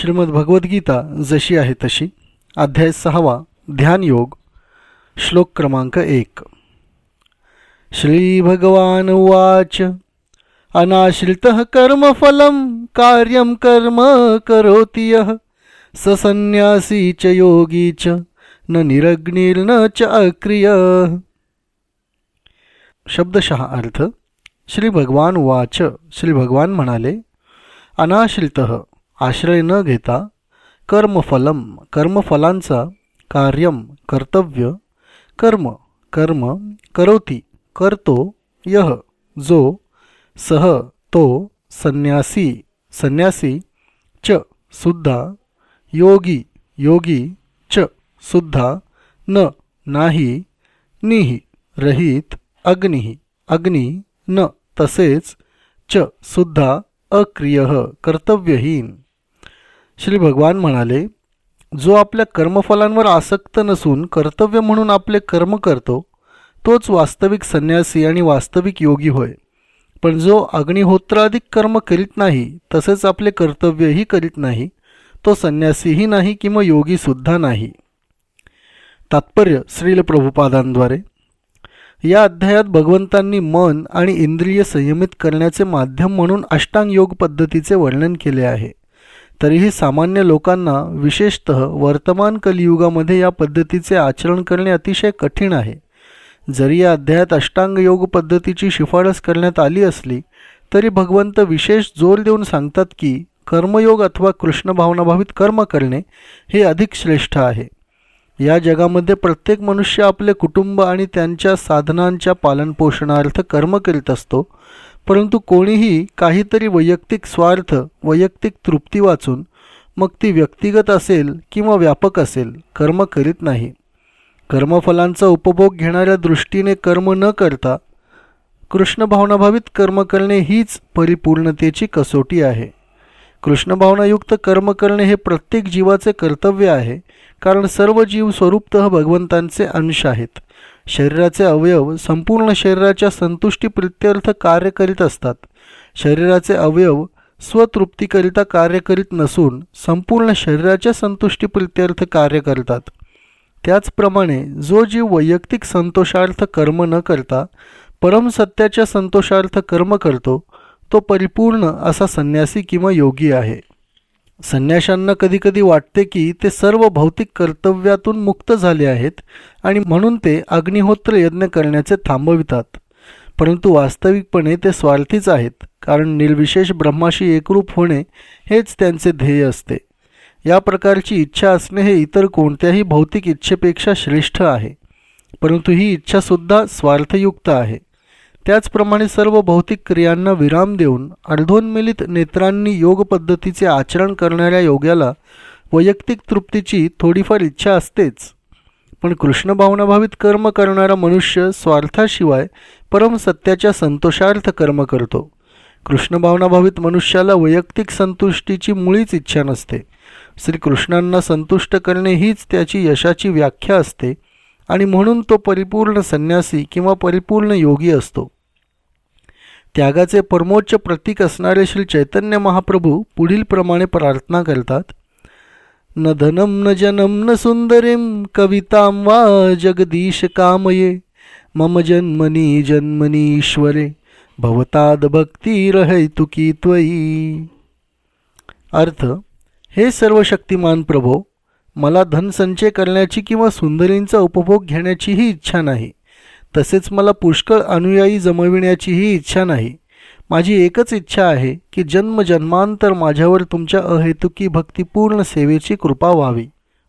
श्रीमद भगवद्गीता जशी आहे तशी. अध्याय सहावा ध्यानयोग श्लोक क्रमांक एक. श्रीभगवान उवाच अनाश्रितः कर्मफलं कार्यं कर्म करोति यः स संन्यासी च योगी च न निरग्निर्न च अक्रिय। शब्दशः अर्थ श्री भगवान वाच श्री भगवान म्हणाले अनाश्रित आश्रय न घेता कर्मफलम कर्मफलांचा कार्यम कर्तव्य कर्म कर्म करोती करतो यह जो सह तो संन्यासी संन्यासी च सुद्धा योगी योगी च सुद्धा न नाही निही रहित अग्नि अग्नि न तसेच च सुद्धा अक्रिय कर्तव्यहीन। श्री भगवान म्हणाले जो आपल्या कर्मफलांवर आसक्त नसून कर्तव्य म्हणून आपले कर्म करतो तोच वास्तविक संन्यासी आणि वास्तविक योगी होय. पण जो अग्निहोत्राधिक कर्म करीत नाही तसेच आपले कर्तव्यही करीत नाही तो संन्यासीही नाही किंवा योगीसुद्धा नाही. तात्पर्य श्रील प्रभुपादांद्वारे. या अध्यायात भगवंतांनी मन आणि इंद्रिय संयमित करण्याचे माध्यम म्हणून अष्टांग योग पद्धतीचे वर्णन केले आहे. तरीही सामान्य लोकांना विशेषत वर्तमान कलियुगामध्ये या पद्धतीचे आचरण करणे अतिशय कठीण आहे. जरी या अध्यायात अष्टांग योग पद्धतीची शिफारस करण्यात आली असली तरी भगवंत विशेष जोर देऊन सांगतात की कर्मयोग अथवा कृष्ण भावनाभावित कर्म करणे हे अधिक श्रेष्ठ आहे. या जगामध्ये प्रत्येक मनुष्य आपले कुटुंब आणि त्यांच्या साधनांच्या पालनपोषणार्थ कर्म करीत असतो परंतु कोणीही काहीतरी वैयक्तिक स्वार्थ वैयक्तिक तृप्ती वाचून मग ती व्यक्तिगत असेल किंवा व्यापक असेल कर्म करीत नाही. कर्मफलांचा उपभोग घेणाऱ्या दृष्टीने कर्म न करता कृष्णभावनाभावित कर्म करणे हीच परिपूर्णतेची कसोटी आहे. कृष्णभावनायुक्त कर्म करणे हे प्रत्येक जीवाचे कर्तव्य आहे कारण सर्व जीव स्वरूपत भगवंतांचे अंश आहेत. शरीराचे अवयव संपूर्ण शरीराच्या संतुष्टी प्रित्यर्थ कार्य करीत असतात. शरीराचे अवयव स्वतृप्तीकरिता कार्य करीत नसून संपूर्ण शरीराच्या संतुष्टी प्रित्यर्थ कार्य करतात. त्याचप्रमाणे जो जीव वैयक्तिक संतोषार्थ कर्म न करता परमसत्याच्या संतोषार्थ कर्म करतो तो परिपूर्ण असा संन्यासी किंवा योगी आहे. संन्याशांना कधीकधी वाटते की ते सर्व भौतिक कर्तव्यातून मुक्त झाले आहेत आणि म्हणून ते अग्निहोत्र यज्ञ करण्याचे थांबवितात. परंतु वास्तविकपणे ते स्वार्थीच आहेत कारण निर्विशेष ब्रह्माशी एकरूप होणे हेच त्यांचे ध्येय असते. या प्रकारची इच्छा असणे हे इतर कोणत्याही भौतिक इच्छेपेक्षा श्रेष्ठ आहे परंतु ही इच्छासुद्धा स्वार्थयुक्त आहे. त्याचप्रमाणे सर्व भौतिक क्रियांना विराम देऊन अर्धोन्मिलित नेत्रांनी योग पद्धतीचे आचरण करणाऱ्या योग्याला वैयक्तिक तृप्तीची थोडीफार इच्छा असतेच. पण कृष्णभावनाभावित कर्म करणारा मनुष्य स्वार्थाशिवाय परमसत्याच्या संतोषार्थ कर्म करतो. कृष्णभावनाभावित मनुष्याला वैयक्तिक संतुष्टीची मुळीच इच्छा नसते. श्रीकृष्णांना संतुष्ट करणे हीच त्याची यशाची व्याख्या असते. आणि म्हणून तो परिपूर्ण संन्यासी किंवा परिपूर्ण योगी असतो. त्यागाचे परमोच्च प्रतीक असणारे श्री चैतन्य महाप्रभू पुढील प्रमाणे प्रार्थना करतात. न धनम न जनम न सुंदरीम कवितां वा जगदीश कामये मम जन्मनी जन्मनी ईश्वरे भवताद भक्ती त्वयी। अर्थ हे सर्व शक्तिमान प्रभो मला धनसंचय करण्याची किंवा सुंदरींचा उपभोग घेण्याचीही इच्छा नाही. तसेच मला पुष्कळ अनुयायी जमविण्याचीही इच्छा नाही. माझी एकच इच्छा आहे की जन्मजन्मांतर माझ्यावर तुमच्या अहेतुकी भक्तिपूर्ण सेवेची कृपा व्हावी.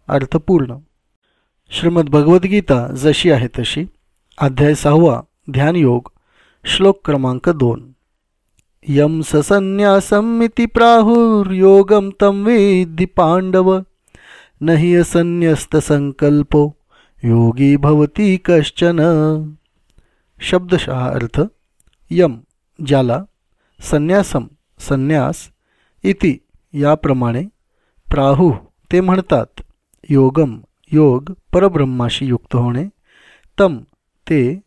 अर्थपूर्ण. श्रीमद भगवद्गीता जशी आहे तशी. अध्याय सहावा. ध्यानयोग श्लोक क्रमांक दोन. यम ससन्यासमिती प्राहुर्योगम तम वेदि पांडव। नहि संकल्पो योगी भवती कश्चन। शब्दशः अर्थ यम ज्याला संन्यासम संन्यास इति याप्रमाणे प्राहु ते म्हणतात। योगम योग परब्रह्माशी युक्त होणे। तम ते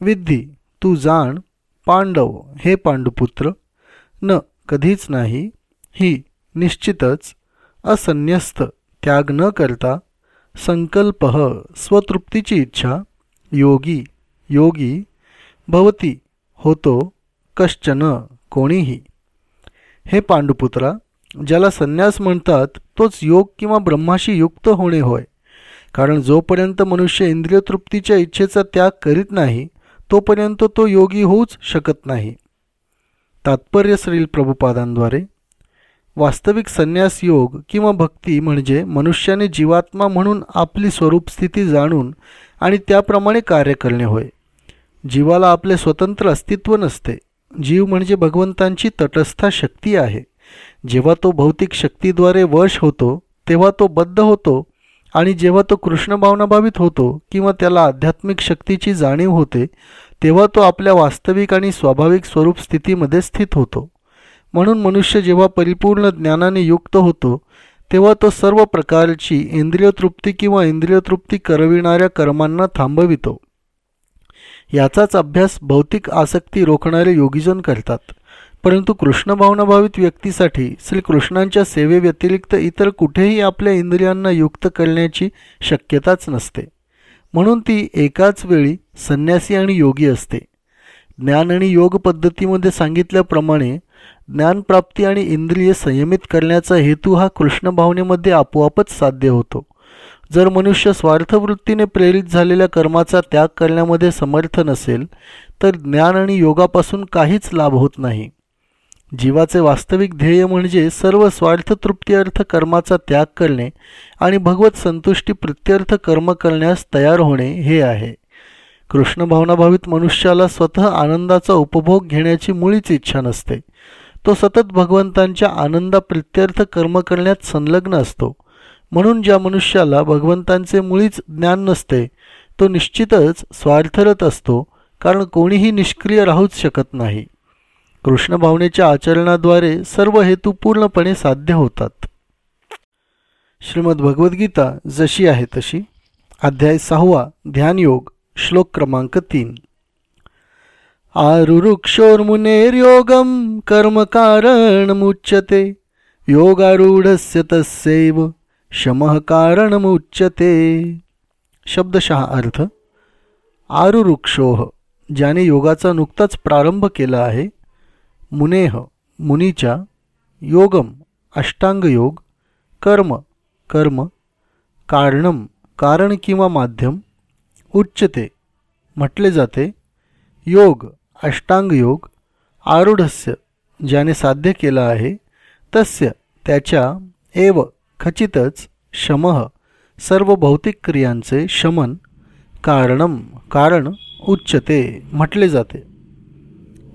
विद्धी तू जाण पांडव हे पांडुपुत्र। न कधीच नाही ही निश्चितच असन्यस्त। त्याग न करता संकल्प स्वतृप्तीची इच्छा योगी योगी भवती होतो कश्चन कोणीही. हे पांडुपुत्रा ज्याला संन्यास म्हणतात तोच योग किंवा ब्रह्माशी युक्त होणे होय. कारण जोपर्यंत मनुष्य इंद्रिय तृप्तीच्या इच्छेचा त्याग करीत नाही तोपर्यंत तो योगी होऊच शकत नाही. तात्पर्य श्रील प्रभुपादांद्वारे वास्तविक संन्यास योग किंवा भक्ती म्हणजे मनुष्याने जीवात्मा म्हणून आपली स्वरूप स्थिती जाणून आणि त्याप्रमाणे कार्य करणे होय. जीवाला आपले स्वतंत्र अस्तित्व नसते. जीव म्हणजे भगवंतांची तटस्था शक्ती आहे. जेव्हा तो भौतिक शक्तीद्वारे वश होतो तेव्हा तो बद्ध होतो आणि जेव्हा तो कृष्ण भावनाभावित होतो किंवा त्याला आध्यात्मिक शक्तीची जाणीव होते तेव्हा तो आपल्या वास्तविक आणि स्वाभाविक स्वरूप स्थितीमध्ये स्थित होतो. म्हणून मनुष्य जेव्हा परिपूर्ण ज्ञानाने युक्त होतो तेव्हा तो सर्व प्रकारची इंद्रियतृप्ती किंवा इंद्रियतृप्ती करविणाऱ्या कर्मांना थांबवितो. याचाच अभ्यास भौतिक आसक्ती रोखणारे योगीजन करतात. परंतु कृष्ण भावनाभावित व्यक्तीसाठी श्रीकृष्णांच्या सेवेव्यतिरिक्त इतर कुठेही आपल्या इंद्रियांना युक्त करण्याची शक्यताच नसते. म्हणून ती एकाच वेळी संन्यासी आणि योगी असते. ज्ञान आणि योग पद्धतीमध्ये सांगितल्याप्रमाणे ज्ञानप्राप्ती आणि इंद्रिय संयमित करण्याचा हेतू हा कृष्ण भावनेमध्ये आपोआपच साध्य होतो. जर मनुष्य स्वार्थवृत्तीने प्रेरित झालेल्या कर्माचा त्याग करण्यामध्ये समर्थ नसेल तर ज्ञान आणि योगापासून काहीच लाभ होत नाही. जीवाचे वास्तविक ध्येय म्हणजे सर्व स्वार्थतृप्ती अर्थ कर्माचा त्याग करणे आणि भगवत संतुष्टी प्रत्यर्थ कर्म करण्यास तयार होणे हे आहे. कृष्ण भावनाभावित मनुष्याला स्वतः आनंदाचा उपभोग घेण्याची मुळीच इच्छा नसते. तो सतत भगवंतांच्या आनंदा प्रत्यर्थ कर्म करण्यात संलग्न असतो. म्हणून ज्या मनुष्याला भगवंतांचे मुळीच ज्ञान नसते तो निश्चितच स्वार्थरत असतो कारण कोणीही निष्क्रिय राहूच शकत नाही. कृष्ण भावनेच्या आचरणाद्वारे सर्व हेतू पूर्णपणे साध्य होतात. श्रीमद भगवद्गीता जशी आहे तशी. अध्याय सहावा ध्यानयोग श्लोक क्रमांक तीन. आरुरुक्षोर्मुनेर्योगं कर्मकारणमुच्यते। योगारूढस्य तस्यैव शमः कारणमुच्यते। शब्दशः अर्थ आरुरुक्षोह ज्याने योगाचा नुकताच प्रारंभ केला आहे मुनेह मुनीच्या योगम अष्टांगयोग कर्म कर्म कारणम कारण किंवा माध्यम उच्चते म्हटले जाते योग अष्टांग योग आरूढस्य ज्याने साध्य केला आहे तस्य त्याच्या एव खचितच शमः सर्व भौतिक क्रियांचे शमन कारणम कारण उच्चते म्हटले जाते.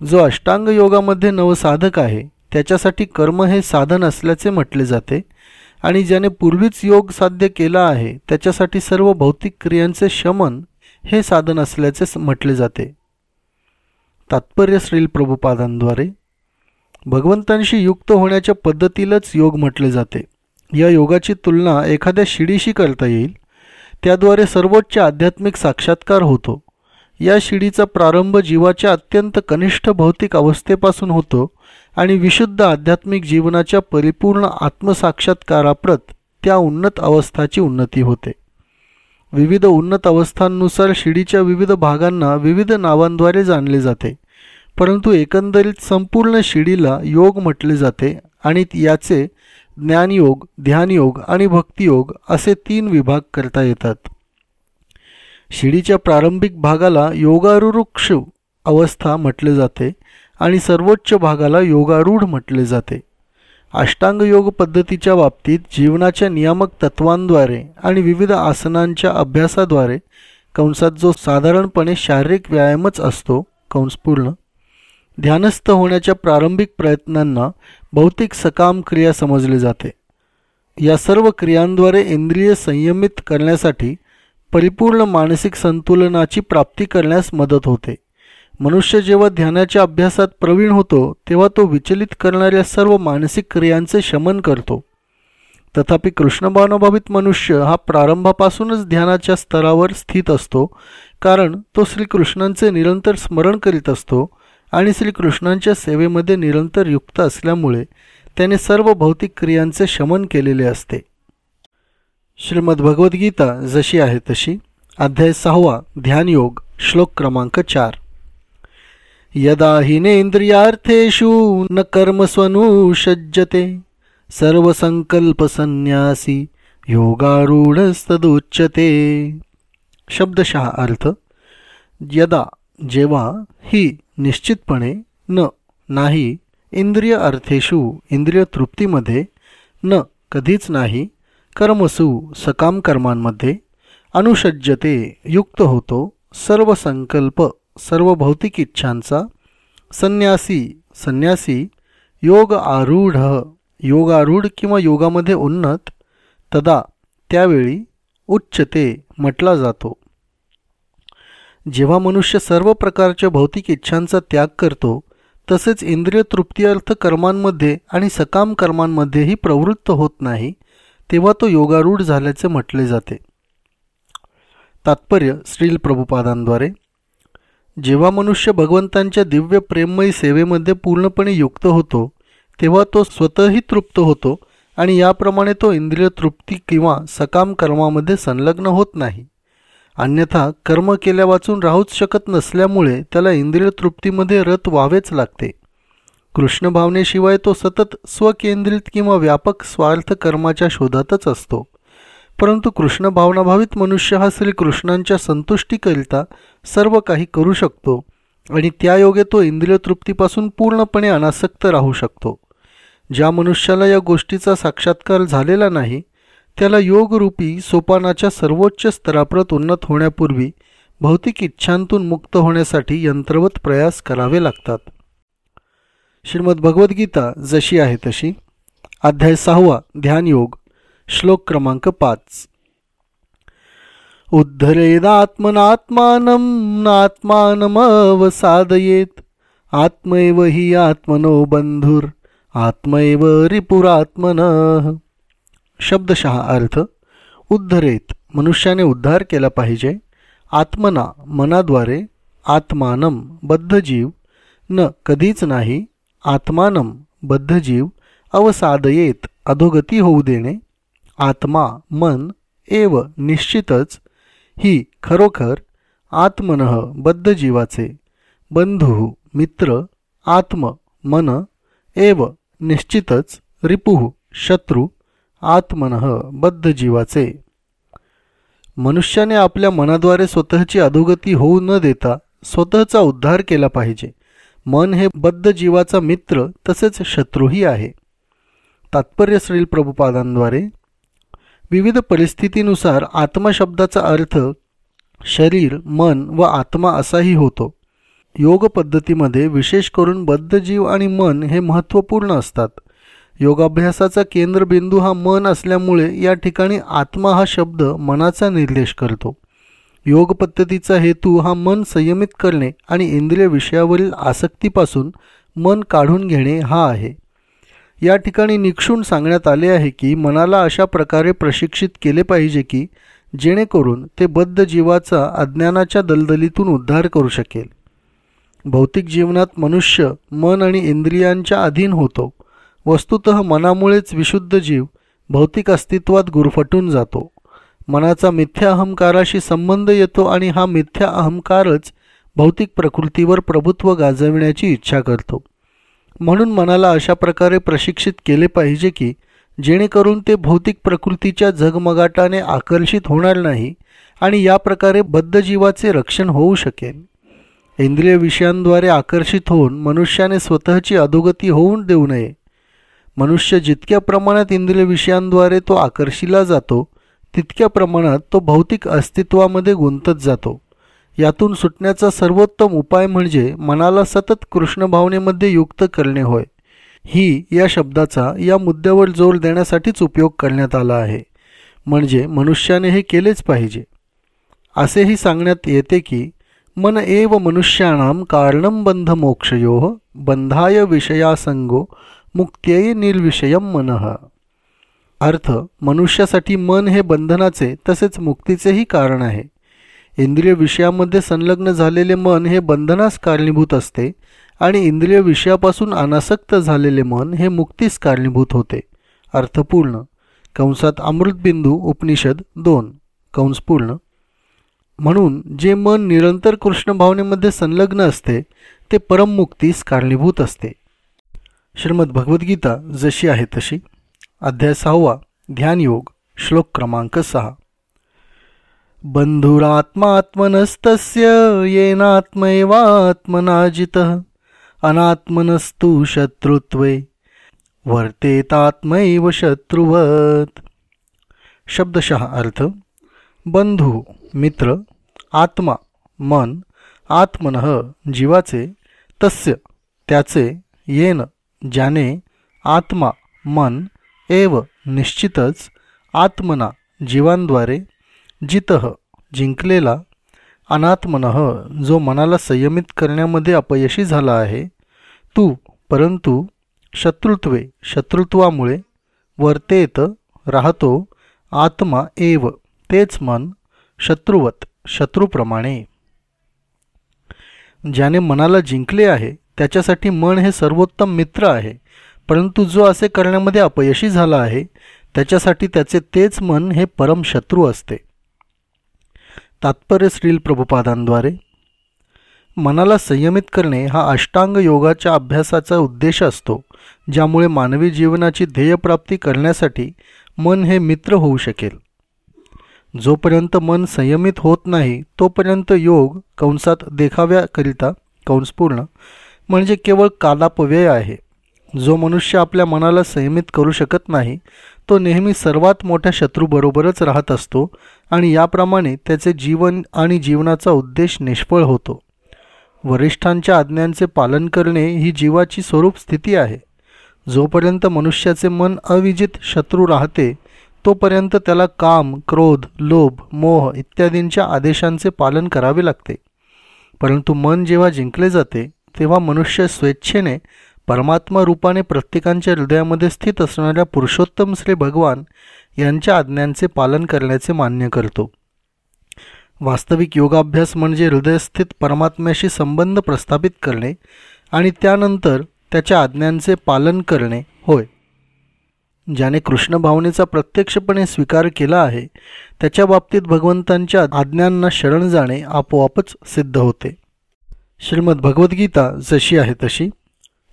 जो अष्टांग योगामध्ये नवसाधक आहे त्याच्यासाठी कर्म हे साधन असल्याचे म्हटले जाते आणि ज्याने पूर्वीच योग साध्य केला आहे त्याच्यासाठी सर्व भौतिक क्रियांचे शमन हे साधन असल्याचे म्हटले जाते. तात्पर्य श्रील प्रभुपादांद्वारे भगवंतांशी युक्त होण्याच्या पद्धतीलाच योग म्हटले जाते. या योगाची तुलना एखाद्या शिडीशी करता येईल त्याद्वारे सर्वोच्च आध्यात्मिक साक्षात्कार होतो. या शिडीचा प्रारंभ जीवाच्या अत्यंत कनिष्ठ भौतिक अवस्थेपासून होतो आणि विशुद्ध आध्यात्मिक जीवनाच्या परिपूर्ण आत्मसाक्षात्काराप्रत त्या उन्नत अवस्थाची उन्नती होते. विविध उन्नत अवस्थांनुसार शिडीच्या विविध भागांना विविध नावांद्वारे जाणले जाते. परंतु एकंदरीत संपूर्ण शिडीला योग म्हटले जाते आणि याचे ज्ञानयोग ध्यानयोग आणि भक्तियोग असे तीन विभाग करता येतात. शिडीच्या प्रारंभिक भागाला योगारुरुक्ष अवस्था म्हटले जाते आणि सर्वोच्च भागाला योगारूढ म्हटले जाते. अष्टांगयोग पद्धतीच्या बाबतीत जीवनाच्या नियामक तत्वांद्वारे आणि विविध आसनांच्या अभ्यासाद्वारे कंसात जो साधारणपणे शारीरिक व्यायामच असतो कंसपूर्ण ध्यानस्थ होण्याच्या प्रारंभिक प्रयत्नांना भौतिक सकाम क्रिया समजले जाते. या सर्व क्रियांद्वारे इंद्रिय संयमित करण्यासाठी परिपूर्ण मानसिक संतुलनाची प्राप्ती करण्यास मदत होते. मनुष्य जेव्हा ध्यानाच्या अभ्यासात प्रवीण होतो तेव्हा तो विचलित करणाऱ्या सर्व मानसिक क्रियांचे शमन करतो. तथापि कृष्णभावनाभावित मनुष्य हा प्रारंभापासूनच ध्यानाच्या स्तरावर स्थित असतो कारण तो श्रीकृष्णांचे निरंतर स्मरण करीत असतो आणि श्रीकृष्णांच्या सेवेमध्ये निरंतर युक्त असल्यामुळे त्याने सर्व भौतिक क्रियांचे शमन केलेले असते. श्रीमद भगवद्गीता जशी आहे तशी. अध्याय सहावा ध्यानयोग श्लोक क्रमांक चार. यदा हिनेंद्रियार्थेषु न कर्मस्वनुषज्जते सर्वसंकल्पसन्यासी योगारूढस्तदुच्यते। शब्दशः अर्थ यदा जेव्हा ही निश्चितपणे न नाही इंद्रिय अर्थेषु इंद्रिय तृप्तीमध्ये न कधीच नाही कर्मसु सकाम कर्मांमध्ये अनुषज्जते युक्त होतो सर्व संकल्प सर्व भौतिक इच्छांचा संन्यासी संन्यासी योग आरूढ योगारूढ किंवा योगामध्ये उन्नत तदा त्यावेळी उच्चते म्हटला जातो. जेव्हा मनुष्य सर्व प्रकारच्या भौतिक इच्छांचा त्याग करतो तसेच इंद्रिय तृप्तीअर्थ कर्मांमध्ये आणि सकाम कर्मांमध्येही प्रवृत्त होत नाही तेव्हा तो योगारूढ झाल्याचे म्हटले जाते. तात्पर्य श्रील प्रभुपादांद्वारे. जेव्हा मनुष्य भगवंतांच्या दिव्य प्रेममयी सेवेमध्ये पूर्णपणे युक्त होतो तेव्हा तो स्वतःही तृप्त होतो आणि याप्रमाणे तो इंद्रिय तृप्ती किंवा सकाम कर्मामध्ये संलग्न होत नाही. अन्यथा कर्म केल्या वाचून राहूच शकत नसल्यामुळे त्याला इंद्रिय तृप्तीमध्ये रथ व्हावेच लागते. कृष्ण भावनेशिवाय तो सतत स्वकेंद्रित किंवा व्यापक स्वार्थ कर्माच्या शोधातच असतो. परंतु कृष्ण भावनाभावित मनुष्य हा श्रीकृष्णांच्या संतुष्टीकरिता सर्व काही करू शकतो आणि त्यायोगे तो इंद्रिय तृप्तीपासून पूर्णपणे अनासक्त राहू शकतो. ज्या मनुष्याला या गोष्टीचा साक्षात्कार झालेला नाही त्याला योगरूपी सोपानाच्या सर्वोच्च स्तराप्रत उन्नत होण्यापूर्वी भौतिक इच्छांतून मुक्त होण्यासाठी यंत्रवत प्रयास करावे लागतात. श्रीमद भगवद्गीता जशी आहे तशी. अध्याय सहावा ध्यानयोग. श्लोक क्रमांक पाच. उद्धरेदात्मनात्मानं नात्मानमवसादयेत. आत्मैव हि आत्मनो बंधुर आत्मैव रिपुरात्मन. शब्दशः अर्थ उद्धरेत मनुष्याने उद्धार केला पाहिजे. आत्मना मनाद्वारे आत्मानम बद्धजीव. न कधीच नाही आत्मानम बद्धजीव अवसादयेत अधोगती होऊ देणे. आत्मा मन एव निश्चितच ही खरोखर आत्मन बद्धजीवाचे बंधू मित्र आत्म मन एव निश्चितच रिपुः शत्रू आत्मन बद्धजीवाचे मनुष्याने आपल्या मनाद्वारे स्वतःची अधोगती होऊ न देता स्वतःचा उद्धार केला पाहिजे. मन हे बद्ध जीवाचा मित्र तसेच शत्रूही आहे. तात्पर्य श्रील प्रभुपादांद्वारे विविध परिस्थितीनुसार आत्मशब्दाचा अर्थ शरीर मन व आत्मा असाही होतो. योग पद्धतीमध्ये विशेष करून बद्धजीव आणि मन हे महत्त्वपूर्ण असतात. योगाभ्यासाचा केंद्रबिंदू हा मन असल्यामुळे या ठिकाणी आत्मा हा शब्द मनाचा निर्देश करतो. योग पद्धतीचा हेतू हा मन संयमित करणे आणि इंद्रिय विषयावरील आसक्तीपासून मन काढून घेणे हा आहे. या ठिकाणी निक्षून सांगण्यात आले आहे की मनाला अशा प्रकारे प्रशिक्षित केले पाहिजे की जेणेकरून ते बद्ध जीवाचा अज्ञानाच्या दलदलीतून उद्धार करू शकेल. भौतिक जीवनात मनुष्य मन आणि इंद्रियांच्या अधीन होतो. वस्तुत मनामुळेच विशुद्ध जीव भौतिक अस्तित्वात गुरफटून जातो. मनाचा मिथ्या अहंकाराशी संबंध येतो आणि हा मिथ्या अहंकारच भौतिक प्रकृतीवर प्रभुत्व गाजविण्याची इच्छा करतो. म्हणून मनाला अशा प्रकारे प्रशिक्षित केले पाहिजे की जेणेकरून ते भौतिक प्रकृतीच्या झगमगाटाने आकर्षित होणार नाही आणि या प्रकारे बद्धजीवाचे रक्षण होऊ शकेल. इंद्रिय विषयांद्वारे आकर्षित होऊन मनुष्याने स्वतःची अधोगती होऊन देऊ नये. मनुष्य जितक्या प्रमाणात इंद्रिय विषयांद्वारे तो आकर्षिला जातो तितक्या प्रमाणात तो भौतिक अस्तित्वामध्ये गुंतत जातो. यातून सुटण्याचा सर्वोत्तम उपाय म्हणजे मनाला सतत कृष्णभावनेमध्ये युक्त करणे होय. ही या शब्दाचा या मुद्द्यावर जोर देण्यासाठीच उपयोग करण्यात आला आहे. म्हणजे मनुष्याने हे केलेच पाहिजे. असेही सांगण्यात येते की मन एव मनुष्याणाम कारणम बंध मोक्षयो बंधाय विषयासंगो मुक्त्यय निर्विषयम मनः. अर्थ मनुष्यासाठी मन हे बंधनाचे तसेच मुक्तीचेही कारण आहे. इंद्रिय विषयामध्ये संलग्न झालेले मन हे बंधनास कारणीभूत असते आणि इंद्रिय विषयापासून अनासक्त झालेले मन हे मुक्तीस कारणीभूत होते. अर्थपूर्ण. कंसात अमृतबिंदू उपनिषद दोन. कंसपूर्ण म्हणून जे मन निरंतर कृष्ण भावनेमध्ये संलग्न असते ते परममुक्तीस कारणीभूत असते. श्रीमद भगवद्गीता जशी आहे तशी. अध्याय सहावा. ध्यानयोग श्लोक क्रमांक सहा. बंधुरात्मात्मनस्तस्य येनात्मैवात्मनाजितः। अनात्मनस्तु शत्रुत्वे वर्तेतात्मैव शत्रुवत। शब्दशः अर्थ बंधू मित्र आत्मा मन आत्मन जीवाचे तस्य त्याचे येन ज्याने आत्मा मन एव निश्चितच आत्मना जीवांद्वारे जितह जिंकलेला अनात्मन जो मनाला संयमित करण्यामध्ये अपयशी झाला आहे तू परंतु शत्रुत्वे शत्रुत्वामुळे वर्तेत राहतो आत्मा एव तेच मन शत्रुवत शत्रूप्रमाणे. ज्याने मनाला जिंकले आहे त्याच्यासाठी मन हे सर्वोत्तम मित्र आहे परंतु जो असे करण्यामध्ये अपयशी झाला आहे त्याच्यासाठी त्याचे तेच मन हे परम शत्रू असते. तात्पर्य श्रील प्रभुपादांद्वारे मनाला संयमित करणे हा अष्टांग योगाच्या अभ्यासाचा उद्देश असतो ज्यामुळे मानवी जीवनाची ध्येयप्राप्ती करण्यासाठी मन हे मित्र होऊ शकेल. जोपर्यंत मन संयमित होत नाही तोपर्यंत योग कंसात देखाव्याकरिता कंसपूर्ण म्हणजे केवळ कालापव्यय आहे. जो मनुष्य आपल्या मनाला संयमित करू शकत नाही तो नेहमी सर्वात मोठ्या शत्रूबरोबरच राहत असतो आणि याप्रमाणे त्याचे जीवन आणि जीवनाचा उद्देश निष्फळ होतो. वरिष्ठांच्या आज्ञांचे पालन करणे ही जीवाची स्वरूप स्थिती आहे. जोपर्यंत मनुष्याचे मन अविजित शत्रू राहते तोपर्यंत त्याला काम क्रोध लोभ मोह इत्यादींच्या आदेशांचे पालन करावे लागते. परंतु मन जेव्हा जिंकले जाते तेव्हा मनुष्य स्वेच्छेने परमात्मा रूपाने प्रत्येकांच्या हृदयामध्ये स्थित असणाऱ्या पुरुषोत्तम श्री भगवान यांच्या आज्ञांचे पालन करण्याचे मान्य करतो. वास्तविक योगाभ्यास म्हणजे हृदयस्थित परमात्म्याशी संबंध प्रस्थापित करणे आणि त्यानंतर त्याच्या आज्ञांचे पालन करणे होय. ज्याने कृष्ण भावनेचा प्रत्यक्षपणे स्वीकार केला आहे त्याच्या बाबतीत भगवंतांच्या आज्ञांना शरण जाणे आपोआपच सिद्ध होते. श्रीमद भगवद्गीता जशी आहे तशी.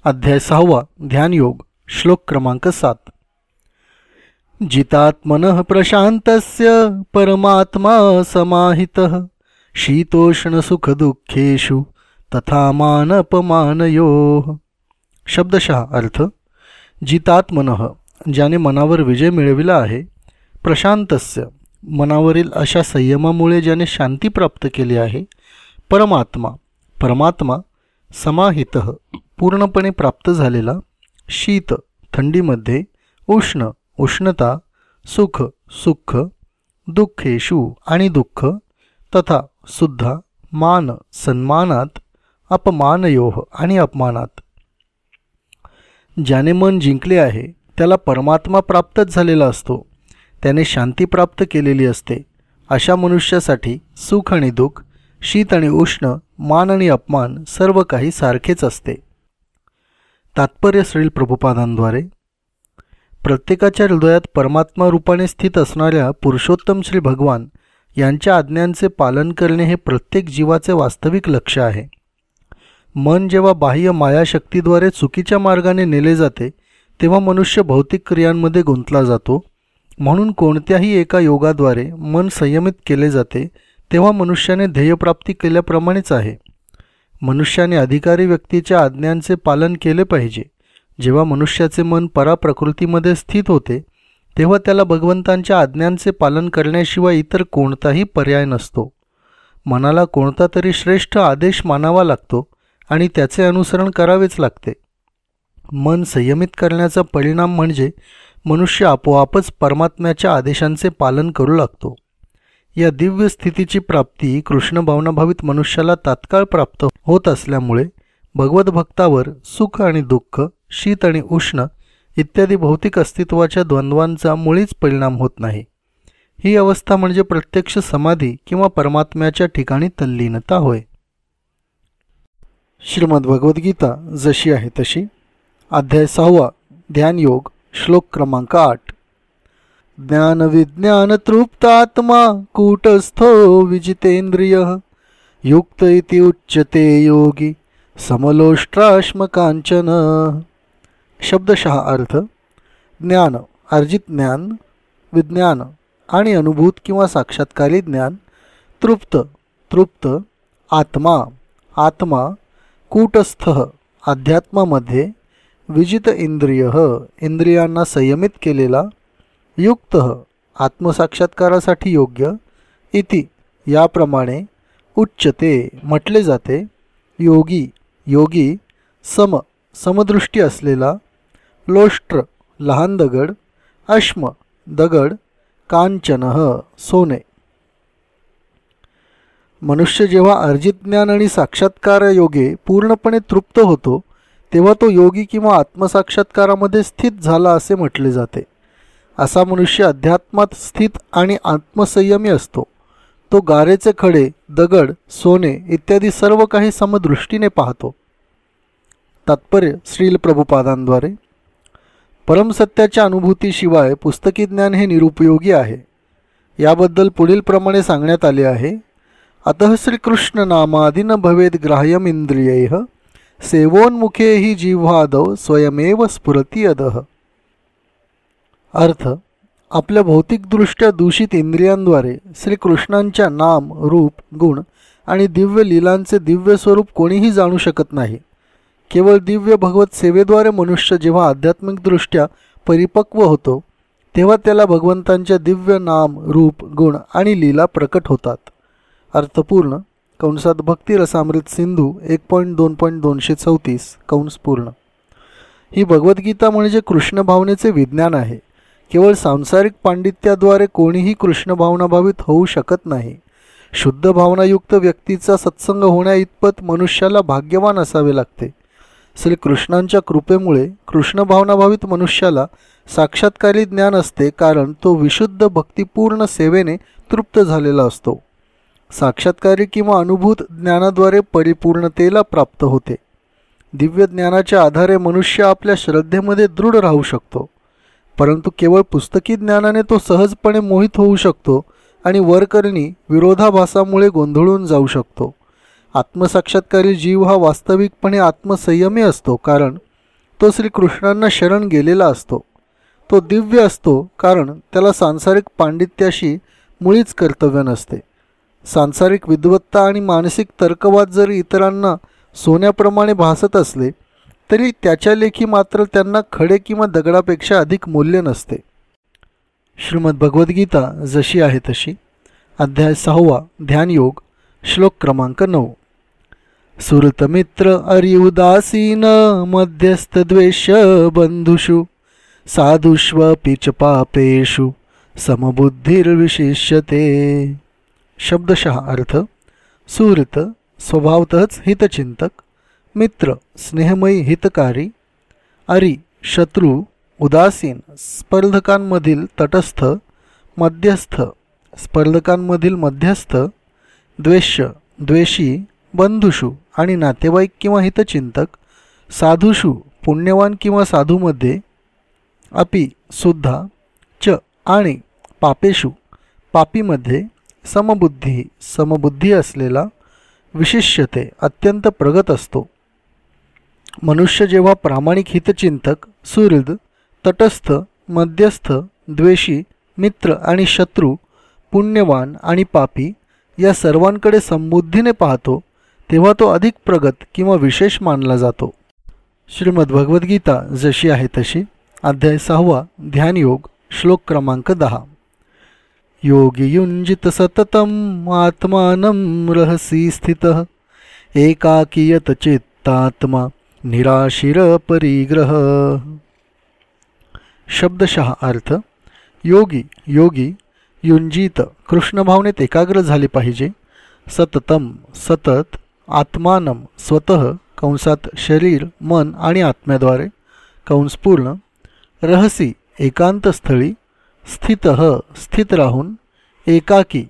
अध्याय सहावा ध्यानयोग श्लोक क्रमांक सात. जितात्मन प्रशांतस्य परमात्मा समाहित शीतोष्णसुखदुःखेषु तथा मानपमानयो शब्दशः अर्थ जितात्मन ज्याने मनावर विजय मिळविला आहे प्रशांतस्य मनावरील अशा संयमामुळे ज्याने शांती प्राप्त केली आहे परमात्मा परमात्मा समाहित पूर्णपणे प्राप्त झालेला शीत थंडीमध्ये उष्ण उष्णता सुख सुख दुःखेशू आणि दुःख तथा सुद्धा मान सन्मानात अपमानयोह आणि अपमानात. ज्याने मन जिंकले आहे त्याला परमात्मा प्राप्तच झालेला असतो. त्याने शांती प्राप्त केलेली असते. अशा मनुष्यासाठी सुख आणि दुःख शीत आणि उष्ण मान आणि अपमान सर्व काही सारखेच असते. तात्पर्य श्रील प्रभुपादांद्वारे प्रत्येकाच्या हृदयात परमात्मा रूपाने स्थित असणाऱ्या पुरुषोत्तम श्री भगवान यांच्या आज्ञांचे पालन करणे हे प्रत्येक जीवाचे वास्तविक लक्ष आहे. मन जेव्हा बाह्य मायाशक्तीद्वारे चुकीच्या मार्गाने नेले जाते तेव्हा मनुष्य भौतिक क्रियांमध्ये गुंतला जातो. म्हणून कोणत्याही एका योगाद्वारे मन संयमित केले जाते तेव्हा मनुष्याने ध्येयप्राप्ती केल्याप्रमाणेच आहे. मनुष्याने अधिकारी व्यक्तीच्या आज्ञांचे पालन केले पाहिजे. जेव्हा मनुष्याचे मन पराप्रकृतीमध्ये स्थित होते तेव्हा त्याला भगवंतांच्या आज्ञांचे पालन करण्याशिवाय इतर कोणताही पर्याय नसतो. मनाला कोणता तरी श्रेष्ठ आदेश मानावा लागतो आणि त्याचे अनुसरण करावेच लागते. मन संयमित करण्याचा परिणाम म्हणजे मनुष्य आपोआपच परमात्म्याच्या आदेशांचे पालन करू लागतो. या दिव्य स्थितीची प्राप्ती कृष्ण भावनाभावित मनुष्याला तात्काळ प्राप्त होत असल्यामुळे भगवत भक्तावर सुख आणि दुःख शीत आणि उष्ण इत्यादी भौतिक अस्तित्वाच्या द्वंद्वांचा मुळीच परिणाम होत नाही. ही अवस्था म्हणजे प्रत्यक्ष समाधी किंवा परमात्म्याच्या ठिकाणी तल्लीनता होय. श्रीमद भगवद्गीता जशी आहे तशी. अध्याय सहावा ध्यानयोग श्लोक क्रमांक आठ. ज्ञानविज्ञान तृप्तात्मा कूटस्थो विजितेंद्रिय युक्त इति उच्यते योगी समलोष्ट्राश्मकांचन शब्दशः अर्थ ज्ञान अर्जित ज्ञान विज्ञान आणि अनुभूत किंवा साक्षात्कारी ज्ञान तृप्त तृप्त आत्मा आत्मा कूटस्थ अध्यात्मामध्ये विजित इंद्रिय इंद्रियांना संयमित केलेला युक्त आत्मसाक्षात्कारासाठी योग्य इति याप्रमाणे उच्चते म्हटले जाते. योगी योगी सम समदृष्टी असलेला लोष्ट्र लहान दगड अश्म दगड कांचन सोने. मनुष्य जेव्हा अर्जित ज्ञान आणि साक्षात्कार योगे पूर्णपणे तृप्त होतो तेव्हा तो योगी किंवा आत्मसाक्षात्कारामध्ये स्थित झाला असे म्हटले जाते. असा मनुष्य अध्यात्मात स्थित आणि आत्मसंयमी असतो. तो गारेचे खडे दगड सोने इत्यादी सर्व काही समदृष्टीने पाहतो. तात्पर्य श्रील प्रभुपादांद्वारे. परमसत्याच्या अनुभूतीशिवाय पुस्तकी ज्ञान हे निरुपयोगी आहे. याबद्दल पुढीलप्रमाणे सांगण्यात आले आहे. अतः श्रीकृष्ण नामादिन भवेद ग्राह्यम इंद्रिय सेवोन्मुखे ही जिव्हादव स्वयमेव स्फुरती अदह अर्थ आपल्या भौतिकदृष्ट्या दूषित इंद्रियांद्वारे श्रीकृष्णांच्या नाम रूप गुण आणि दिव्य लीलांचे दिव्य स्वरूप कोणीही जाणू शकत नाही. केवळ दिव्य भगवत सेवेद्वारे मनुष्य जेव्हा आध्यात्मिकदृष्ट्या परिपक्व होतो तेव्हा त्याला भगवंतांच्या दिव्य नाम रूप गुण आणि लीला प्रकट होतात. अर्थपूर्ण कंसात भक्तिरसामृत सिंधू एक पॉईंट दोन पॉईंट दोनशे चौतीस कंस पूर्ण. ही भगवद्गीता म्हणजे कृष्ण भावनेचे विज्ञान आहे. केवळ सांसारिक पांडित्याद्वारे कोणीही कृष्ण भावनाभावित होऊ शकत नाही. शुद्ध भावनायुक्त व्यक्तीचा सत्संग होण्याइतपत मनुष्याला भाग्यवान असावे लागते. श्रीकृष्णांच्या कृपेमुळे कृष्ण भावनाभावित मनुष्याला साक्षात्कारी ज्ञान असते कारण तो विशुद्ध भक्तिपूर्ण सेवेने तृप्त झालेला असतो. साक्षात्कारी किंवा अनुभूत ज्ञानाद्वारे परिपूर्णतेला प्राप्त होते. दिव्य ज्ञानाच्या आधारे मनुष्य आपल्या श्रद्धेमध्ये दृढ राहू शकतो. परंतु केवळ पुस्तकी ज्ञानाने तो सहजपणे मोहित होऊ शकतो आणि वरकरणी विरोधाभासामुळे गोंधळून जाऊ शकतो. आत्मसाक्षात्कारी जीव हा वास्तविकपणे आत्मसंयमी असतो कारण तो श्रीकृष्णांना शरण गेलेला असतो. तो दिव्य असतो कारण त्याला सांसारिक पांडित्याशी मुळीच कर्तव्य नसते. सांसारिक विद्वत्ता आणि मानसिक तर्कवाद जरी इतरांना सोन्याप्रमाणे भासत असले तरी त्याच्या लेखी मात्र त्यांना खडे किंवा दगडापेक्षा अधिक मूल्य नसते. श्रीमद भगवद्गीता जशी आहे तशी. अध्याय सहावा ध्यानयोग श्लोक क्रमांक नऊ. सुरतमित्र अर्युदासीन मध्यस्थ द्वेष बंधुषु साधुष्वपि च पापेषु समबुद्धिर्विशिष्यते शब्दशः अर्थ सुहृत स्वभावतःच हितचिंतक मित्र स्नेहमयी हितकारी अरी शत्रू उदासीन स्पर्धकांमधील तटस्थ मध्यस्थ स्पर्धकांमधील मध्यस्थ द्वेष द्वेषी बंधुषू आणि नातेवाईक किंवा हितचिंतक साधूषू पुण्यवान किंवा साधूमध्ये अपि सुद्धा च आणि पापेषु पापीमध्ये समबुद्धी समबुद्धी असलेला विशिष्यते अत्यंत प्रगत असतो. मनुष्य जेव्हा प्रामाणिक हितचिंतक सुहृद तटस्थ मध्यस्थ द्वेषी मित्र आणि शत्रू पुण्यवान आणि पापी या सर्वांकडे समबुद्धीने पाहतो तेव्हा तो अधिक प्रगत किंवा विशेष मानला जातो. श्रीमद्भगवद्गीता जशी आहे तशी अध्याय सहावा ध्यानयोग श्लोक क्रमांक दहा. योगियुंजित सततम आत्मानं रहसी स्थित एकाकीयत चित्तात्मा निराशिर परिग्रह। शब्दशः अर्थ योगी योगी युंजित कृष्णभावनेत एकाग्र झाले पाहिजे. सततम सतत आत्मानम स्वतः कंसात शरीर मन आणि आत्म्याद्वारे. कंसपूर्ण रहसी एकांतस्थळी स्थित स्थित राहून एकाकी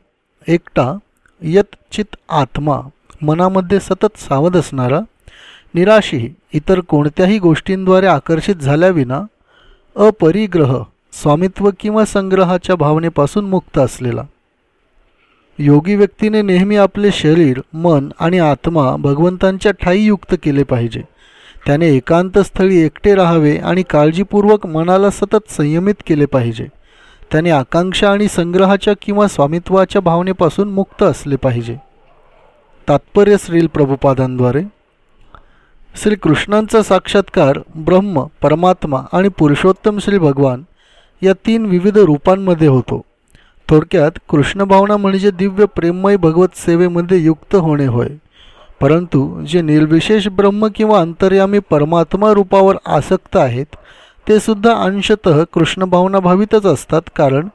एकटा यत चित आत्मा मनामध्ये सतत सावध असणारा निराशी इतर कोणत्याही गोष्टींद्वारे आकर्षित झाल्याविना अपरिग्रह स्वामित्व किंवा संग्रहाच्या भावनेपासून मुक्त असलेला. योगी व्यक्तीने नेहमी आपले शरीर मन आणि आत्मा भगवंतांच्या ठाई युक्त केले पाहिजे. त्याने एकांत स्थळी एकटे राहावे आणि काळजीपूर्वक मनाला सतत संयमित केले पाहिजे. त्याने आकांक्षा आणि संग्रहाच्या किंवा स्वामित्वाच्या भावनेपासून मुक्त असले पाहिजे. तात्पर्य श्रील प्रभुपादांद्वारे. श्रीकृष्णांचा साक्षात्कार ब्रह्म परमात्मा आणि पुरुषोत्तम श्री भगवान या तीन विविध रूपांमध्ये होतो. थोडक्यात कृष्णभावना म्हणजे दिव्य प्रेममय भगवत सेवेमध्ये युक्त होणे होय. परंतु जे निर्विशेष ब्रह्म किंवा अंतर्यामी परमात्मा रूपावर आसक्त आहेत ते सुद्धा अंशतः कृष्णभावना भावितच असतात कारण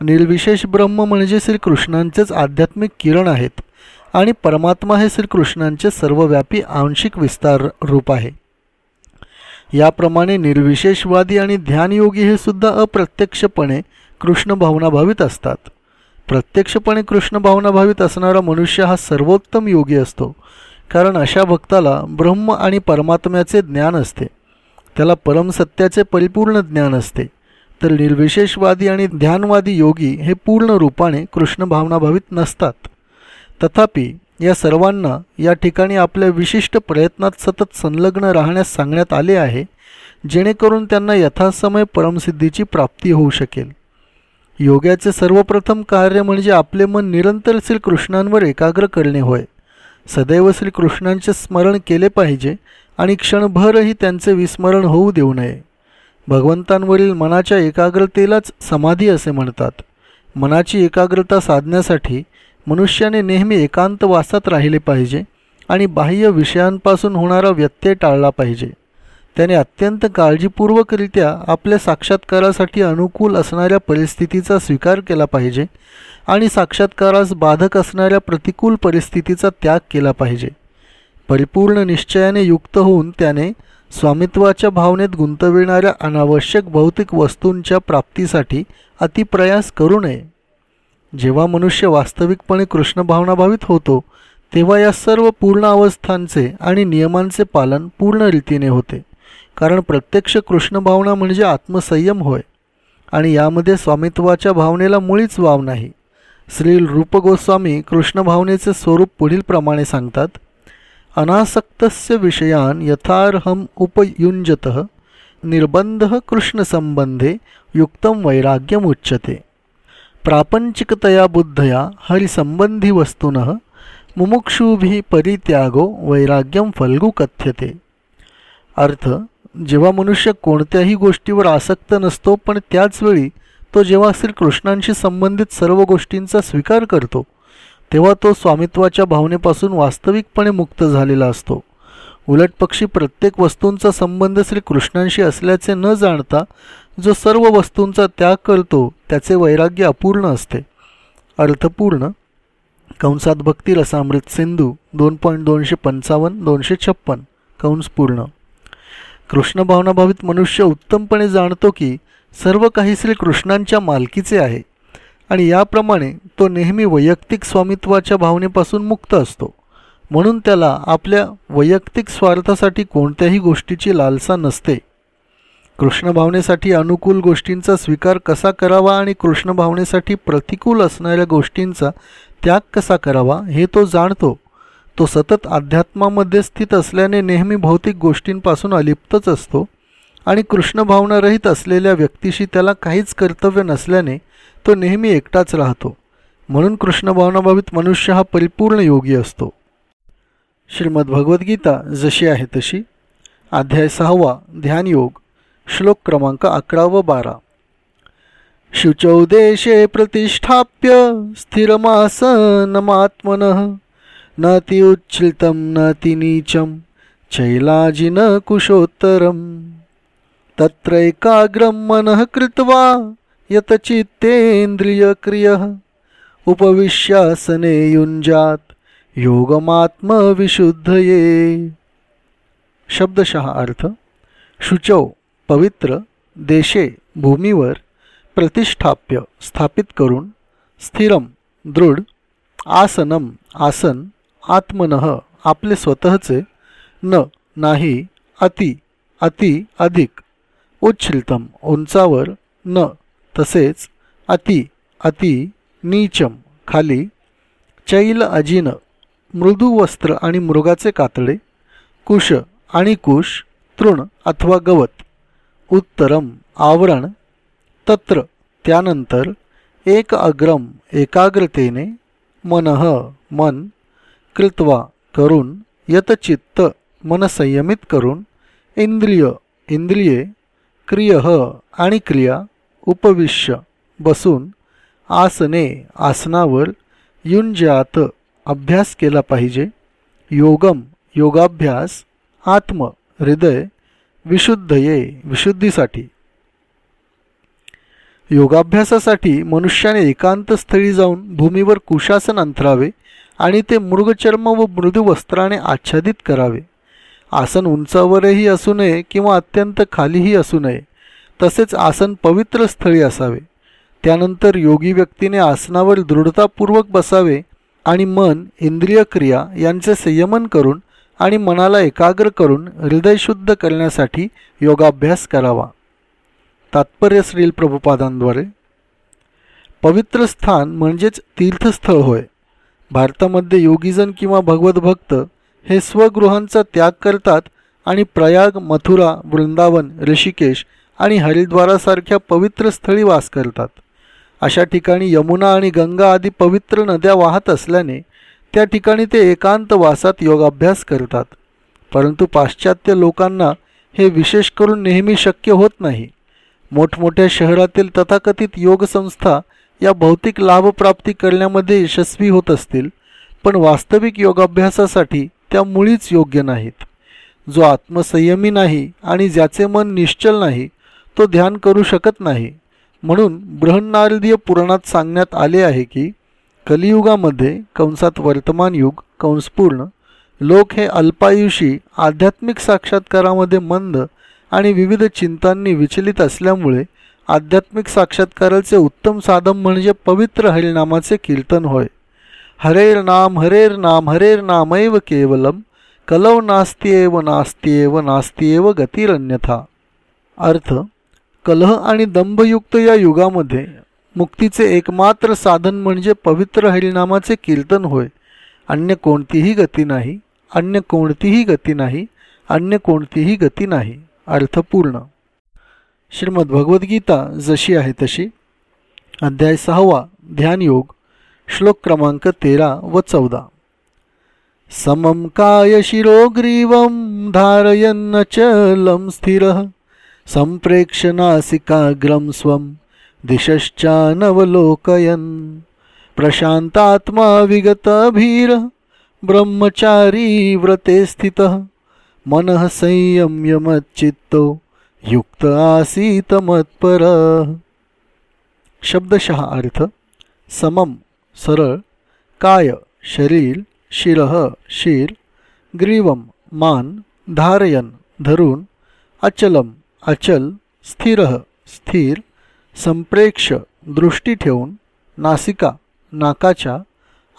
निर्विशेष ब्रह्म म्हणजे श्रीकृष्णांचेच आध्यात्मिक किरण आहेत. आणि परमात्मा हे श्रीकृष्णांचे सर्वव्यापी आंशिक विस्तार रूप आहे. याप्रमाणे निर्विशेषवादी आणि ध्यानयोगी हे सुद्धा अप्रत्यक्षपणे कृष्ण असतात. प्रत्यक्षपणे कृष्ण असणारा मनुष्य हा सर्वोत्तम योगी असतो. कारण अशा भक्ताला ब्रह्म आणि परमात्म्याचे ज्ञान असते. त्याला परमसत्याचे परिपूर्ण ज्ञान असते. तर निर्विशेषवादी आणि ध्यानवादी योगी हे पूर्ण रूपाने कृष्ण नसतात. तथापि या सर्वांना या ठिकाणी आपल्या विशिष्ट प्रयत्नात सतत संलग्न राहण्यास सांगण्यात आले आहे जेणेकरून त्यांना यथासमय परमसिद्धीची प्राप्ती होऊ शकेल. योग्याचे सर्वप्रथम कार्य म्हणजे आपले मन निरंतर श्रीकृष्णांवर एकाग्र करणे होय. सदैव श्रीकृष्णांचे स्मरण केले पाहिजे आणि क्षणभरही त्यांचे विस्मरण होऊ देऊ नये. भगवंतांवरील मनाच्या एकाग्रतेलाच समाधी असे म्हणतात. मनाची एकाग्रता साधण्यासाठी मनुष्याने नेहमी एकांत वासात राहिले पाहिजे आणि बाह्य विषयांपासून होणारा व्यत्यय टाळला पाहिजे. त्याने अत्यंत काळजीपूर्वकरित्या आपल्या साक्षात्कारासाठी अनुकूल असणाऱ्या परिस्थितीचा स्वीकार केला पाहिजे आणि साक्षात्कारास बाधक असणाऱ्या प्रतिकूल परिस्थितीचा त्याग केला पाहिजे. परिपूर्ण निश्चयाने युक्त होऊन त्याने स्वामित्वाच्या भावनेत गुंतविणाऱ्या अनावश्यक भौतिक वस्तूंच्या प्राप्तीसाठी अतिप्रयास करू नये. जेव्हा मनुष्य वास्तविकपणे कृष्ण भावनाभावित होतो तेव्हा या सर्व पूर्ण अवस्थांचे आणि नियमांचे पालन पूर्ण रीतीने होते. कारण प्रत्यक्ष कृष्ण भावना म्हणजे आत्मसंयम होय आणि यामध्ये स्वामित्वाच्या भावनेला मुळीच वाव नाही. श्री रूप गोस्वामी कृष्ण भावनेचे स्वरूप पुढीलप्रमाणे सांगतात अनासक्तस्य विषयान यथार्हम उपयुंजत निर्बंध कृष्णसंबंधे युक्तम वैराग्यम उच्यते प्रापंचिकतया बुद्धया हरिसंबंधी वस्तून मुमुक्षुभी परित्यागो वैराग्यम फल्गू कथ्यते अर्थ जेव्हा मनुष्य कोणत्याही गोष्टीवर आसक्त नसतो पण त्याचवेळी तो जेव्हा श्रीकृष्णांशी संबंधित सर्व गोष्टींचा स्वीकार करतो तेव्हा तो स्वामित्वाच्या भावनेपासून वास्तविकपणे मुक्त झालेला असतो. उलटपक्षी प्रत्येक वस्तूंचा संबंध श्रीकृष्णांशी असल्याचे न जाणता जो सर्व वस्तूंचा त्याग करतो त्याचे वैराग्य अपूर्ण असते. अर्थपूर्ण. कंसात भक्ती रसामृत सिंधू दोन पॉईंट दोनशे पंचावन्न दोनशे छप्पन. कंस पूर्ण. कृष्ण भावनाभावित मनुष्य उत्तमपणे जाणतो की सर्व काही श्रीकृष्णांच्या मालकीचे आहे. आणि याप्रमाणे तो नेहमी वैयक्तिक स्वामित्वाच्या भावनेपासून मुक्त असतो. म्हणून त्याला आपल्या वैयक्तिक स्वार्थासाठी कोणत्याही गोष्टीची लालसा नसते. कृष्णभावनेसाठी अनुकूल गोष्टींचा स्वीकार कसा करावा आणि कृष्णभावनेसाठी प्रतिकूल असणाऱ्या गोष्टींचा त्याग कसा करावा हे तो जाणतो. तो सतत अध्यात्मामध्ये स्थित असल्याने नेहमी भौतिक गोष्टींपासून अलिप्तच असतो आणि कृष्णभावनारहित असलेल्या व्यक्तीशी त्याला काहीच कर्तव्य नसल्याने तो नेहमी एकटाच राहतो. म्हणून कृष्णभावनाभावित मनुष्य हा परिपूर्ण योगी असतो. श्रीमद भगवद्गीता जशी आहे तशी. अध्याय सहावा ध्यानयोग. श्लोक क्रमांक अकरा व बारा. शुचौदेशे प्रतिष्ठाप्य स्थिरमासनमात्मन न ती उच्छिल्तं न ती नीचं चैलाजिन कुशोत्तरम। तत्रैकाग्रं मनः कृत्वा यतचित्तेन्द्रियक्रियः उपविश्यासने युञ्जात् योगमात्मविशुद्धये। शब्दशः अर्थ शुचौ। पवित्र देशे भूमीवर प्रतिष्ठाप्य स्थापित करून स्थिरम दृढ आसनम आसन आत्मनः आपले स्वतःचे न नाही अति अति अधिक उच्छिल्तम उंचावर न तसेच अति अति नीचम खाली चैल अजिन मृदू वस्त्र आणि मृगाचे कातडे कुश आणि कुश तृण अथवा गवत. उत्तरम आवरण तत्र त्यानंतर एक अग्रम एकाग्रतेने मनः मन कृत्वा करून यतचित्त मन संयमित करून इंद्रिय इंद्रिये क्रिय आणि क्रिया उपविश्य बसून आसने आसनावर युंजात अभ्यास केला पाहिजे योगम योगाभ्यास आत्म हृदय विशुद्ध ये विशुद्धीसाठी. योगाभ्यासासाठी मनुष्याने एकांत स्थळी जाऊन भूमीवर कुशासन अंतरावे आणि ते मृगचर्म व मृदू वस्त्राने आच्छादित करावे. आसन उंचावरही असू नये किंवा अत्यंत खालीही असू नये तसेच आसन पवित्र स्थळी असावे. त्यानंतर योगी व्यक्तीने आसनावर दृढतापूर्वक बसावे आणि मन इंद्रिय क्रिया यांचे संयमन करून आणि मनाला एकाग्र करून हृदयशुद्ध करण्यासाठी योगाभ्यास करावा. तात्पर्य श्रील प्रभुपादांद्वारे. पवित्र स्थान म्हणजेच तीर्थस्थळ होय. भारतामध्ये योगीजन किंवा भगवत भक्त हे स्वगृहांचा त्याग करतात आणि प्रयाग मथुरा वृंदावन ऋषिकेश आणि हरिद्वारासारख्या पवित्र स्थळी वास करतात. अशा ठिकाणी यमुना आणि गंगा आदी पवित्र नद्या वाहत असल्याने त्या ठिकाणी ते एकांत वासात योगाभ्यास करतात. परंतु पाश्चात्य लोकांना हे विशेष करून नेहमी शक्य होत नाही. मोठमोठ्या शहरातील तथाकथित योगसंस्था या भौतिक लाभप्राप्ती करण्यामध्ये यशस्वी होत असतील पण वास्तविक योगाभ्यासासाठी त्या मुळीच योग्य नाहीत. जो आत्मसंयमी नाही आणि ज्याचे मन निश्चल नाही तो ध्यान करू शकत नाही. म्हणून बृहन्नारदीय पुराणात सांगण्यात आले आहे की कलियुगामध्ये कंसात वर्तमान युग कंसपूर्ण लोक हे अल्पायुषी आध्यात्मिक साक्षात्कारामध्ये मंद आणि विविध चिंतांनी विचलित असल्यामुळे आध्यात्मिक साक्षात्काराचे उत्तम साधन म्हणजे पवित्र हरिनामाचे कीर्तन होय. हरेर नाम हरेर नाम हरेर नामैव केवलम कलव नास्त्येव नास्त्येव नास्त्येव गतिरन्यथा. अर्थ कलह आणि दंभयुक्त या युगामध्ये मुक्तीचे एकमात्र साधन म्हणजे पवित्र हरिनामाचे कीर्तन होय. अन्य कोणतीही गती नाही अन्य कोणतीही गती नाही अन्य कोणतीही गती नाही. अर्थपूर्ण. श्रीमद भगवद्गीता जशी आहे तशी. अध्याय सहावा ध्यानयोग श्लोक क्रमांक तेरा व चौदा. समम काय धारयन्नचलं स्थिरः सम्प्रेक्षनासिकाग्रं स्वं दिशश्चानवलोकयन्। प्रशान्तात्मा विगतभीरः ब्रह्मचारी व्रते स्थितः। मनः संयम्यमच्चित्तो युक्त आसीत मत्पर। शब्दशः अर्थ समम सरळ काय शरीर शिरः शिर ग्रीवम मान धारयन धरून अचलम अचल स्थिर स्थिर। संप्रेक्ष दृष्टी ठेवून नासिका नाकाच्या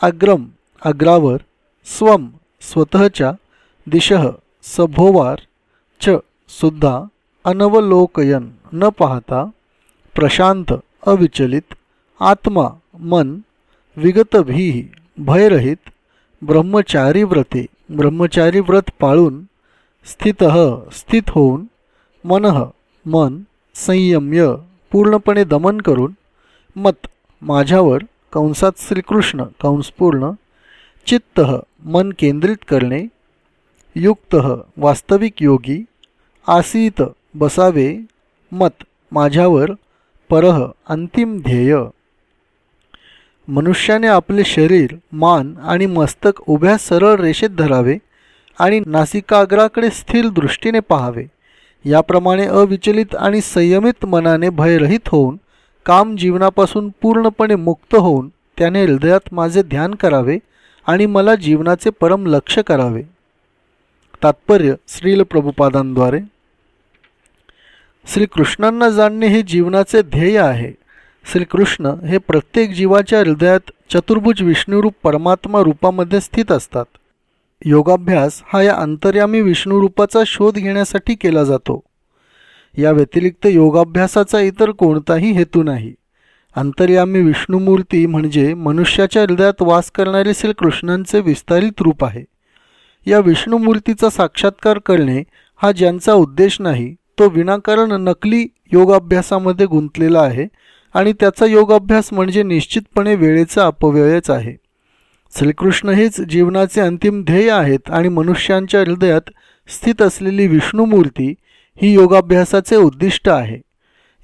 अग्रम अग्रावर स्वम स्वतःच्या दिशः सभोवार च सुद्धा अनवलोकयन न पाहता प्रशांत अविचलित आत्मा मन विगतभी भयरहित ब्रह्मचारी व्रते ब्रह्मचारी व्रत पाळून स्थित स्थित होऊन मन मन संयम्य पूर्णपणे दमन करून मत माझ्यावर कंसात श्रीकृष्ण कंसपूर्ण चित्त मन केंद्रित करणे युक्त वास्तविक योगी आसीत बसावे मत माझ्यावर परह अंतिम ध्येय. मनुष्याने आपले शरीर मान आणि मस्तक उभ्या सरळ रेषेत धरावे आणि नासिकाग्राकडे स्थिर दृष्टीने पाहावे. याप्रमाणे अविचलित आणि संयमित मनाने भयरहित होऊन काम जीवनापासून पूर्णपणे मुक्त होऊन त्याने हृदयात माझे ध्यान करावे आणि मला जीवनाचे परम लक्ष करावे. तात्पर्य श्रील प्रभुपादांद्वारे. श्रीकृष्णांना जाणणे हे जीवनाचे ध्येय आहे. श्रीकृष्ण हे प्रत्येक जीवाच्या हृदयात चतुर्भुज विष्णुरूप परमात्मा रूपामध्ये स्थित असतात. योगाभ्यास हा या अंतर्यामी विष्णुरूपाचा शोध घेण्यासाठी केला जातो. या व्यतिरिक्त योगाभ्यासाचा इतर कोणताही हेतू नाही. अंतर्यामी विष्णुमूर्ती म्हणजे मनुष्याच्या हृदयात वास करणारे श्रीकृष्णांचे विस्तारित रूप आहे. या विष्णुमूर्तीचा साक्षात्कार करणे हा ज्यांचा उद्देश नाही तो विनाकारण नकली योगाभ्यासामध्ये गुंतलेला आहे आणि त्याचा योगाभ्यास म्हणजे निश्चितपणे वेळेचा अपव्ययच आहे. श्रीकृष्ण हेच जीवनाचे अंतिम ध्येय आहेत आणि मनुष्यांच्या हृदयात स्थित असलेली विष्णुमूर्ती ही योगाभ्यासाचे उद्दिष्ट आहे.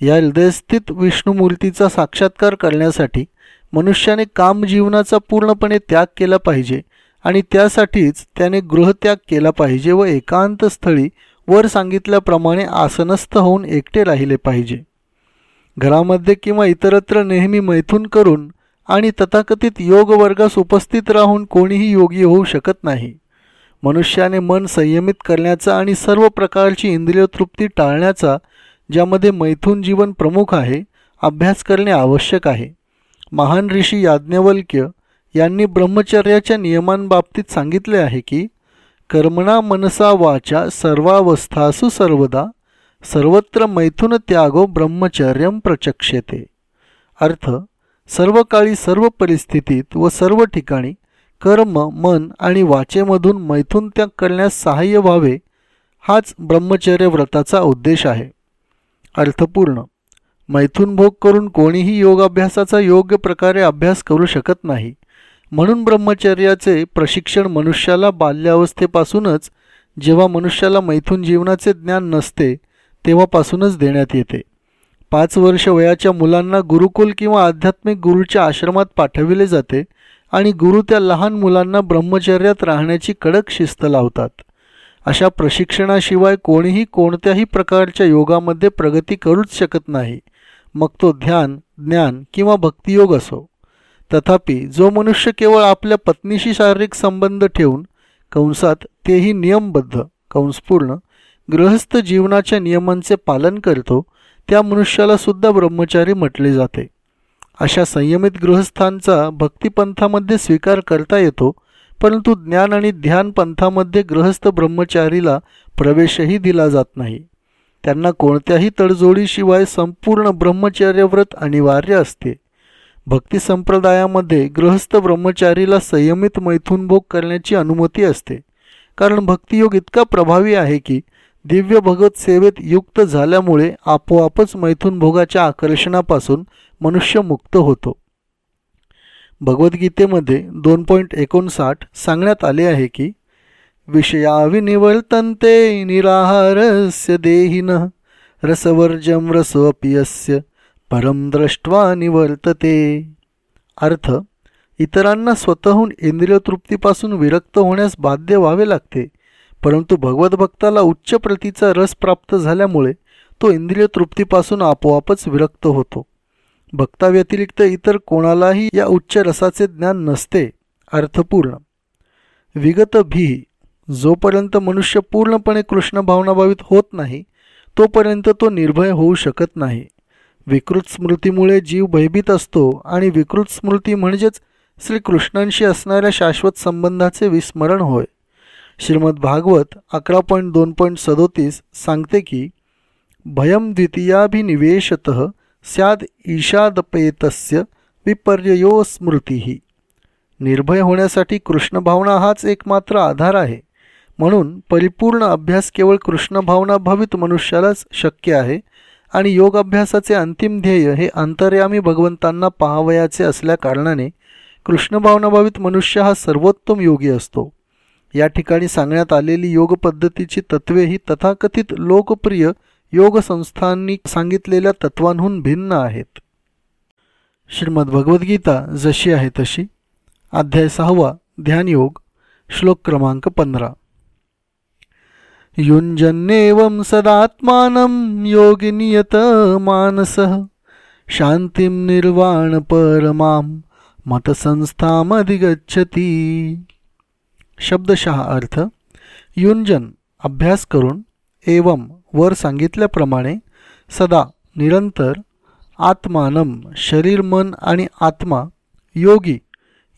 या हृदयस्थित विष्णुमूर्तीचा साक्षात्कार करण्यासाठी मनुष्याने कामजीवनाचा पूर्णपणे त्याग केला पाहिजे आणि त्यासाठीच त्याने गृहत्याग केला पाहिजे व एकांत स्थळी वर सांगितल्याप्रमाणे आसनस्थ होऊन एकटे राहिले पाहिजे. घरामध्ये किंवा इतरत्र नेहमी मैथून करून आणि तथाकथित योग वर्गास उपस्थित राहून कोणीही योगी होऊ शकत नाही. मनुष्याने मन संयमित करण्याचा आणि सर्व प्रकारची इंद्रिय तृप्ती टाळण्याचा ज्यामध्ये मैथून जीवन प्रमुख आहे अभ्यास करणे आवश्यक आहे. महान ऋषी याज्ञवल्क्य यांनी ब्रह्मचर्याच्या नियमांबाबतीत सांगितले आहे की कर्मणा मनसा वाचा सर्वावस्थासु सर्वदा सर्वत्र मैथुन त्यागो ब्रह्मचर्यम प्रचक्षते. अर्थ सर्व काळी सर्व परिस्थितीत व सर्व ठिकाणी कर्म मन आणि वाचेमधून मैथून त्याग करण्यास सहाय्य व्हावे हाच ब्रह्मचर्य व्रताचा उद्देश आहे. अर्थपूर्ण. मैथून भोग करून कोणीही योगाभ्यासाचा योग्य प्रकारे अभ्यास करू शकत नाही. म्हणून ब्रह्मचर्याचे प्रशिक्षण मनुष्याला बाल्यावस्थेपासूनच जेव्हा मनुष्याला मैथून जीवनाचे ज्ञान नसते तेव्हापासूनच देण्यात येते. पाच वर्ष वयाच्या मुलांना गुरुकुल किंवा आध्यात्मिक गुरुच्या आश्रमात पाठविले जाते आणि गुरु त्या लहान मुलांना ब्रह्मचर्यात राहण्याची कडक शिस्त लावतात. अशा प्रशिक्षणाशिवाय कोणीही कोणत्याही प्रकारच्या योगामध्ये प्रगती करूच शकत नाही. मग तो ध्यान ज्ञान किंवा भक्तियोग असो. तथापि जो मनुष्य केवळ आपल्या पत्नीशी शारीरिक संबंध ठेवून कंसात तेही नियमबद्ध कंसपूर्ण गृहस्थ जीवनाच्या नियमांचे पालन करतो त्या मनुष्याला सुद्धा ब्रह्मचारी म्हटले जाते. अशा संयमित गृहस्थांचा भक्तिपंथामध्ये स्वीकार करता येतो परंतु ज्ञान आणि ध्यान पंथामध्ये गृहस्थ ब्रह्मचारीला प्रवेशही दिला जात नाही. त्यांना कोणत्याही तडजोडीशिवाय संपूर्ण ब्रह्मचर्यव्रत अनिवार्य असते. भक्ती संप्रदायामध्ये गृहस्थ ब्रह्मचारीला संयमित मैथूनभोग करण्याची अनुमती असते. कारण भक्तियोग इतका प्रभावी आहे की दिव्य भगत सेवेत युक्त झाल्यामुळे आपोआपच मैथून भोगाच्या आकर्षणापासून मनुष्य मुक्त होतो. भगवद्गीतेमध्ये दोन पॉईंट एकोणसाठ सांगण्यात आले आहे की विषयाविनिवर्तन्ते निराहारस्य देहिन रसवर्जम रसोपियस्य परम द्रष्ट्वा निवर्तते. अर्थ इतरांना स्वतःहून इंद्रिय तृप्तीपासून विरक्त होण्यास बाध्य व्हावे लागते. परंतु भगवत भक्ताला उच्च प्रतीचा रस प्राप्त झाल्यामुळे तो इंद्रिय तृप्तीपासून आपोआपच विरक्त होतो. भक्ताव्यतिरिक्त इतर कोणालाही या उच्च रसाचे ज्ञान नसते अर्थपूर्ण. विगत भी जोपर्यंत मनुष्य पूर्णपणे कृष्ण भावनाभावित होत नाही तोपर्यंत तो निर्भय होऊ शकत नाही. विकृत स्मृतीमुळे जीव भयभीत असतो आणि विकृत स्मृती म्हणजेच श्रीकृष्णांशी असणाऱ्या शाश्वत संबंधाचे विस्मरण होय. श्रीमद भागवत अकरा पॉईंट दोन पॉईंट सदोतीस सांगते की भयम द्वितीयाभिनिवेशत स्याद ईशादपेतस्य विपर्ययो स्मृतीही निर्भय होण्यासाठी कृष्ण भावना हाच एकमात्र आधार आहे. म्हणून परिपूर्ण अभ्यास केवळ कृष्ण भावनाभावित मनुष्यालाच शक्य आहे आणि योग अभ्यासाचे अंतिम ध्येय हे अंतर्यामी भगवंतांना पाहावयाचे असल्याकारणाने कृष्णभावनाभावित मनुष्य हा सर्वोत्तम योगी असतो. या ठिकाणी सांगण्यात आलेली योग पद्धतीची तत्वे ही तथाकथित लोकप्रिय योग संस्थांनी सांगितलेल्या तत्वांहून भिन्न आहेत. श्रीमद भगवद्गीता जशी आहे तशी. अध्याय सहावा ध्यानयोग श्लोक क्रमांक पंधरा. युञ्जन्नेवं सदात्मानं योगिनियत मानसः शान्तिं निर्वाणपरमां मतसंस्थामधिगच्छती। शब्दशः अर्थ युंजन अभ्यास करून एवम वर सांगितल्याप्रमाणे सदा निरंतर आत्मानम शरीर मन आणि आत्मा योगी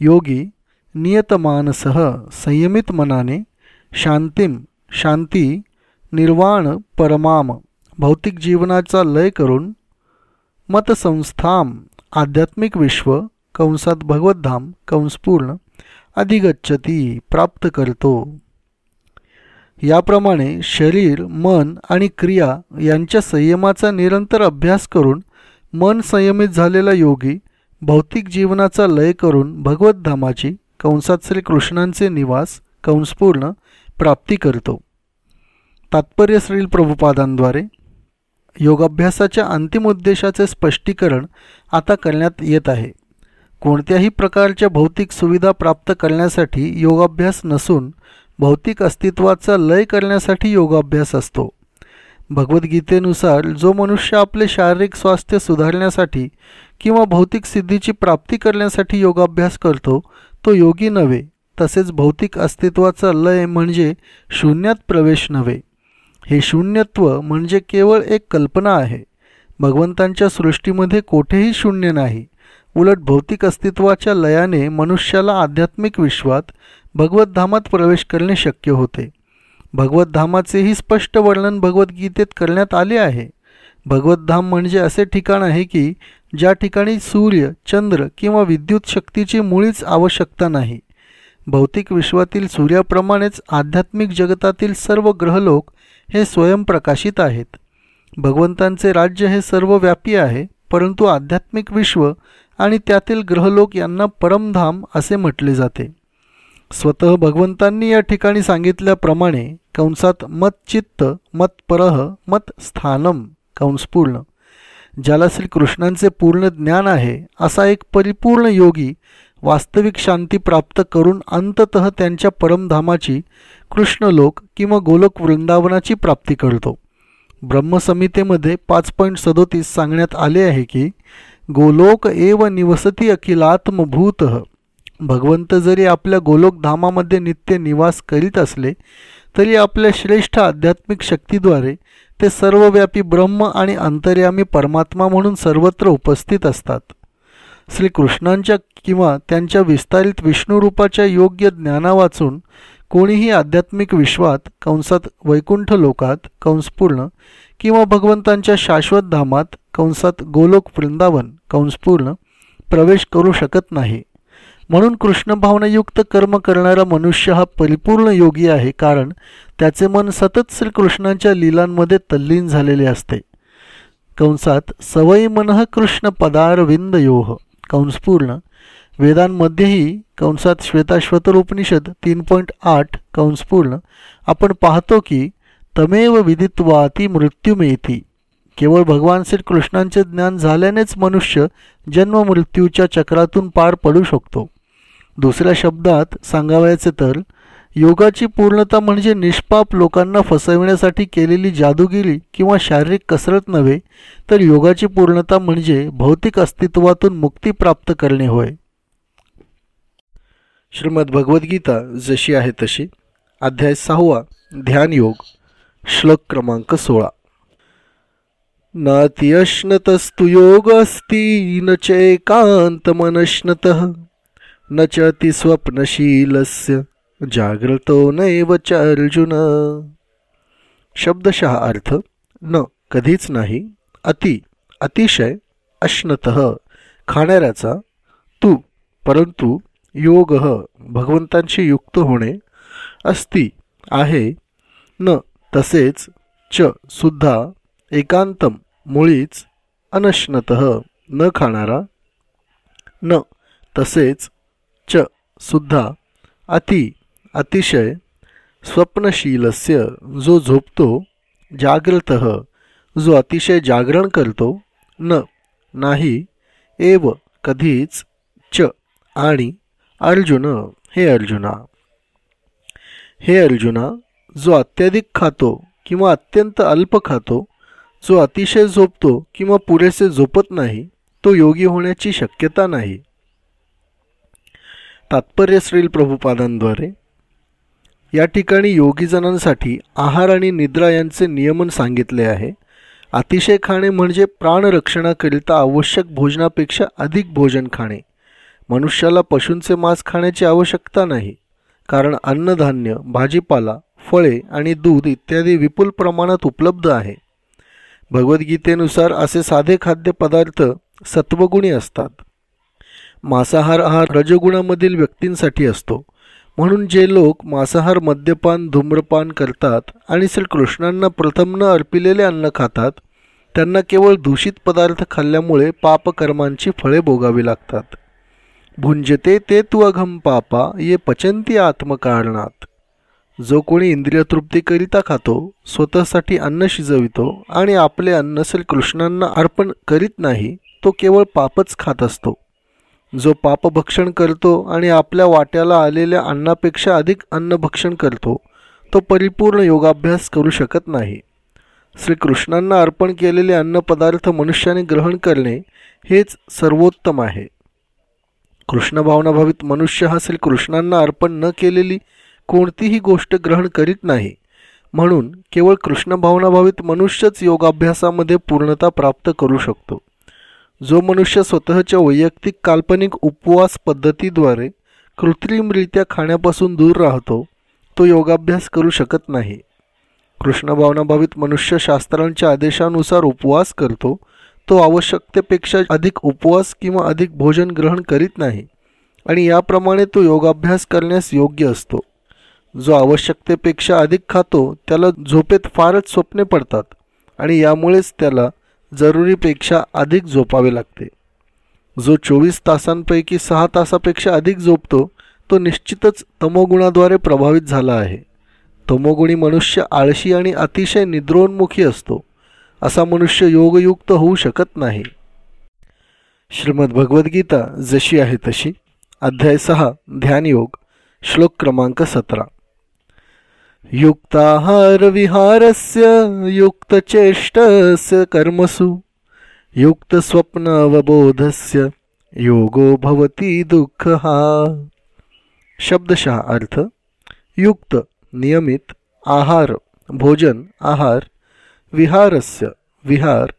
योगी नियतमानसह संयमित मनाने शांतीम शांती निर्वाण परमाम भौतिक जीवनाचा लय करून मतसंस्थाम आध्यात्मिक विश्व कंसात भगवद्धाम कंसपूर्ण अधिगच्छती प्राप्त करतो. याप्रमाणे शरीर मन आणि क्रिया यांच्या संयमाचा निरंतर अभ्यास करून मन संयमित झालेला योगी भौतिक जीवनाचा लय करून भगवद्धामाची कंसात श्रीकृष्णांचे निवास कंसपूर्ण प्राप्ती करतो. तात्पर्य श्रील प्रभुपादांद्वारे योगाभ्यासाच्या अंतिम उद्देशाचे स्पष्टीकरण आता करण्यात येत आहे. कोणत्याही प्रकारच्या भौतिक सुविधा प्राप्त करण्यासाठी योगाभ्यास नसून भौतिक अस्तित्वाचा लय करण्यासाठी योगाभ्यास असतो. भगवद्गीतेनुसार जो मनुष्य आपले शारीरिक स्वास्थ्य सुधारण्यासाठी किंवा भौतिक सिद्धीची प्राप्ती करण्यासाठी योगाभ्यास करतो तो योगी नव्हे. तसेच भौतिक अस्तित्वाचा लय म्हणजे शून्यात प्रवेश नव्हे. हे शून्यत्व म्हणजे केवळ एक कल्पना आहे. भगवंतांच्या सृष्टीमध्ये कोठेही शून्य नाही. उलट भौतिक अस्तित्वाच्या लयाने मनुष्याला आध्यात्मिक विश्वात भगवद्धामात प्रवेश करणे शक्य होते. भगवद्धामाचेही स्पष्ट वर्णन भगवद्गीतेत करण्यात आले आहे. भगवद्धाम म्हणजे असे ठिकाण आहे की ज्या ठिकाणी सूर्य चंद्र किंवा विद्युत शक्तीची मुळीच आवश्यकता नाही. भौतिक विश्वातील सूर्याप्रमाणेच आध्यात्मिक जगतातील सर्व ग्रहलोक हे स्वयंप्रकाशित आहेत. भगवंतांचे राज्य हे सर्वव्यापी आहे परंतु आध्यात्मिक विश्व आणि त्यातील ग्रहलोक यांना परमधाम असे म्हटले जाते. स्वतः भगवंतांनी या ठिकाणी सांगितल्याप्रमाणे कंसात मत चित्त मत परह मत स्थानम कंसपूर्ण ज्याला श्रीकृष्णांचे पूर्ण ज्ञान आहे असा एक परिपूर्ण योगी वास्तविक शांती प्राप्त करून अंतत त्यांच्या परमधामाची कृष्णलोक किंवा गोलोक वृंदावनाची प्राप्ती करतो. ब्रह्मसमितेमध्ये पाच पॉईंट सदोतीस सांगण्यात आले आहे की गोलोक एव निवसती अखिलात्मभूत. भगवंत जरी आपल्या गोलोकधामामध्ये नित्य निवास करीत असले तरी आपल्या श्रेष्ठ आध्यात्मिक शक्तीद्वारे ते सर्वव्यापी ब्रह्म आणि अंतर्यामी परमात्मा म्हणून सर्वत्र उपस्थित असतात. श्रीकृष्णांच्या किंवा त्यांच्या विस्तारित विष्णुरूपाच्या योग्य ज्ञाना वाचून कोणीही आध्यात्मिक विश्वात कंसात वैकुंठ लोकात कंसपूर्ण किंवा भगवंतांच्या शाश्वत धामात कंसात गोलोक वृंदावन कंसपूर्ण प्रवेश करू शकत नाही. म्हणून कृष्णभावनायुक्त कर्म करणारा मनुष्य हा परिपूर्ण योगी आहे कारण त्याचे मन सतत श्रीकृष्णांच्या लीलांमध्ये तल्लीन झालेले असते. कंसात सवयी मनः कृष्ण पदारविंद योह कंसपूर्ण वेदांमध्येही कंसात श्वेताश्वतर उपनिषद तीन पॉईंट आठ कंसपूर्ण आपण पाहतो की तमेव विदित्वाती मृत्युमेती केवळ भगवान श्रीकृष्णांचे ज्ञान झाल्यानेच मनुष्य जन्ममृत्यूच्या चक्रातून पार पडू शकतो. दुसऱ्या शब्दात सांगावयाचे तर योगाची पूर्णता म्हणजे निष्पाप लोकांना फसविण्यासाठी केलेली जादूगिरी किंवा शारीरिक कसरत नव्हे तर योगाची पूर्णता म्हणजे भौतिक अस्तित्वातून मुक्ती प्राप्त करणे होय. श्रीमद भगवद्गीता जशी आहे तशी. अध्याय सहावा ध्यानयोग श्लोक क्रमांक सोळा. नात्यश्नतस्तु योग अस्ति न चैकान्तमनश्नत न च अतिस्वप्नशीलस्य जागृतो नैव च अर्जुन। शब्दशः अर्थ न कधीच नाही अति अतिशय अश्नत खाणाऱ्याचा तू परंतु योग भगवंतांशी युक्त होणे अस्ति आहे न तसेच च सुद्धा एकांतम मुळीच अनश्नत न खाणारा न तसेच च सुद्धा अति अतिशय स्वप्नशीलस्य जो झोपतो जागृत जो अतिशय जागरण करतो न नाही एव कधीच च आणि अर्जुन हे अर्जुना हे अर्जुना जो अत्याधिक खातो किंवा अत्यंत अल्प खातो जो अतिशय झोपतो किंवा पुरेसे झोपत नाही तो योगी होण्याची शक्यता नाही. तात्पर्य श्रील प्रभुपादांद्वारे या ठिकाणी योगीजनांसाठी आहार आणि निद्रा यांचे नियमन सांगितले आहे. अतिशय खाणे म्हणजे प्राणरक्षणाकरिता आवश्यक भोजनापेक्षा अधिक भोजन खाणे. मनुष्याला पशूंचे मांस खाण्याची आवश्यकता नाही कारण अन्नधान्य भाजीपाला फळे आणि दूध इत्यादी विपुल प्रमाणात उपलब्ध आहे. भगवद्गीतेनुसार असे साधे खाद्यपदार्थ सत्वगुणी असतात. मांसाहार हा रजगुणामधील व्यक्तींसाठी असतो. म्हणून जे लोक मांसाहार मद्यपान धूम्रपान करतात आणि श्रीकृष्णांना प्रथम न अर्पिलेले अन्न खातात त्यांना केवळ दूषित पदार्थ खाल्ल्यामुळे पापकर्मांची फळे भोगावी लागतात. भुंजते ते तू अघम पापा ये पचंती आत्मकारणात. जो कोणी इंद्रिय तृप्तीकरिता खातो स्वतःसाठी अन्न शिजवितो आणि आपले अन्न श्रीकृष्णांना अर्पण करीत नाही तो केवळ पापच खात असतो. जो पापभक्षण करतो आणि आपल्या वाट्याला आलेल्या अन्नापेक्षा अधिक अन्नभक्षण करतो तो परिपूर्ण योगाभ्यास करू शकत नाही. श्रीकृष्णांना अर्पण केलेले अन्नपदार्थ मनुष्याने ग्रहण करणे हेच सर्वोत्तम आहे. कृष्णभावनाभावित मनुष्य हा श्रीकृष्णांना अर्पण न केलेली कोणतीही गोष्ट ग्रहण करीत नाही. म्हणून केवळ कृष्णभावनाभावित मनुष्यच योगाभ्यासामध्ये पूर्णता प्राप्त करू शकतो. जो मनुष्य स्वतःच्या वैयक्तिक काल्पनिक उपवास पद्धतीद्वारे कृत्रिमरित्या खाण्यापासून दूर राहतो तो योगाभ्यास करू शकत नाही. कृष्णभावनाभावित मनुष्य शास्त्रांच्या आदेशानुसार उपवास करतो तो आवश्यकतेपेक्षा अधिक उपवास किंवा अधिक भोजन ग्रहण करीत नाही आणि याप्रमाणे तो योगाभ्यास करण्यास योग्य असतो. जो आवश्यकतेपेक्षा अधिक खातो त्याला झोपेत फारच स्वप्ने पडतात आणि यामुळेच त्याला जरुरीपेक्षा अधिक झोपावे लागते. जो चोवीस तासांपैकी सहा तासापेक्षा अधिक झोपतो तो निश्चितच तमोगुणाद्वारे प्रभावित झाला आहे. तमोगुणी मनुष्य आळशी आणि अतिशय निद्रोन्मुखी असतो असा मनुष्य योगयुक्त होऊ शकत नाही. श्रीमद भगवद्गीता जशी आहे तशी. अध्याय सहा ध्यानयोग श्लोक क्रमांक सतरा. युक्ताहारविहारस्य युक्तचेष्टस्य कर्मसु। युक्तस्वप्नवबोधस्य योगो भवती दुःख। शब्दशः अर्थ युक्त नियमित आहार भोजन आहार विहारस्य विहार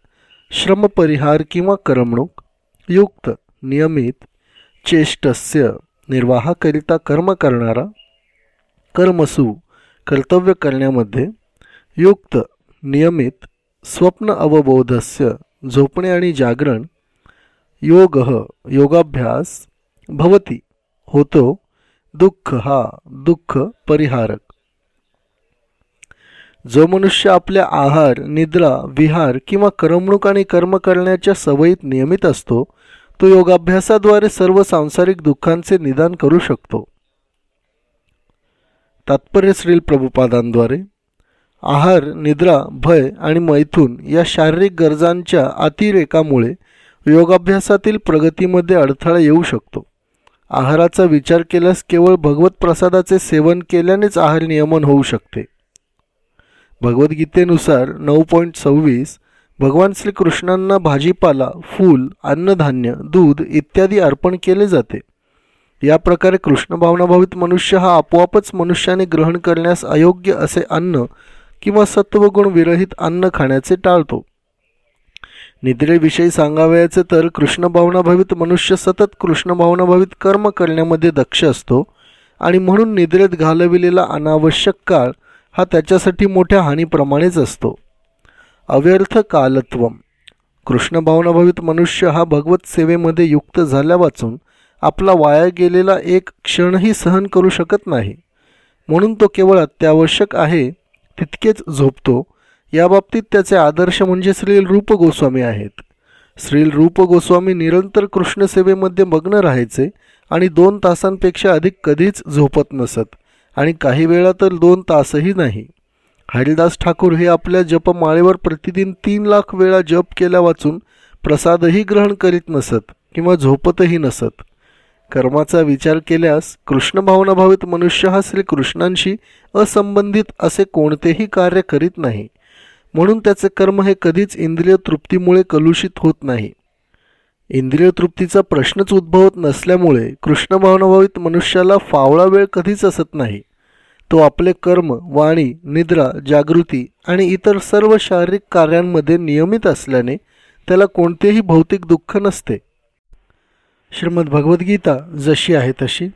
श्रमपरिहार किंवा करमणूक युक्त नियमित चेष्टस्य निर्वाहाकरिता कर्म करणारा कर्मसू। कर्तव्य करण्यामध्ये युक्त नियमित स्वप्न अवबोधस्य झोपणे आणि जागरण योग योगाभ्यास भवती होतो दुःख हा दुःख परिहारक. जो मनुष्य आपल्या आहार निद्रा विहार किंवा करमणूक आणि कर्म करण्याच्या सवयीत नियमित असतो तो योगाभ्यासाद्वारे सर्व सांसारिक दुःखांचे निदान करू शकतो. तात्पर्य श्रील प्रभुपादांद्वारे आहार निद्रा भय आणि मैथून या शारीरिक गरजांच्या अतिरेकामुळे योगाभ्यासातील प्रगतीमध्ये अडथळा येऊ शकतो. आहाराचा विचार केल्यास केवळ भगवत प्रसादाचे सेवन केल्यानेच आहार नियमन होऊ शकते. भगवद्गीतेनुसार नऊ पॉईंट सव्वीस भगवान श्रीकृष्णांना भाजीपाला फूल अन्नधान्य दूध इत्यादी अर्पण केले जाते. या प्रकारे कृष्णभावनाभावित मनुष्य हा आपोआपच मनुष्याने ग्रहण करण्यास अयोग्य असे अन्न किंवा सत्वगुण विरहित अन्न खाण्याचे टाळतो. निद्रेविषयी सांगावयाचे तर कृष्णभावनाभावित मनुष्य सतत कृष्णभावनाभावित कर्म करण्यामध्ये दक्ष असतो आणि म्हणून निद्रेत घालविलेला अनावश्यक काळ हा त्याच्यासाठी मोठ्या हानीप्रमाणेच असतो. अव्यर्थ कालत्वम. कृष्णभावनाभावित मनुष्य हा भगवत सेवेमध्ये युक्त झाल्या वाचून आपला वाया गेलेला एक क्षणही सहन करू शकत नाही. म्हणून तो केवळ अत्यावश्यक आहे तितकेच झोपतो. याबाबतीत त्याचे आदर्श म्हणजे श्रील रूप गोस्वामी आहेत. श्रील रूप गोस्वामी निरंतर कृष्णसेवेमध्ये मग्न राहायचे आणि दोन तासांपेक्षा अधिक कधीच झोपत नसत आणि काही वेळा तर दोन तासही नाही. हरिदास ठाकूर हे आपल्या जपमाळेवर प्रतिदिन तीन लाख वेळा जप केल्या वाचून प्रसादही ग्रहण करीत नसत किंवा झोपतही नसत. कर्माचा विचार केल्यास कृष्ण भावनाभावित मनुष्य हा श्रीकृष्णांशी असंबंधित असे कोणतेही कार्य करीत नाही. म्हणून त्याचे कर्म हे कधीच इंद्रिय तृप्तीमुळे कलुषित होत नाही. इंद्रिय तृप्तीचा प्रश्नच उद्भवत नसल्यामुळे कृष्ण भावनाभावित मनुष्याला फावळा वेळ कधीच असत नाही. तो आपले कर्म वाणी निद्रा जागृती आणि इतर सर्व शारीरिक कार्यांमध्ये नियमित असल्याने त्याला कोणतेही भौतिक दुःख नसते. श्रीमद भगवद्गीता जशी आहे तशी.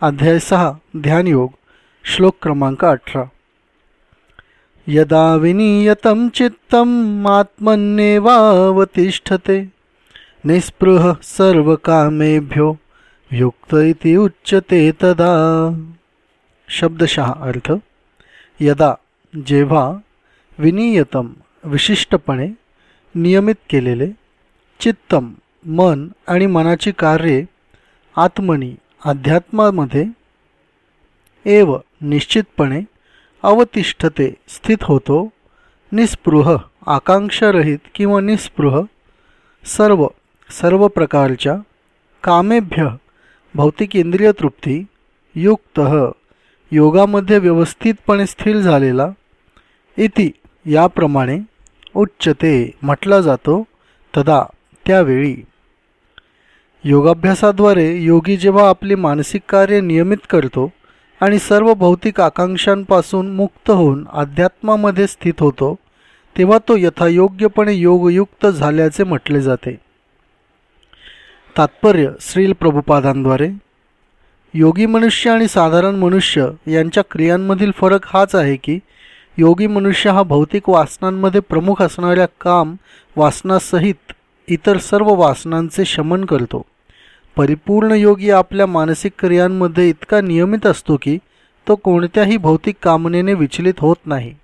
अध्याय सहा ध्यानयोग श्लोक क्रमांक अठरा. यदा विनीयतं चित्तम् आत्मन्येवावतिष्ठते निस्पृह सर्वकामेभ्यो युक्त इति उच्यते तदा. शब्दशः अर्थ यदा जेव्हा विनियतम विशिष्टपणे नियमित केलेले चित्तम मन आणि मनाची कार्ये आत्मनी अध्यात्मामध्ये एव निश्चितपणे अवतिष्ठते स्थित होतो निस्पृह आकांक्षारहित किंवा निस्पृह सर्व सर्व प्रकारच्या कामेभ्य भौतिक इंद्रिय तृप्ती युक्त योगामध्ये व्यवस्थितपणे स्थिर झालेला इति याप्रमाणे उच्चते म्हटला जातो तदा त्यावेळी योगाभ्यासाद्वारे योगी जेव्हा आपली मानसिक कार्य नियमित करतो आणि सर्व भौतिक आकांक्षांपासून मुक्त होऊन अध्यात्मामध्ये स्थित होतो तेव्हा तो यथायोग्यपणे योगयुक्त झाल्याचे म्हटले जाते. तात्पर्य श्रील प्रभुपादांद्वारे योगी मनुष्य आणि साधारण मनुष्य यांच्या क्रियांमधील फरक हाच आहे की योगी मनुष्य हा भौतिक वासनांमध्ये प्रमुख असणाऱ्या काम वासनासहित इतर सर्व वासनांचे शमन करतो. परिपूर्ण योगी आपल्या मानसिक क्रियांमध्ये इतका नियमित असतो की तो कोणत्याही भौतिक कामनेने विचलित होत नाही.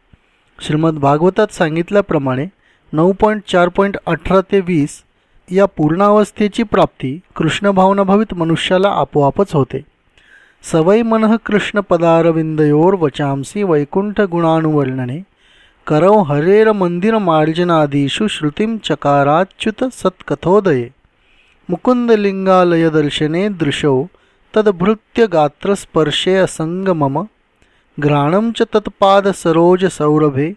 श्रीमद भागवतात सांगितल्याप्रमाणे नऊ पॉईंट चार पॉईंट अठरा ते वीस या पूर्णावस्थेची प्राप्ती कृष्णभावनाभावित मनुष्याला आपोआपच होते. सवय मनः कृष्ण पदारविंदयोर वचांसी वैकुंठ गुणानुवर्णने करौ हरेर मंदिर मार्जनादिषु श्रुतीं चकाराच्युत सत्कथोदये। मुकुंदलिंगालयदर्शने दृशौ तद्भृत्यगात्रस्पर्शे गात्रस्पर्शे घ्राणं च तत्पादसरोजसौरभे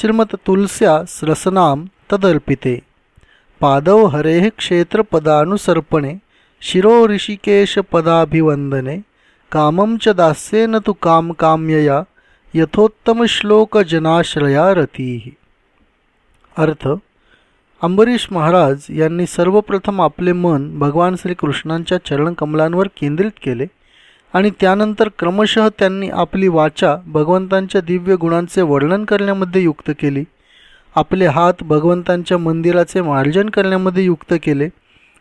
श्रीमत्तुलस्या रसनां तदर्पिते। पादौ हरेः क्षेत्रपदानुसर्पणे शिरो ऋषिकेशपदाभिवन्दने कामं च दास्येन तु कामकाम्यया यथोत्तमश्लोकजनाश्रया रतीः अर्थ अंबरीश महाराज यांनी सर्वप्रथम आपले मन भगवान श्रीकृष्णांच्या चरणकमलांवर केंद्रित केले आणि त्यानंतर क्रमशः त्यांनी आपली वाचा भगवंतांच्या दिव्य गुणांचे वर्णन करण्यामध्ये युक्त केली. आपले हात भगवंतांच्या मंदिराचे मार्जन करण्यामध्ये युक्त केले.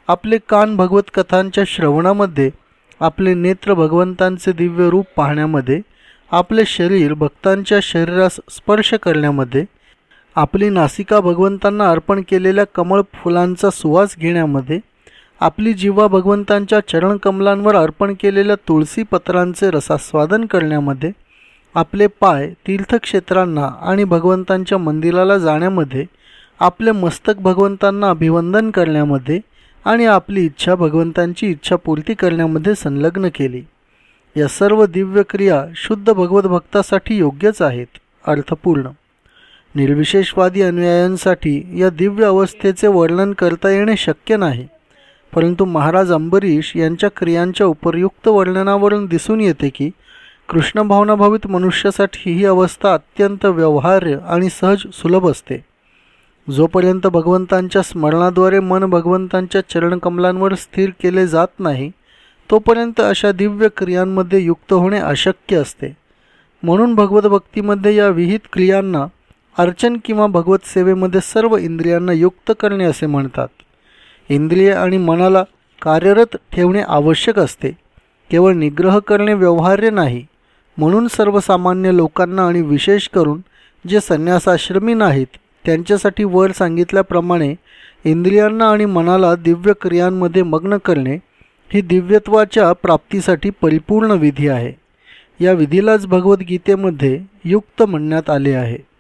आपले कान भगवत कथांच्या श्रवणामध्ये आपले नेत्र भगवंतांचे दिव्य रूप पाहण्यामध्ये आपले शरीर भक्तांच्या शरीरास स्पर्श करण्यामध्ये आपली नासिका भगवंतांना अर्पण केलेल्या कमळ फुलांचा सुवास घेण्यामध्ये आपली जीवा भगवंतांच्या चरणकमलांवर अर्पण केलेल्या तुळसी पत्रांचे रसास्वादन करण्यामध्ये आपले पाय तीर्थक्षेत्रांना आणि भगवंतांच्या मंदिराला जाण्यामध्ये आपले मस्तक भगवंतांना अभिवंदन करण्यामध्ये आणि आपली इच्छा भगवंतांची इच्छापूर्ती करण्यामध्ये संलग्न केली. या सर्व दिव्य क्रिया शुद्ध भगवत भक्तासाठी योग्यच आहेत. अर्थपूर्ण. निर्विशेषवादी अनुयायांसाठी या दिव्य अवस्थेचे वर्णन करता येणे शक्य नाही. परंतु महाराज अंबरीश यांच्या क्रियांच्या उपयुक्त वर्णनावरून दिसून येते की कृष्णभावनाभावित मनुष्यासाठी ही अवस्था अत्यंत व्यवहार्य आणि सहज सुलभ असते. जोपर्यंत भगवंतांच्या स्मरणाद्वारे मन भगवंतांच्या चरणकमलांवर स्थिर केले जात नाही तोपर्यंत अशा दिव्य क्रियांमध्ये युक्त होणे अशक्य असते. म्हणून भगवत भक्तीमध्ये या विहित क्रियांना अर्चन किंवा भगवत सेवेमध्ये सर्व इंद्रियांना युक्त करणे असे म्हणतात. इंद्रिय आणि मनाला कार्यरत ठेवणे आवश्यक असते. केवळ निग्रह करणे व्यवहार्य नाही. म्हणून सर्वसामान्य लोकांना आणि विशेष करून जे संन्यासाश्रमी नाहीत त्यांच्यासाठी वर सांगितल्याप्रमाणे इंद्रियांना आणि मनाला दिव्य क्रियांमध्ये मग्न करणे ही दिव्यत्वाच्या प्राप्तीसाठी परिपूर्ण विधी आहे. या विधीलाच भगवद्गीतेमध्ये युक्त म्हणण्यात आले आहे.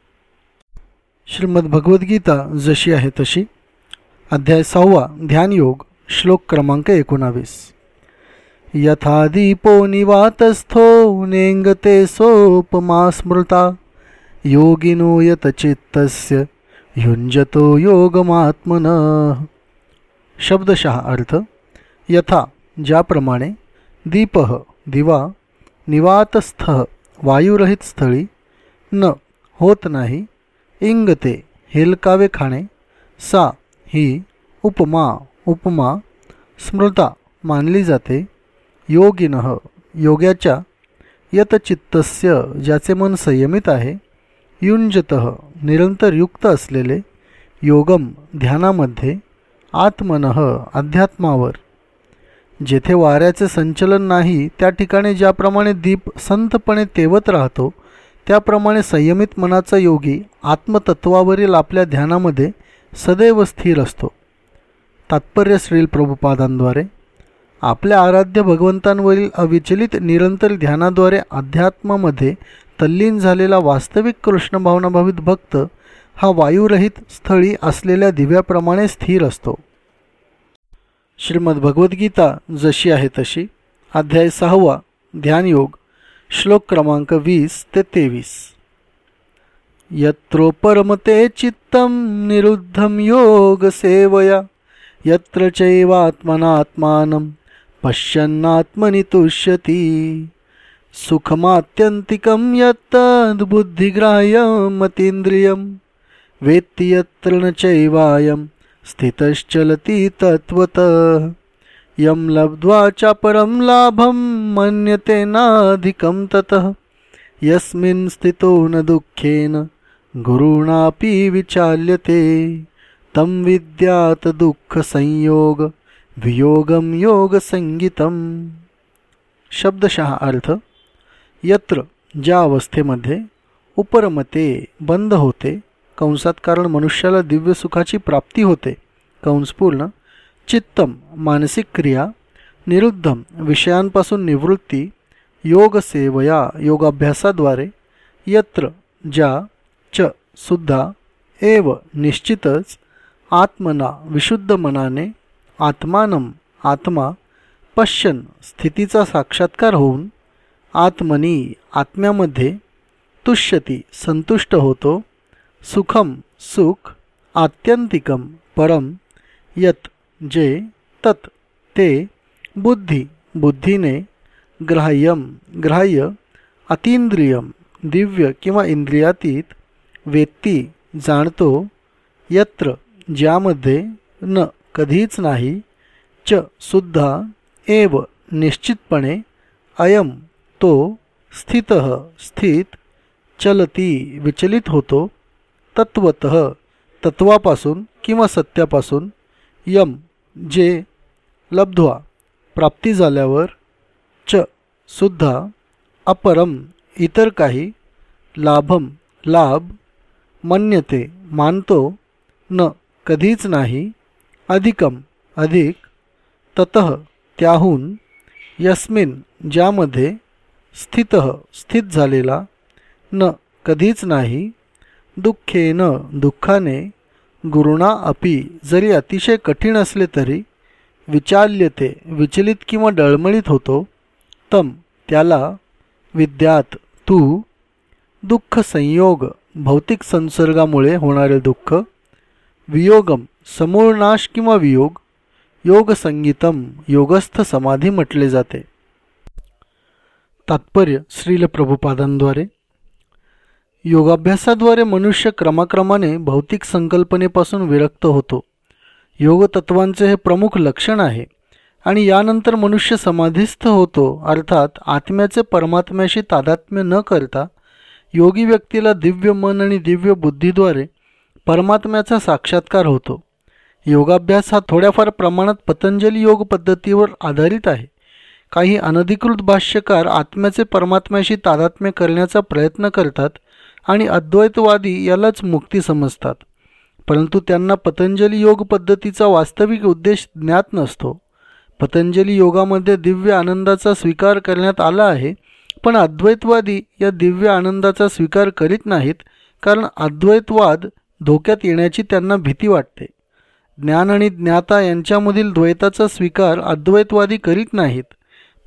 श्रीमद भगवद्गीता जशी आहे तशी. अध्याय सहावा ध्यानयोग श्लोक क्रमांक एकोणावीस. यथा दीपो निवातस्थो नेंगते सोपमा स्मृता. योगिनो यतचित्तस्य युंजतो योगमात्मन. शब्दशः अर्थ यथा ज्याप्रमाणे दीप दिवा निवातस्थ वायुरहित स्थळी न होत नाही इंगते हेलकावे खाणे सा ही उपमा उपमा स्मृता मानली जाते. योगिन योग्याच्या यतचित्तस्य ज्याचे मन संयमित आहे युंजत निरंतर युक्त असलेले योगम ध्यानामध्ये आत्मन अध्यात्मावर. जेथे वाऱ्याचे संचलन नाही त्या ठिकाणी ज्याप्रमाणे दीप संतपणे तेवत राहतो त्याप्रमाणे संयमित मनाचा योगी आत्मतत्वावरील आपल्या ध्यानामध्ये सदैव स्थिर असतो. तात्पर्य श्रील प्रभुपादांद्वारे आपल्या आराध्य भगवंतांवरील अविचलित निरंतर ध्यानाद्वारे अध्यात्मामध्ये तल्लीन झालेला वास्तविक कृष्णभावनाभावित भक्त हा वायुरहित स्थळी असलेल्या दिव्याप्रमाणे स्थिर असतो. श्रीमद भगवद्गीता जशी आहे तशी अध्याय सहावा ध्यानयोग. श्लोक क्रमांक वीस ते तेवीस. यत्रोपरमते चित्तम निरुद्धम योग सेवया यत्र चैवात्मनात्मानं पश्यन्नात्मनि तुष्यति। सुखमात्यन्तिकं यत्तद्बुद्धिग्राह्यमतीन्द्रियं वेत्ति यत्र न चैवायं स्थितश्चलति तत्त्वतः। यं लब्ध्वा च परं लाभं मन्यते नाधिकं ततः। यस्मिन् स्थितो न दुःखेन, गुरुणापि विचाल्यते। तं विद्यात दुःखसंयोग वियोगम योग संगीतम शब्दशः अर्थ, यत्र ज्या अवस्थेमध्ये उपरमते बंद होते, कंसात कारण मनुष्याला दिव्य सुखाची प्राप्ती होते कंसपूर्ण चित्तम मानसिक क्रिया निरुद्धम विषयांपासून निवृत्ती योगसेवया योगाभ्यासाद्वारे यत्र ज्या च सुद्धा एव निश्चितच आत्मना विशुद्ध मनाने आत्मानम आत्मा पश्यन स्थितीचा साक्षात्कार होऊन आत्मनी आत्म्यामध्ये तुष्यती संतुष्ट होतो सुखम सुख आत्यंतिकम परम यत जे तत् ते बुद्धी बुद्धीने ग्राह्यम ग्राह्य अतींद्रियम दिव्य किंवा इंद्रियातीत वेत्ती जाणतो यत्र ज्यामध्ये न कधीच नाही च सुद्धा एव निश्चितपणे अयम तो स्थित स्थित चलती विचलित होतो तत्वत तत्वापासून किंवा सत्यापासून यम जे लब्ध्वा प्राप्ती झाल्यावर च सुद्धा अपरम इतर काही लाभम लाभ मन्यते मानतो न कधीच नाही अधिकम अधिक तत त्याहून यस्मिन ज्यामध्ये स्थित स्थित झालेला न कधीच नाही दुःखेन दुःखाने गुरुणा अपी जरी अतिशय कठीण असले तरी विचाल्यते विचलित किंवा डळमळीत होतो तम त्याला विद्यात तू दुःख संयोग भौतिक संसर्गामुळे होणारे दुःख वियोगम समूळ नाश किंवा वियोग योग संगीतम योगस्थ समाधी म्हटले जाते. तात्पर्य श्रील प्रभुपादांद्वारे योगाभ्यासाद्वारे मनुष्य क्रमाक्रमाने भौतिक संकल्पनेपासून विरक्त होतो. योगतत्वांचे हे प्रमुख लक्षण आहे आणि यानंतर मनुष्य समाधीस्थ होतो अर्थात आत्म्याचे परमात्म्याशी तादात्म्य न करता योगी व्यक्तीला दिव्य मन आणि दिव्य बुद्धीद्वारे परमात्म्याचा साक्षात्कार होतो. योगाभ्यास हा थोड्याफार प्रमाणात पतंजली योग पद्धतीवर आधारित आहे. काही अनधिकृत भाष्यकार आत्म्याचे परमात्म्याशी तादात्म्य करण्याचा प्रयत्न करतात आणि अद्वैतवादी यालाच मुक्ती समजतात. परंतु त्यांना पतंजली योग पद्धतीचा वास्तविक उद्देश ज्ञात नसतो. पतंजली योगामध्ये दिव्य आनंदाचा स्वीकार करण्यात आला आहे पण अद्वैतवादी या दिव्य आनंदाचा स्वीकार करीत नाहीत कारण अद्वैतवाद धोक्यात येण्याची त्यांना भीती वाटते. ज्ञान आणि ज्ञाता यांच्यामधील द्वैताचा स्वीकार अद्वैतवादी करीत नाहीत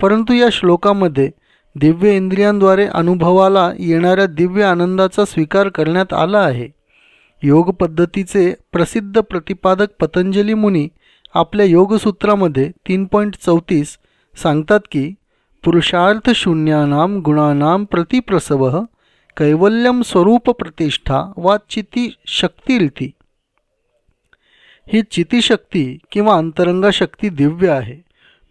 परंतु या श्लोकामध्ये दिव्य इंद्रियांद्वारे अनुभवाला येणाऱ्या दिव्य आनंदाचा स्वीकार करण्यात आला आहे. योग पद्धतीचे प्रसिद्ध प्रतिपादक पतंजली मुनी आपल्या योगसूत्रामध्ये तीन पॉईंट चौतीस सांगतात की पुरुषार्थ शून्यानाम गुणानाम प्रतिप्रसव कैवल्यम स्वरूप प्रतिष्ठा वा चिती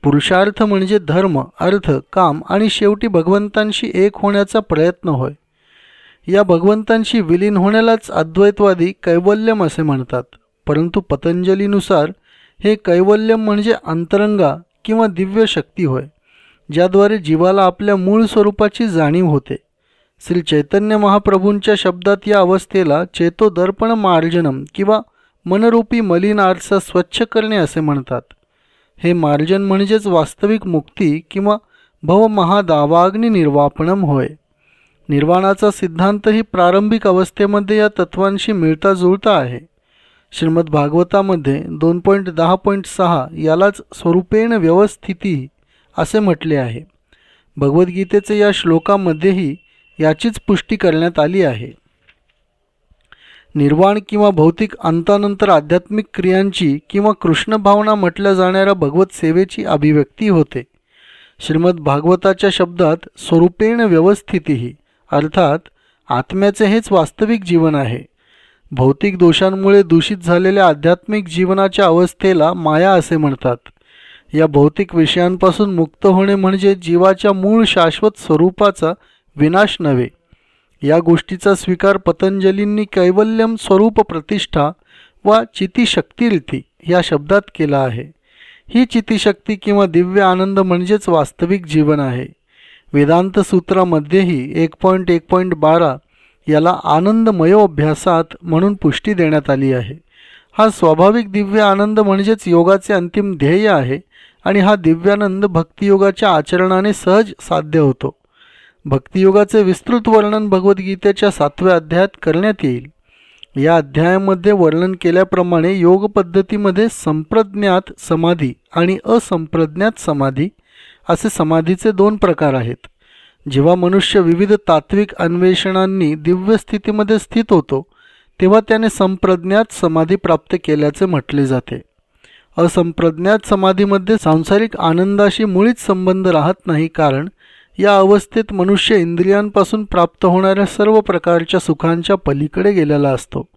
पुरुषार्थ म्हणजे धर्म अर्थ काम आणि शेवटी भगवंतांशी एक होण्याचा प्रयत्न होय. या भगवंतांशी विलीन होण्यालाच अद्वैतवादी कैवल्यम असे म्हणतात. परंतु पतंजलीनुसार हे कैवल्यम म्हणजे अंतरंगा किंवा दिव्य शक्ती होय ज्याद्वारे जीवाला आपल्या मूळ स्वरूपाची जाणीव होते. श्री चैतन्य महाप्रभूंच्या शब्दात या अवस्थेला चेतोदर्पण मार्जनम किंवा मनरूपी मलिन आरसा स्वच्छ करणे असे म्हणतात. हे मार्जन म्हणजेच वास्तविक मुक्ती किंवा भवमहादावाग्नी निर्वापणम होय. निर्वाणाचा सिद्धांतही प्रारंभिक अवस्थेमध्ये या तत्वांशी मिळता जुळता आहे. श्रीमद भागवतामध्ये दोन पॉईंट दहा पॉईंट सहा यालाच स्वरूपेण व्यवस्थिती असे म्हटले आहे. भगवद्गीतेचे या श्लोकामध्येही याचीच पुष्टी करण्यात आली आहे. निर्वाण किंवा भौतिक अंतानंतर आध्यात्मिक क्रियांची किंवा कृष्ण भावना म्हटल्या जाणाऱ्या भगवत सेवेची अभिव्यक्ती होते. श्रीमद भागवताच्या शब्दात स्वरूपेण व्यवस्थितीही अर्थात आत्म्याचे हेच वास्तविक जीवन आहे. भौतिक दोषांमुळे दूषित झालेल्या आध्यात्मिक जीवनाच्या अवस्थेला माया असे म्हणतात. या भौतिक विषयांपासून मुक्त होणे म्हणजे जीवाच्या मूळ शाश्वत स्वरूपाचा विनाश नव्हे. या गोष्टीचा स्वीकार पतंजलींनी कैवल्यम स्वरूप प्रतिष्ठा वा चितिशक्तीरिती या शब्दात केला आहे. ही चितिशक्ती किंवा दिव्य आनंद म्हणजेच वास्तविक जीवन आहे. वेदांत सूत्रामध्येही एक पॉईंट एक पॉईंट बारा याला आनंदमयो अभ्यासात म्हणून पुष्टी देण्यात आली आहे. हा स्वाभाविक दिव्य आनंद म्हणजेच योगाचे अंतिम ध्येय आहे आणि हा दिव्यानंद भक्तियोगाच्या आचरणाने सहज साध्य होतो. भक्तियोगाचे विस्तृत वर्णन भगवद्गीतेच्या सातव्या अध्यायात करण्यात येईल. या अध्यायामध्ये वर्णन केल्याप्रमाणे योग पद्धतीमध्ये संप्रज्ञात समाधी आणि असंप्रज्ञात समाधी असे समाधीचे दोन प्रकार आहेत. जेव्हा मनुष्य विविध तात्विक अन्वेषणांनी दिव्य स्थितीमध्ये स्थित होतो तेव्हा त्याने संप्रज्ञात समाधी प्राप्त केल्याचे म्हटले जाते. असंप्रज्ञात समाधीमध्ये सांसारिक आनंदाशी मुळीच संबंध राहत नाही कारण या अवस्थेत मनुष्य इंद्रियांपासून प्राप्त होणाऱ्या सर्व प्रकारच्या सुखांच्या पलीकडे गेलेला असतो.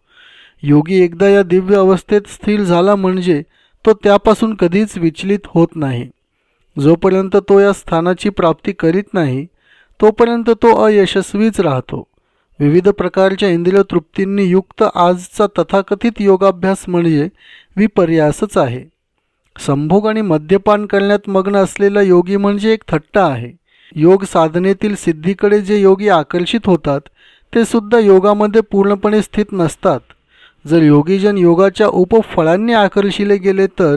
योगी एकदा या दिव्य अवस्थेत स्थिर झाला म्हणजे तो त्यापासून कधीच विचलित होत नाही. जोपर्यंत तो या स्थानाची प्राप्ती करीत नाही तोपर्यंत तो अयशस्वीच राहतो. विविध प्रकारच्या इंद्रिय तृप्तींनी युक्त आजचा तथाकथित योगाभ्यास म्हणजे विपर्यासच आहे. संभोग आणि मद्यपान करण्यात मग्न असलेला योगी म्हणजे एक थट्टा आहे. योग साधनेतील सिद्धीकडे जे योगी आकर्षित होतात ते सुद्धा योगामध्ये पूर्णपणे स्थित नसतात. जर योगीजन योगाच्या उपफळांनी आकर्षिले गेले तर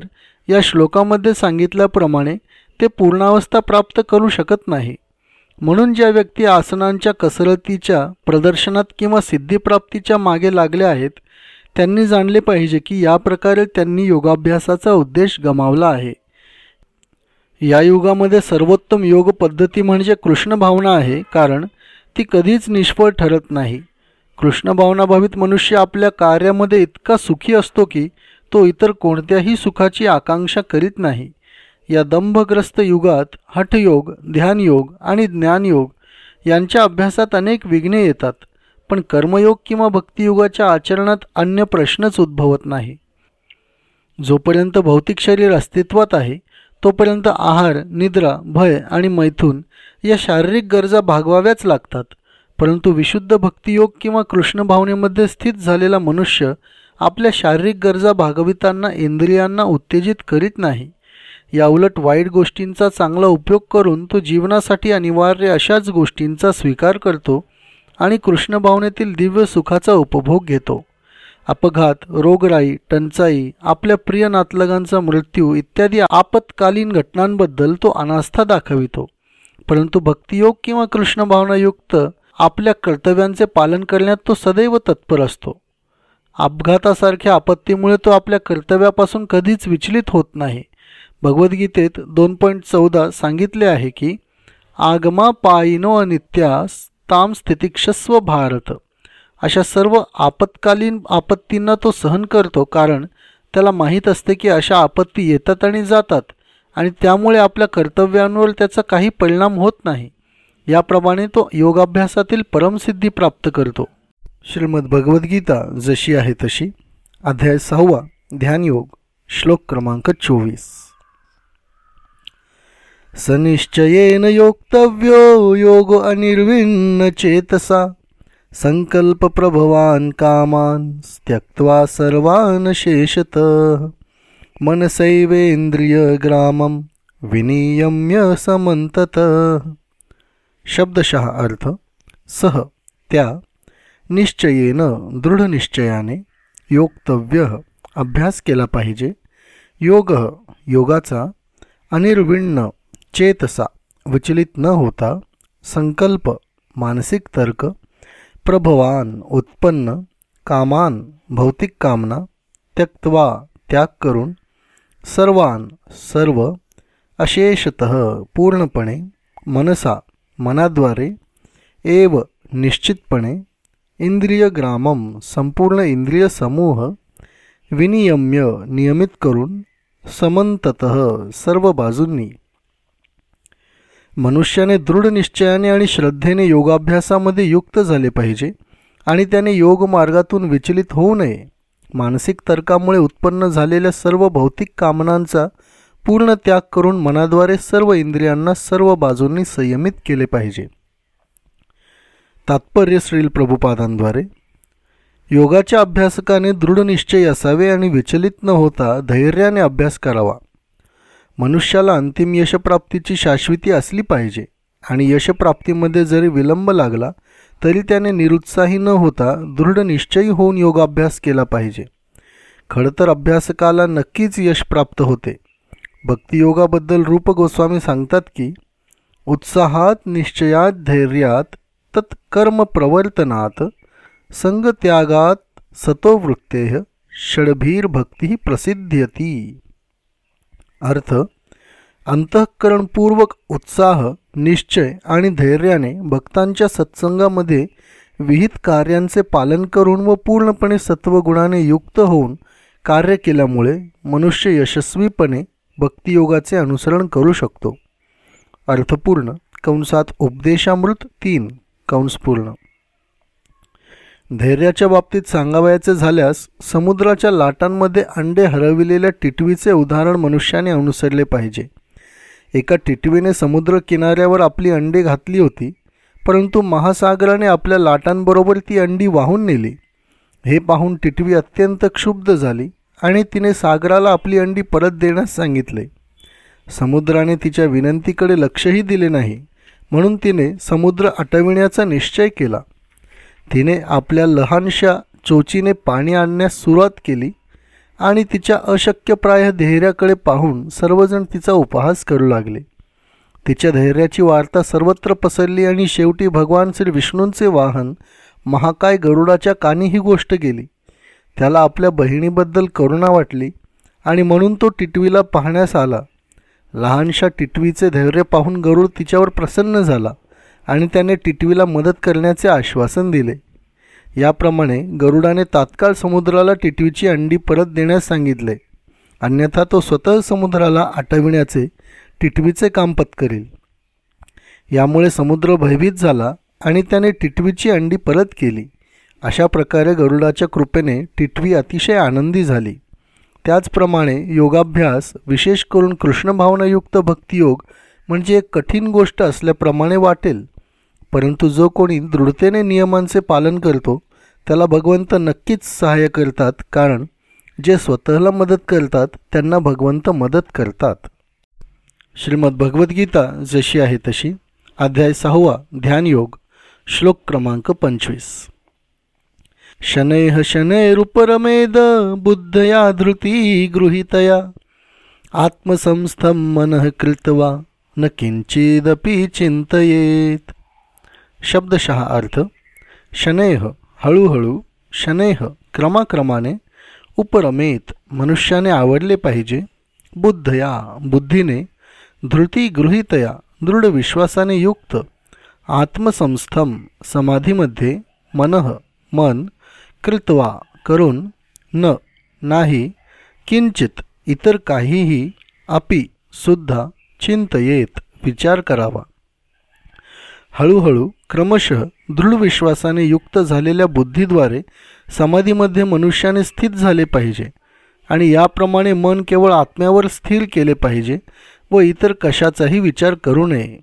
या श्लोकामध्ये सांगितल्याप्रमाणे ते पूर्णावस्था प्राप्त करू शकत नाही. म्हणून ज्या व्यक्ती आसनांच्या कसरतीच्या प्रदर्शनात किंवा सिद्धीप्राप्तीच्या मागे लागल्या आहेत त्यांनी जाणले पाहिजे की या प्रकारे त्यांनी योगाभ्यासाचा उद्देश गमावला आहे. या युगामध्ये सर्वोत्तम योग पद्धती म्हणजे कृष्ण भावना आहे कारण ती कधीच निष्फळ ठरत नाही. कृष्ण भावनाभावित मनुष्य आपल्या कार्यामध्ये इतका सुखी असतो की तो इतर कोणत्याही सुखाची आकांक्षा करीत नाही. या दंभग्रस्त युगात हठयोग ध्यानयोग आणि ज्ञानयोग यांच्या अभ्यासात अनेक विघ्ने येतात पण कर्मयोग किंवा भक्तियुगाच्या आचरणात अन्य प्रश्नच उद्भवत नाही. जोपर्यंत भौतिक शरीर अस्तित्वात आहे तोपर्यंत आहार निद्रा भय आणि मैथून या शारीरिक गरजा भागवाव्याच लागतात. परंतु विशुद्ध भक्तियोग किंवा कृष्ण भावनेमध्ये स्थित झालेला मनुष्य आपल्या शारीरिक गरजा भागवितांना इंद्रियांना उत्तेजित करीत नाही. याउलट वाईट गोष्टींचा चांगला उपयोग करून तो जीवनासाठी अनिवार्य अशाच गोष्टींचा स्वीकार करतो आणि कृष्ण भावनेतील दिव्य सुखाचा उपभोग घेतो. अपघात रोगराई टंचाई आपल्या प्रिय नातलगांचा मृत्यू इत्यादी आपत्कालीन घटनांबद्दल तो अनास्था दाखवितो. परंतु भक्तियोग किंवा कृष्ण भावनायुक्त आपल्या कर्तव्यांचे पालन करण्यात तो सदैव तत्पर असतो. अपघातासारख्या आपत्तीमुळे तो आपल्या कर्तव्यापासून कधीच विचलित होत नाही. भगवद्गीतेत दोन पॉईंट चौदा सांगितले आहे की आगमा पायिनो अनित्यास ताम स्थितिक्षस्व भारत. अशा सर्व आपत्कालीन आपत्तींना तो सहन करतो कारण त्याला माहीत असते की अशा आपत्ती येतात आणि जातात आणि त्यामुळे आपल्या कर्तव्यांवर त्याचा काही परिणाम होत नाही. याप्रमाणे तो योगाभ्यासातील परमसिद्धी प्राप्त करतो. श्रीमद भगवद्गीता जशी आहे तशी. अध्याय सहावा ध्यानयोग श्लोक क्रमांक चोवीस. सनिश्चयेन योक्तव्यो योग अनिर्विन्न चेतसा. संकल्प प्रभवान कामान त्यक्त्वा सर्वान शेषत। मनसैवेंद्रिय ग्रामम विनियम्य समंतत शब्दशः अर्थ सह त्या निश्चयेन दृढ निश्चयाने योक्तव्य अभ्यास केला पाहिजे। योग योगाचा अनिर्विण्ण चेतसा विचलित न होता संकल्प मानसिक तर्क प्रभवान उत्पन्न कामान भौतिक कामना त्यक्त्वा त्याग करून सर्वान सर्व अशेषत पूर्णपणे मनसा मनाद्वारे एव निश्चितपणे इंद्रियग्रामम संपूर्ण इंद्रिय समूह विनियम्य नियमित करून समंतत सर्व बाजूंनी मनुष्याने दृढ निश्चयाने आणि श्रद्धेने योगाभ्यासामध्ये युक्त झाले पाहिजे आणि त्याने योग मार्गातून विचलित होऊ नये. मानसिक तर्कामुळे उत्पन्न झालेल्या सर्व भौतिक कामनांचा पूर्ण त्याग करून मनाद्वारे सर्व इंद्रियांना सर्व बाजूंनी संयमित केले पाहिजे. तात्पर्य श्रील प्रभुपादांद्वारे योगाच्या अभ्यासकाने दृढ निश्चय असावे आणि विचलित न होता धैर्याने अभ्यास करावा. मनुष्याला अंतिम यशप्राप्तीची शाश्वती असली पाहिजे. आणि यशप्राप्तीमध्ये जरी विलंब लागला तरी त्याने निरुत्साही न होता दृढ निश्चयी होऊन योगाभ्यास केला पाहिजे. खडं तर अभ्यासकाला नक्कीच यश प्राप्त होते. भक्तियोगाबद्दल रूप गोस्वामी सांगतात की उत्साहात निश्चयात धैर्यात तत्कर्म प्रवर्तनात संगत्यागात सतोवृत्ते षडभीर भक्ती प्रसिद्ध्यती. अर्थ अंतःकरणपूर्वक उत्साह निश्चय आणि धैर्याने भक्तांच्या सत्संगामध्ये विहित कार्यांचे पालन करून व पूर्णपणे सत्वगुणाने युक्त होऊन कार्य केल्यामुळे मनुष्य यशस्वीपणे भक्तियोगाचे अनुसरण करू शकतो. अर्थपूर्ण कंसात उपदेशामृत तीन कंसपूर्ण. धैर्याच्या बाबतीत सांगावयाचे झाल्यास समुद्राच्या लाटांमध्ये अंडे हरविलेल्या टिटवीचे उदाहरण मनुष्याने अनुसरले पाहिजे. एका टिटवीने समुद्र किनाऱ्यावर आपली अंडी घातली होती परंतु महासागराने आपल्या लाटांबरोबर ती अंडी वाहून नेली. हे पाहून टिटवी अत्यंत क्षुब्ध झाली आणि तिने सागराला आपली अंडी परत देण्यास सांगितले. समुद्राने तिच्या विनंतीकडे लक्षही दिले नाही म्हणून तिने समुद्र आटविण्याचा निश्चय केला. तिने आपल्या लहानशा चोचीने पाणी आणण्यास सुरुवात केली आणि तिच्या अशक्यप्राय धैर्याकडे पाहून सर्वजण तिचा उपहास करू लागले. तिच्या धैर्याची वार्ता सर्वत्र पसरली आणि शेवटी भगवान श्री विष्णूंचे वाहन महाकाय गरुडाच्या कानी ही गोष्ट गेली. त्याला आपल्या बहिणीबद्दल करुणा वाटली आणि म्हणून तो टिटवीला पाहण्यास आला. लहानशा टिटवीचे धैर्य पाहून गरुड तिच्यावर प्रसन्न झाला. आणि त्याने टिटवीला मदत करण्याचे आश्वासन दिले. याप्रमाणे गरुडाने तात्काळ समुद्राला टिटवीची अंडी परत देण्यास सांगितले. अन्यथा तो स्वतः समुद्राला आटविण्याचे टिटवीचे काम पत्करील. यामुळे समुद्र भयभीत झाला आणि त्याने टिटवीची अंडी परत केली. अशा प्रकारे गरुडाच्या कृपेने टिटवी अतिशय आनंदी झाली. त्याचप्रमाणे योगाभ्यास विशेष करून कृष्णभावनायुक्त भक्तियोग म्हणजे एक कठीण गोष्ट असल्याप्रमाणे वाटेल. परंतु जो कोणी दृढतेने नियमांचे पालन करतो त्याला भगवंत नक्कीच सहाय्य करतात कारण जे स्वतःला मदत करतात त्यांना भगवंत मदत करतात. श्रीमद भगवद्गीता जशी आहे तशी अध्याय सहावा ध्यानयोग श्लोक क्रमांक पंचवीस. शनैः शनैरुपरमेद बुद्धया धृती गृहीतया आत्मसंस्थं मनः कृत्वा न किंचिदपि चिंतयेत शब्दशः अर्थ शनैह हळूहळू शनैह क्रमाक्रमाने उपरमेत मनुष्याने आवडले पाहिजे बुद्धया बुद्धीने धृती गृहितया दृढ विश्वासाने युक्त आत्मसंस्थम समाधीमध्ये मनः मन कृत्वा करून न नाही किंचित इतर काहीही अपि सुद्धा चिंतयेत विचार करावा. हळूहळू क्रमशः दृढ विश्वासाने युक्त झालेल्या बुद्धीद्वारे समाधीमध्ये मनुष्याने स्थित झाले पाहिजे आणि याप्रमाणे मन केवळ आत्म्यावर स्थिर केले पाहिजे व इतर कशाचाही विचार करू नये.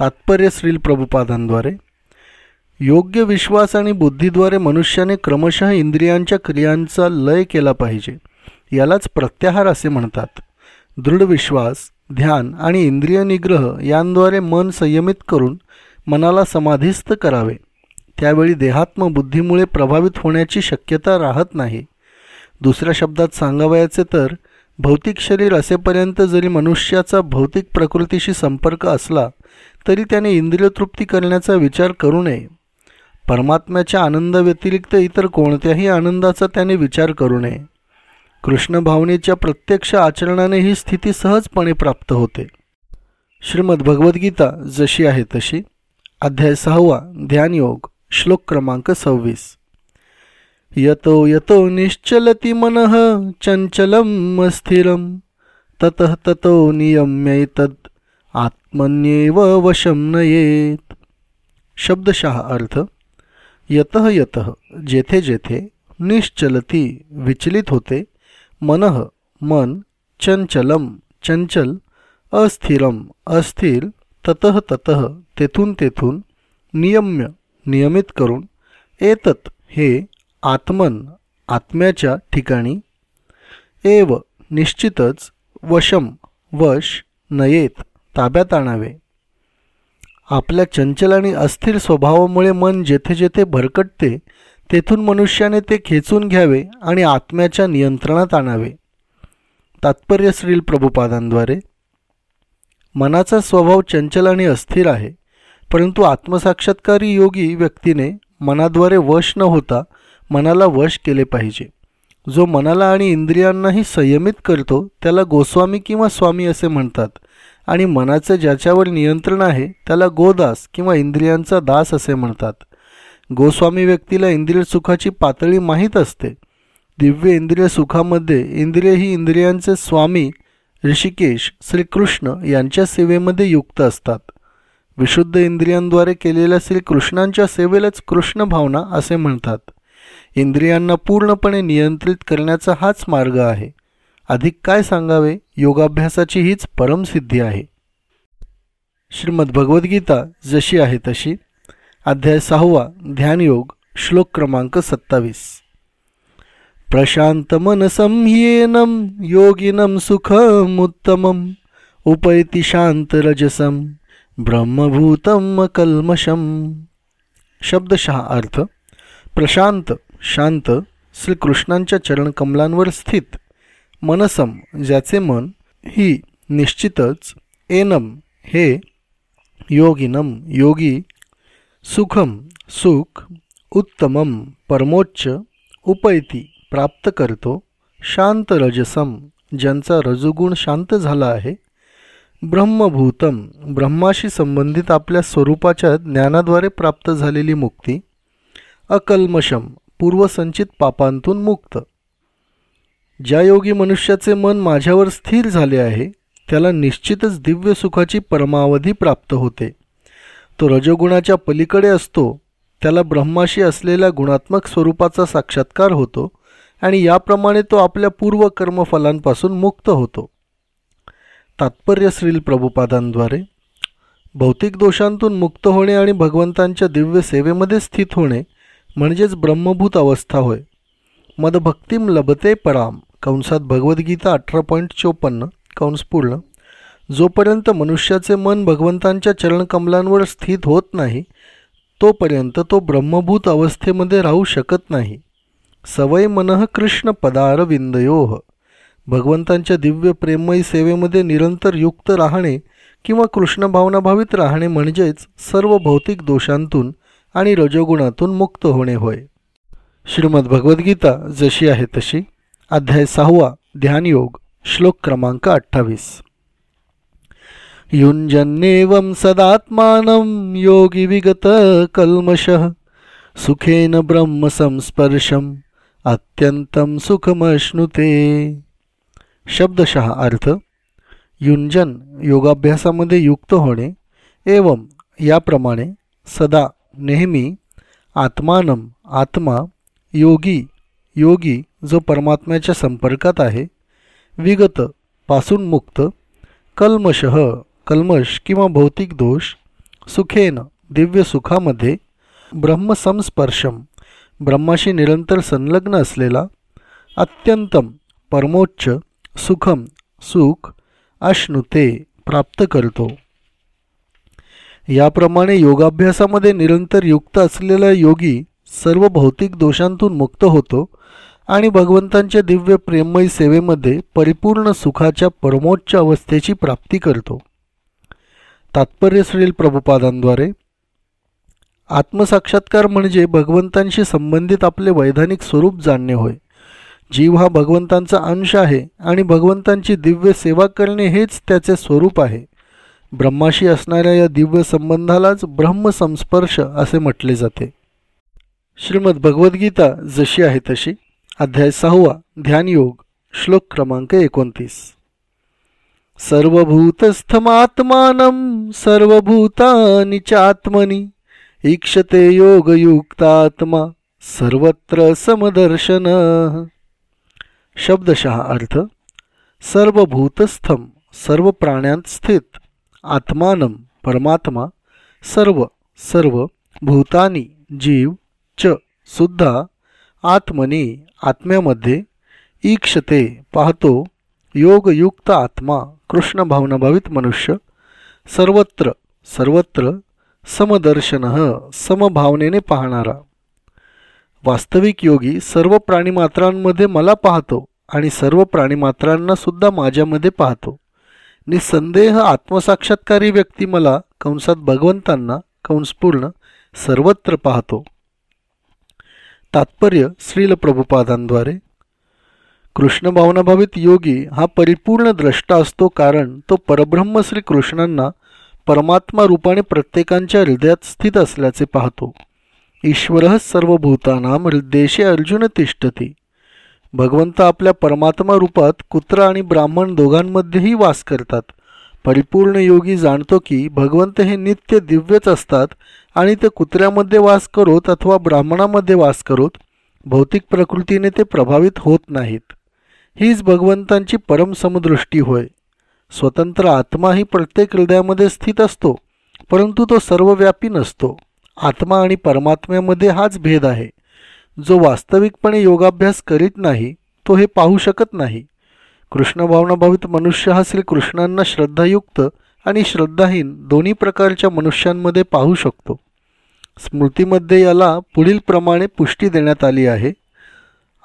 तात्पर्य श्रील प्रभुपादांद्वारे. योग्य विश्वास आणि बुद्धीद्वारे मनुष्याने क्रमशः इंद्रियांच्या क्रियांचा लय केला पाहिजे यालाच प्रत्याहार असे म्हणतात. दृढ विश्वास ध्यान आणि इंद्रिय निग्रह यांद्वारे मन संयमित करून मनाला समाधीस्थ करावे. त्यावेळी देहात्म बुद्धीमुळे प्रभावित होण्याची शक्यता राहत नाही. दुसऱ्या शब्दात सांगावयाचे तर भौतिक शरीर असेपर्यंत जरी मनुष्याचा भौतिक प्रकृतीशी संपर्क असला तरी त्याने इंद्रियतृप्ती करण्याचा विचार करू नये. परमात्म्याच्या आनंदाव्यतिरिक्त इतर कोणत्याही आनंदाचा त्याने विचार करू नये. कृष्ण भावनेच्या प्रत्यक्ष आचरणाने ही स्थिती सहजपणे प्राप्त होते. श्रीमद भगवद्गीता जशी आहे तशी. अध्याय सहावा ध्यानयोग श्लोक क्रमांक सव्वीस. यतो यतो निश्चलती मन चंचलम अस्थिरम। तत ततो नियम्यैतद आत्मन्येव वशम नयेत। शब्दशः अर्थ यत यत जेथे जेथे निश्चलती विचलित होते मन मन चंचलम चंचल अस्थिरम अस्थिर ततः ततः तेथून तेथून नियम्य नियमित करून एतत हे आत्मन आत्म्याच्या ठिकाणी एव निश्चितच वशम वश नयेत ताब्यात आणावे. आपल्या चंचल आणि अस्थिर स्वभावामुळे मन जेथे जेथे भरकटते तेथून मनुष्याने ते खेचून घ्यावे आणि आत्म्याच्या नियंत्रणात आणावे. तात्पर्य श्रील प्रभुपादांद्वारे. मनाचा स्वभाव चंचल आणि अस्थिर आहे परंतु आत्मसाक्षात्कारी योगी व्यक्तीने मनाद्वारे वश न होता मनाला वश केले पाहिजे. जो मनाला आणि इंद्रियांनाही संयमित करतो त्याला गोस्वामी किंवा स्वामी असे म्हणतात आणि मनाचे ज्याच्यावर नियंत्रण आहे त्याला गोदास किंवा इंद्रियांचा दास असे म्हणतात. गोस्वामी व्यक्तीला इंद्रिय सुखाची पातळी माहीत असते. दिव्य इंद्रिय सुखामध्ये इंद्रिय ही इंद्रियांचे स्वामी ऋषिकेश श्रीकृष्ण यांच्या सेवेमध्ये युक्त असतात. विशुद्ध इंद्रियांद्वारे केलेल्या श्रीकृष्णांच्या सेवेलाच कृष्ण भावना असे म्हणतात. इंद्रियांना पूर्णपणे नियंत्रित करण्याचा हाच मार्ग आहे. अधिक काय सांगावे? योगाभ्यासाची हीच परमसिद्धी आहे. श्रीमद भगवद्गीता जशी आहे तशी. अध्याय सहावा ध्यानयोग श्लोक क्रमांक सत्तावीस. प्रशान्तमनसंह्येनं योगिनं सुखमुत्तमम् उपैति शान्तरजसं ब्रह्मभूतं कल्मशम शब्दशः अर्थ प्रशांत शांत श्रीकृष्णांच्या चरणकमलांवर स्थित। मनसम ज्याचे मन ही निश्चितच एनम हे योगिनम योगी सुखम सुख उत्तमम परमोच्च उपैती। प्राप्त करतो. शांत रजसम ज्यांचा रजुगुण शांत झाला आहे. ब्रह्मभूतम ब्रह्माशी संबंधित आपल्या स्वरूपाच्या ज्ञानाद्वारे प्राप्त झालेली मुक्ती. अकल्मशम पूर्वसंचित पापांतून मुक्त. ज्या योगी मनुष्याचे मन माझ्यावर स्थिर झाले आहे त्याला निश्चितच दिव्य सुखाची परमावधी प्राप्त होते. तो रजोगुणाच्या पलीकडे असतो त्याला ब्रह्माशी असलेल्या गुणात्मक स्वरूपाचा साक्षात्कार होतो. आणि याप्रमाणे तो आपल्या पूर्व कर्मफलांपासून मुक्त होतो. तात्पर्य श्रील प्रभुपादांद्वारे भौतिक दोषांतून मुक्त होणे आणि भगवंतांच्या दिव्य सेवेमध्ये स्थित होणे म्हणजेच ब्रह्मभूत अवस्था होय. मदभक्तीम लभते पराम कंसात भगवद्गीता अठरा पॉईंट चोपन्न कंस पूर्ण. जोपर्यंत मनुष्याचे मन भगवंतांच्या चरणकमलांवर स्थित होत नाही तोपर्यंत तो ब्रह्मभूत अवस्थेमध्ये राहू शकत नाही. सवय मनः कृष्ण पदारविंदयो. भगवंतांच्या दिव्य प्रेममयी सेवेमध्ये निरंतर युक्त राहणे किंवा कृष्ण भावनाभावित राहणे म्हणजेच सर्व भौतिक दोषांतून आणि रजोगुणातून मुक्त होणे होय. श्रीमद भगवद्गीता जशी आहे तशी. अध्याय सहावा ध्यानयोग श्लोक क्रमांक अठ्ठावीस. युंजन्नेवं सदात्मानं योगी विगत कल्मशः सुखेन ब्रह्मसंस्पर्शम अत्यंतम सुखमश्नुते. शब्दशः अर्थ युंजन योगाभ्यासामध्ये युक्त होणे एवं याप्रमाणे सदा नेहमी आत्मानम आत्मा योगी योगी जो परमात्म्याच्या संपर्कात आहे विगत पासून मुक्त कल्मशः कल्मश किंवा भौतिक दोष सुखेन दिव्य सुखामध्ये ब्रह्मसंस्पर्शम ब्रह्माशी निरंतर संलग्न असलेला अत्यंतम परमोच्च सुखम सुख अश्नुते प्राप्त करतो. याप्रमाणे योगाभ्यासामध्ये निरंतर युक्त असलेला योगी सर्व भौतिक दोषांतून मुक्त होतो आणि भगवंतांच्या दिव्य प्रेममयी सेवेमध्ये परिपूर्ण सुखाच्या परमोच्च अवस्थेची प्राप्ती करतो. तात्पर्य श्रील प्रभुपादांद्वारे आत्मसाक्षात्कार म्हणजे भगवंतांशी संबंधित आपले वैधानिक स्वरूप जाणणे होय. जीव हा भगवंतांचा अंश आहे आणि भगवंतांची दिव्य सेवा करणे हेच त्याचे स्वरूप आहे. ब्रह्माशी असणाऱ्या या दिव्य संबंधालाच ब्रह्मसंस्पर्श असे म्हटले जाते. श्रीमद भगवद्गीता जशी आहे तशी. अध्याय सहावा ध्यानयोग श्लोक क्रमांक एकोणतीस. सर्वभूतस्थमात्मानं सर्वभूतानी चात्मनी ईक्षते योगयुक्तात्मा सर्वत्र समदर्शन। शब्दशः अर्थ सर्वभूतस्थम सर्व प्राण्यांत स्थित आत्मानं परमात्मा सर्व सर्व भूतानी जीव च सुद्धा आत्मनी आत्म्यामध्ये ईक्षते पाहतो योगयुक्त आत्मा कृष्ण भावनाभावित मनुष्य सर्वत्र सर्वत्र समदर्शन समभावनेने पाहणारा. वास्तविक योगी सर्व प्राणीमात्रांमध्ये मला पाहतो आणि सर्व प्राणीमात्रांना सुद्धा माझ्यामध्ये पाहतो. निसंदेह आत्मसाक्षात्कारी व्यक्ती मला कंसात भगवंतांना कंसपूर्ण सर्वत्र पाहतो. तात्पर्य श्रील प्रभुपादांद्वारे. कृष्णभावनाभावित योगी हा परिपूर्ण द्रष्टा असतो कारण तो परब्रह्म श्रीकृष्णांना परमात्मा रूपाने प्रत्येकांच्या हृदयात स्थित असल्याचे पाहतो. ईश्वर सर्व भूतानाम हृदयेशे अर्जुन तिष्ठती. भगवंत आपल्या परमात्मा रूपात कुत्रा आणि ब्राह्मण दोघांमध्येही वास करतात. परिपूर्ण योगी जाणतो की भगवंत हे नित्य दिव्यच असतात आणि ते कुत्र्यामध्ये वास करोत अथवा ब्राह्मणामध्ये वास करोत भौतिक प्रकृतीने ते प्रभावित होत नाहीत. हीच भगवंतांची परमसमदृष्टी होय. स्वतंत्र आत्मा ही प्रत्येक हृदयामध्ये स्थित असतो परंतु तो सर्वव्यापी नसतो. आत्मा आणि परमात्म्यामध्ये हाच भेद आहे. जो वास्तविकपणे योगाभ्यास करीत नाही तो हे पाहू शकत नाही. कृष्णभावनाभावित मनुष्य हा श्रीकृष्णांना श्रद्धायुक्त आणि श्रद्धाहीन दोन्ही प्रकारच्या मनुष्यांमध्ये पाहू शकतो. स्मृतीमध्ये याला पुढील प्रमाणे पुष्टी देण्यात आली आहे.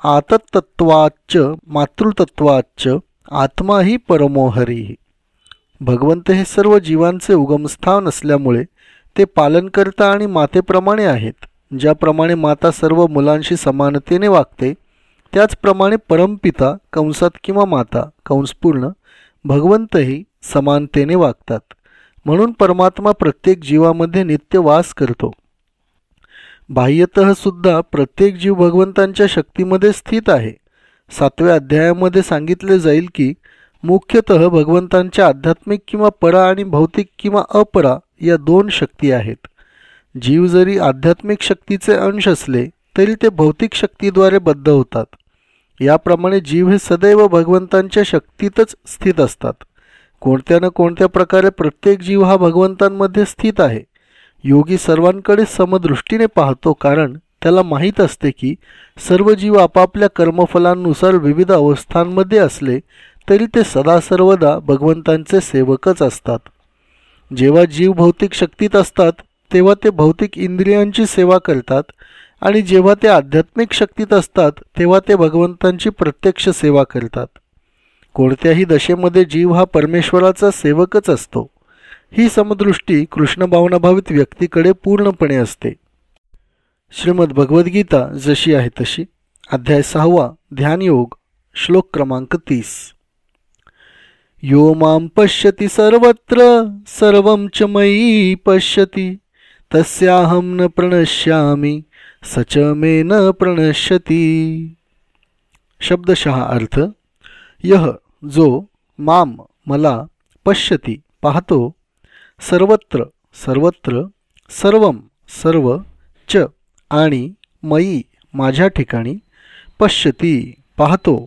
आतत्वाच्च मातृतत्वाच्च आत्मा ही परमोहरी. भगवंत हे सर्व जीवांचे उगमस्थान असल्यामुळे ते पालनकर्ता आणि मातेप्रमाणे आहेत. ज्याप्रमाणे माता सर्व मुलांशी समानतेने वागते त्याचप्रमाणे परमपिता कंसात किंवा माता कंसपूर्ण भगवंतही समानतेने वागतात. म्हणून परमात्मा प्रत्येक जीवामध्ये नित्य वास करतो. बाह्यत सुद्धा प्रत्येक जीव भगवंतांच्या शक्तीमध्ये स्थित आहे. सातव्या अध्यायामध्ये सांगितले जाईल की मुख्यतः भगवंतांच्या आध्यात्मिक किंवा परा आणि भौतिक किंवा अपरा या दोन शक्ती आहेत. जीव जरी आध्यात्मिक शक्तीचे अंश असले तरी ते भौतिक शक्तीद्वारे बद्ध होतात. याप्रमाणे जीव हे सदैव भगवंतांच्या शक्तीतच स्थित असतात. कोणत्या ना कोणत्या प्रकारे प्रत्येक जीव हा भगवंतांमध्ये स्थित आहे योगी सर्वांकडे समदृष्टीने पाहतो कारण त्याला माहीत असते की सर्व जीव आपापल्या कर्मफलांनुसार विविध अवस्थांमध्ये असले तरी ते सदा सर्वदा भगवंतांचे सेवकच असतात. जेव्हा जीव भौतिक शक्तीत असतात तेव्हा ते भौतिक इंद्रियांची सेवा करतात आणि जेव्हा ते आध्यात्मिक शक्तीत असतात तेव्हा ते भगवंतांची प्रत्यक्ष सेवा करतात. कोणत्याही दशेमध्ये जीव हा परमेश्वराचा सेवकच असतो. ही समदृष्टी कृष्णभावनाभावित व्यक्तीकडे पूर्णपणे असते. श्रीमद भगवद्गीता जशी आहे तशी. अध्याय सहावा ध्यानयोग श्लोक क्रमांक तीस. यो माम पश्यती सर्वत्र सर्व च मयी पश्यती तस्याहम न प्रणश्यामी सच मे न प्रणश्यती। शब्दशः अर्थ यह जो माम मला पश्यती पाहतो सर्वत्र सर्वत्र सर्वम सर्व च आणि मयी माझ्या ठिकाणी पश्यती पाहतो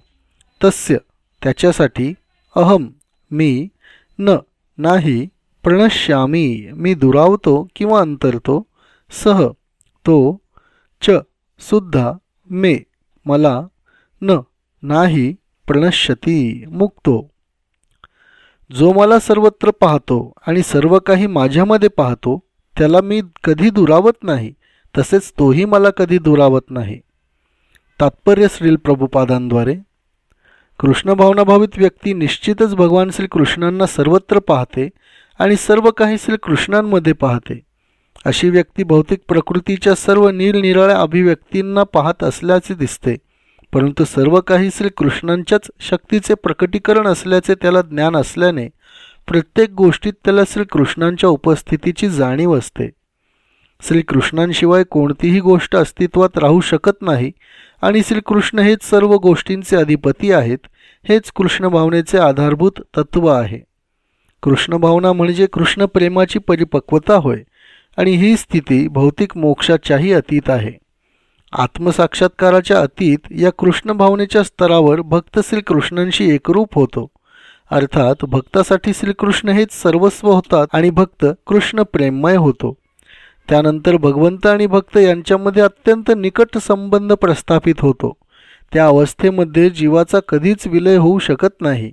तस्य त्याच्यासाठी अहम मी न नाही प्रणश्यामी मी दुरावतो किंवा अंतरतो सह तो च सुद्धा मे मला न नाही प्रणश्यती मुक्तो. जो मला सर्वत्र पाहतो आणि सर्व काही माझ्यामध्ये पाहतो त्याला मी कधी दुरावत नाही. तसेच तोही मला कधी दुरावत नाही. तात्पर्य श्रील प्रभुपादांद्वारे कृष्णभावनाभावित व्यक्ती निश्चितच भगवान श्रीकृष्णांना सर्वत्र पाहते आणि सर्व काही श्रीकृष्णांमध्ये पाहते. अशी व्यक्ती भौतिक प्रकृतीच्या सर्व निरनिराळ्या अभिव्यक्तींना पाहत असल्याचे दिसते परंतु सर्व काही श्रीकृष्णांच्याच शक्तीचे प्रकटीकरण असल्याचे त्याला ज्ञान असल्याने प्रत्येक गोष्टीत त्याला श्रीकृष्णांच्या उपस्थितीची जाणीव असते. श्रीकृष्णांशिवाय कोणतीही गोष्ट अस्तित्वात राहू शकत नाही आणि श्रीकृष्ण हेच सर्व गोष्टींचे अधिपती आहेत हेच कृष्ण भावनेचे आधारभूत तत्व आहे. कृष्ण भावना म्हणजे कृष्ण प्रेमाची परिपक्वता होय आणि ही स्थिती भौतिक मोक्षाच्याही अतीत आहे. आत्मसाक्षात्काराच्या अतीत या कृष्ण भावनेच्या स्तरावर भक्त श्रीकृष्णांशी एकरूप होतो. अर्थात भक्तासाठी श्रीकृष्ण हेच सर्वस्व होतात आणि भक्त कृष्ण प्रेममय होतो. त्यानंतर भगवंत आणि भक्त यांच्यामध्ये अत्यंत निकट संबंध प्रस्थापित होतो. त्या अवस्थेमध्ये जीवाचा कधीच विलय होऊ शकत नाही.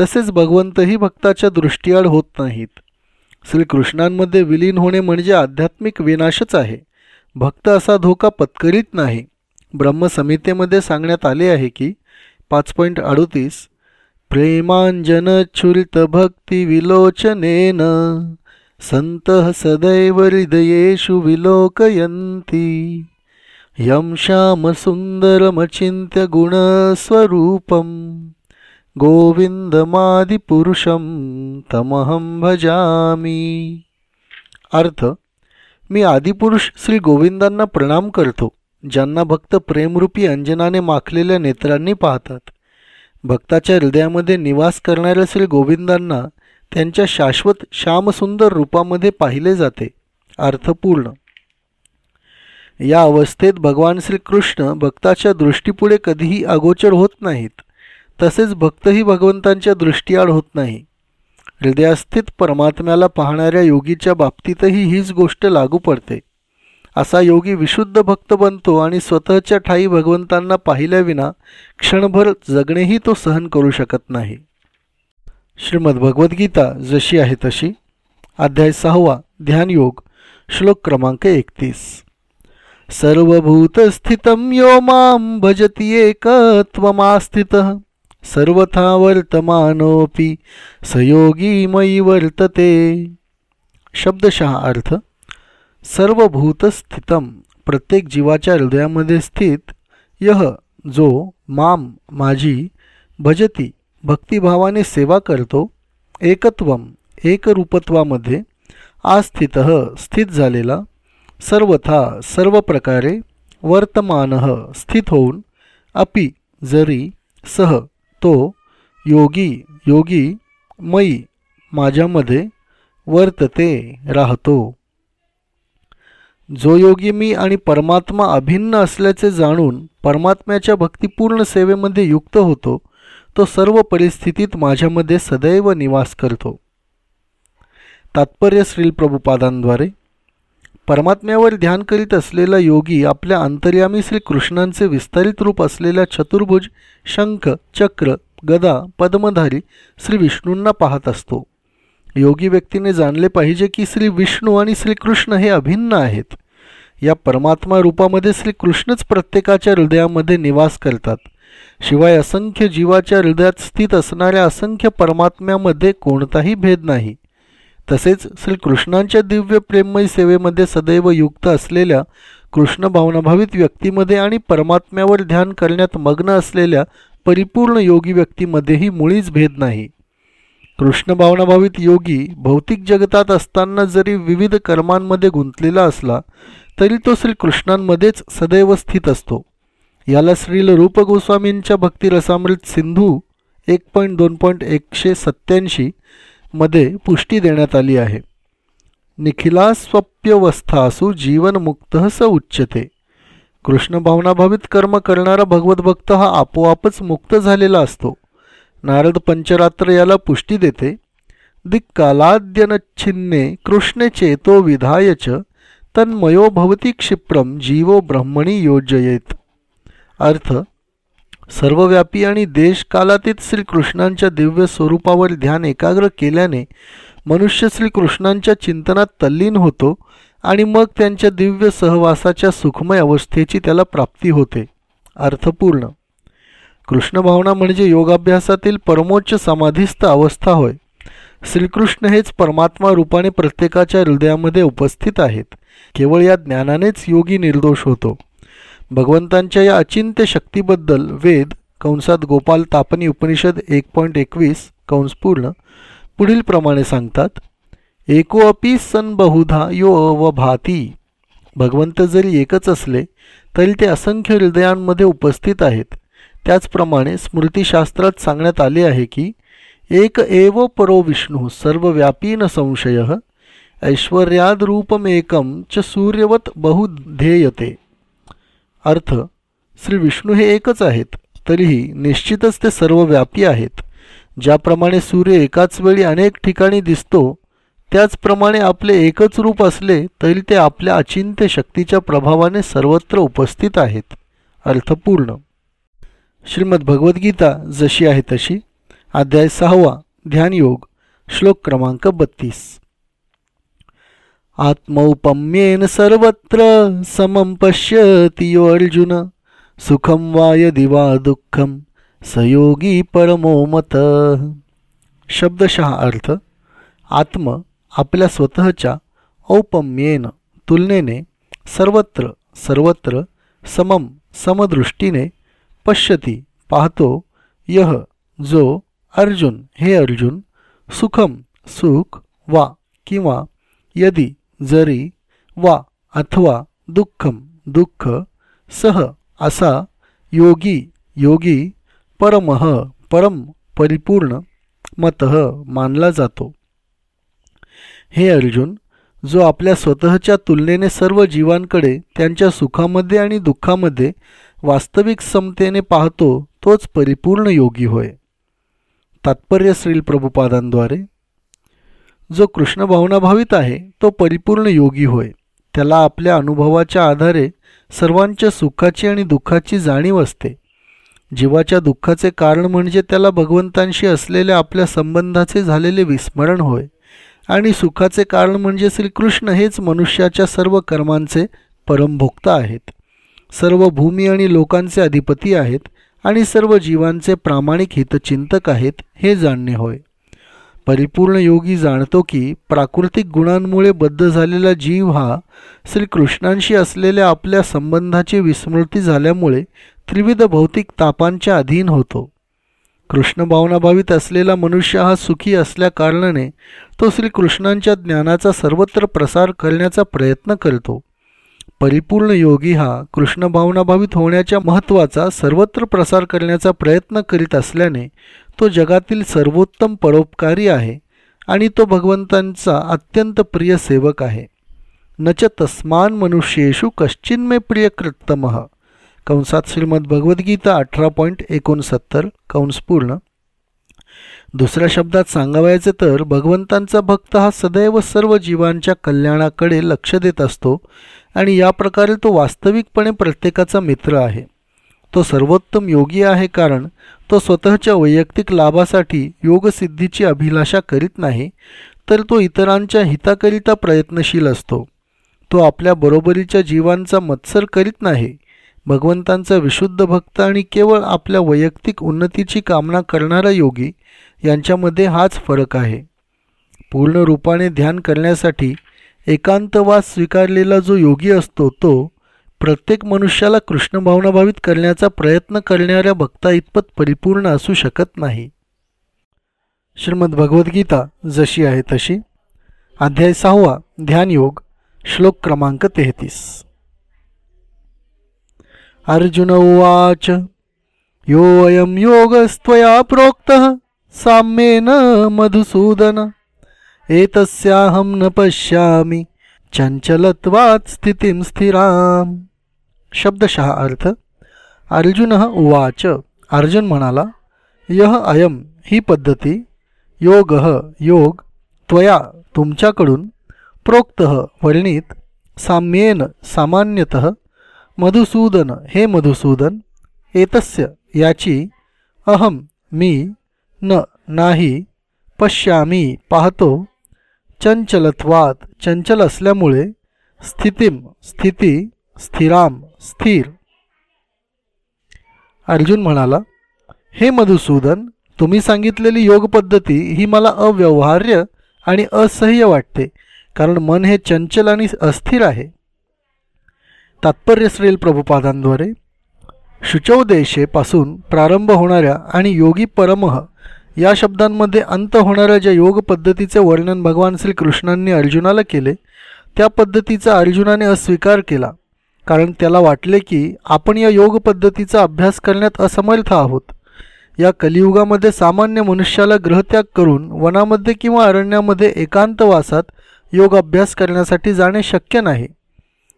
तसेच भगवंतही भक्ताच्या दृष्टीआड होत नाहीत. श्रीकृष्णांमध्ये विलीन होणे म्हणजे आध्यात्मिक विनाशच आहे. भक्त असा धोका पत्करीत नाही. ब्रह्मसंहितेमध्ये सांगण्यात आले आहे की पाच पॉईंट अडोतीस विलोचनेन संत सदैव हृदयेषु विलोकयन्ति। यं श्यामसुन्दरमचिन्त्य गुणस्वरूपं गोविंदमादिपुरुषं तमहं भजामी। अर्थ मी आदिपुरुष श्री गोविंदांना प्रणाम करतो ज्यांना भक्त प्रेमरूपी अंजनाने माखलेल्या नेत्रांनी पाहतात. भक्ताच्या हृदयामध्ये निवास करणाऱ्या श्री गोविंदांना त्यांच्या शाश्वत श्यामसुंदर रूपामध्ये पाहिले जाते. अर्थपूर्ण. या अवस्थेत भगवान श्रीकृष्ण भक्ताच्या दृष्टीपुढे कधीही अगोचर होत नाहीत. तसेच भक्तही भगवंतांच्या दृष्टीआड होत नाही. हृदयास्थित परमात्म्याला पाहणाऱ्या योगीच्या बाबतीतही हीच गोष्ट लागू पडते. असा योगी विशुद्ध भक्त बनतो आणि स्वतःच्या ठाई भगवंतांना पाहिल्याविना क्षणभर जगणेही तो सहन करू शकत नाही. श्रीमद भगवद्गीता जशी आहे तशी अध्याय सहावा ध्यानयोग श्लोक क्रमांक एकतीस. सर्वभूतस्थितं यो मां भजती एकत्वमास्थित सर्वथा वर्तमानोपी सयोगी मयी वर्तते। शब्दशः अर्थ सर्वभूतस्थितम प्रत्येक जीवाच्या हृदयामध्ये स्थित यह जो माम माझी भजती भक्तिभावाने सेवा करतो एकत्वम एकरूपत्वामध्ये आस्थित स्थित झालेला सर्वथा सर्व प्रकारे वर्तमान स्थित होऊन अपि जरी सह तो योगी योगी मयी माझ्यामध्ये वर्तते राहतो. जो योगी मी आणि परमात्मा अभिन्न असल्याचे जाणून परमात्म्याच्या भक्तिपूर्ण सेवेमध्ये युक्त होतो तो सर्व परिस्थितीत माझ्यामध्ये सदैव निवास करतो. तात्पर्य श्रील प्रभुपादांद्वारे परमात्म्यावर ध्यान करीत असलेला योगी आपल्या अंतर्यामी श्रीकृष्णांचे विस्तारित रूप असलेल्या चतुर्भुज शंख चक्र गदा पद्मधारी श्री विष्णूंना पाहत असतो. योगी व्यक्तीने जाणले पाहिजे की श्री विष्णू आणि श्रीकृष्ण हे अभिन्न आहेत. या परमात्मा रूपामध्ये श्रीकृष्णच प्रत्येकाच्या हृदयामध्ये निवास करतात. शिवाय असंख्य जीवाच्या हृदयात स्थित असणाऱ्या असंख्य परमात्म्यामध्ये कोणताही भेद नाही. तसेच श्रीकृष्णांच्या दिव्य प्रेममय सेवेमध्ये सदैव युक्त असलेल्या कृष्ण भावनाभावित व्यक्तीमध्ये आणि परमात्म्यावर ध्यान करण्यात मग्न असलेल्या परिपूर्ण योगी व्यक्तीमध्येही मुळीच भेद नाही. कृष्ण भावनाभावित योगी भौतिक जगतात असताना जरी विविध कर्मांमध्ये गुंतलेला असला तरी तो श्रीकृष्णांमध्येच सदैव स्थित असतो. याला श्रील रूप गोस्वामींच्या भक्तिरसामृत सिंधू एक पॉईंट दोन पॉईंट एकशे सत्त्याऐंशीमध्ये पुष्टी देण्यात आली आहे. निखिला स्वप्यवस्थासू जीवनमुक्त स उच्चते कृष्ण भावनाभावित कर्म करणारा भगवतभक्त हा आपोआपच मुक्त झालेला असतो. नारद पंचरात्र याला पुष्टी देते. दिक्कालाद्यनच्छिन्ने कृष्णचेतो विधाय च तन्मयो भवती क्षिप्रम जीवो ब्रह्मणी योजयेत. अर्थ सर्वव्यापी आणि देशकालातीत श्रीकृष्णांच्या दिव्य स्वरूपावर ध्यान एकाग्र केल्याने मनुष्य श्रीकृष्णांच्या चिंतनात तल्लीन होतो आणि मग त्यांच्या दिव्य सहवासाच्या सुखमय अवस्थेची त्याला प्राप्ती होते. अर्थपूर्ण. कृष्ण भावना म्हणजे योगाभ्यासातील परमोच्च समाधीस्थ अवस्था होय. श्रीकृष्ण हेच परमात्मा रूपाने प्रत्येकाच्या हृदयामध्ये उपस्थित आहेत. केवळ या ज्ञानानेच योगी निर्दोष होतो. भगवंतांच्या या अचिंत्य शक्तीबद्दल वेद कंसात गोपाल तापनी उपनिषद एक पॉईंट एकवीस कंस पूर्ण पुढील प्रमाणे सांगतात एकोअपी सन बहुधा यो अवभाती. भगवंत जरी एकच असले तरी ते असंख्य हृदयांमध्ये उपस्थित आहेत. त्याचप्रमाणे स्मृतीशास्त्रात सांगण्यात आले आहे की एक एव परो विष्णू सर्वव्यापी न संशय ऐश्वर्याद रूपमेकम च सूर्यवत बहुध्येयते. अर्थ श्री विष्णू हे एकच आहेत तरीही निश्चितच ते सर्वव्यापी आहेत. ज्याप्रमाणे सूर्य एकाच वेळी अनेक ठिकाणी दिसतो त्याचप्रमाणे आपले एकच रूप असले तरी ते आपल्या अचिंत्य शक्तीच्या प्रभावाने सर्वत्र उपस्थित आहेत. अर्थपूर्ण. श्रीमद भगवद्गीता जशी आहे तशी. अध्याय सहावा ध्यानयोग श्लोक क्रमांक बत्तीस. आत्मौपम्येन सर्वत्र समं पश्यति यो अर्जुन। सुखम वाय दिवा दुःखम सयोगी परमो मत। शब्दशः अर्थ आत्म आपल्या स्वतःच्या औपम्येन तुलनेने सर्वत्र सर्वत्र समम समदृष्टीने पश्यती पाहतो यह जो अर्जुन हे अर्जुन सुखम सुख वा किंवा यदी जरी वा अथवा दुःखम दुःख सह असा योगी योगी परमह परम परिपूर्ण मत मानला जातो. हे अर्जुन जो आपल्या स्वतःच्या तुलनेने सर्व जीवांकडे त्यांच्या सुखामध्ये आणि दुःखामध्ये वास्तविक समतेने पाहतो तोच परिपूर्ण योगी होय. तात्पर्य श्रील प्रभुपादांद्वारे जो कृष्ण भावनाभावित आहे तो परिपूर्ण योगी होय. त्याला आपल्या अनुभवाच्या आधारे सर्वांच्या सुखाची आणि दुःखाची जाणीव असते. जीवाच्या दुःखाचे कारण म्हणजे त्याला भगवंतांशी असलेल्या आपल्या संबंधाचे झालेले विस्मरण होय. आणि सुखाचे कारण म्हणजे श्रीकृष्ण हेच मनुष्याच्या सर्व कर्मांचे परमभोक्ता आहेत. सर्व भूमी आणि लोकांचे अधिपती आहेत आणि सर्व जीवांचे प्रामाणिक हितचिंतक आहेत हे जाणणे होय. परिपूर्ण योगी जाणतो की प्राकृतिक गुणांमुळे बद्ध झालेला जीव हा श्रीकृष्णांशी असलेल्या आपल्या संबंधाची विस्मृती झाल्यामुळे त्रिविध भौतिक तापांच्या अधीन होतो. कृष्णभावनाभावित असलेला मनुष्य हा सुखी असल्याकारणाने तो श्रीकृष्णांच्या ज्ञानाचा सर्वत्र प्रसार करण्याचा प्रयत्न करतो. परिपूर्ण योगी हा कृष्णभावनाभावित होण्याच्या महत्त्वाचा सर्वत्र प्रसार करण्याचा प्रयत्न करीत असल्याने तो जगातील सर्वोत्तम परोपकारी आहे आणि तो भगवंतांचा अत्यंत प्रिय सेवक आहे. न च तस्मान मनुष्येषु कश्चिन्मे प्रिय कृत्तमः कंसात श्रीमद भगवद्गीता अठरा पॉईंट एकोणसत्तर कंस पूर्ण दुसऱ्या शब्दात सांगावायचे तर भगवंतांचा भक्त हा सदैव सर्व जीवांच्या कल्याणाकडे लक्ष देत असतो आणि या प्रकारे तो वास्तविकपणे प्रत्येकाचा मित्र आहे. तो सर्वोत्तम योगी आहे कारण तो स्वतःच्या वैयक्तिक लाभासाठी योगसिद्धीची अभिलाषा करीत नाही तर तो इतरांच्या हिताकरिता प्रयत्नशील असतो. तो आपल्या बरोबरीच्या जीवांचा मत्सर करीत नाही. भगवंतांचा विशुद्ध भक्त आणि केवळ आपल्या वैयक्तिक उन्नतीची कामना करणारा योगी यांच्यामध्ये हाच फरक आहे. पूर्ण रूपाने ध्यान करण्यासाठी एकांतवास स्वीकारलेला जो योगी असतो तो प्रत्येक मनुष्याला कृष्णभावनाभावित करण्याचा प्रयत्न करणाऱ्या भक्ता इतपत परिपूर्ण असू शकत नाही. श्रीमद भगवद्गीता जशी आहे तशी. अध्याय सहावा ध्यानयोग श्लोक क्रमांक तेहतीस. अर्जुन उवाच यो अयम योगस्त्वया प्रोक्त साम्येन मधुसूदन एतस्याहं न पश्यामि चंचलत्वात् स्थितीम स्थिराम। शब्दशः अर्थ अर्जुन उवाच. अर्जुन म्हणाला यह अयम ही पद्धती योग योग त्वया तुमच्याकडून प्रोक्त वर्णित साम्येन सामान्यतः मधुसूदन हे मधुसूदन एतस्य याची अहम मी न नाही पश्यामी पाहतो चंचलत्वात चंचल असल्यामुळे स्थितीम स्थिती स्थिराम स्थिर. अर्जुन म्हणाला हे मधुसूदन तुम्ही सांगितलेली योग पद्धती ही मला अव्यवहार्य आणि असह्य वाटते कारण मन हे चंचल आणि अस्थिर आहे. तात्पर्य श्रील प्रभुपादांद्वारे शुचौदेशेपासून प्रारंभ होणाऱ्या आणि योगी परमह या शब्दांमध्ये अंत होणाऱ्या ज्या योग पद्धतीचे वर्णन भगवान श्रीकृष्णांनी अर्जुनाला केले त्या पद्धतीचा अर्जुनाने अस्वीकार केला. कारण त्याला वाटले की आपण या योग पद्धतीचा अभ्यास करण्यात असमर्थ आहोत. या कलियुगामध्ये सामान्य मनुष्याला ग्रहत्याग करून वनामध्ये किंवा अरण्यामध्ये एकांतवासात योग अभ्यास करण्यासाठी जाणे शक्य नाही.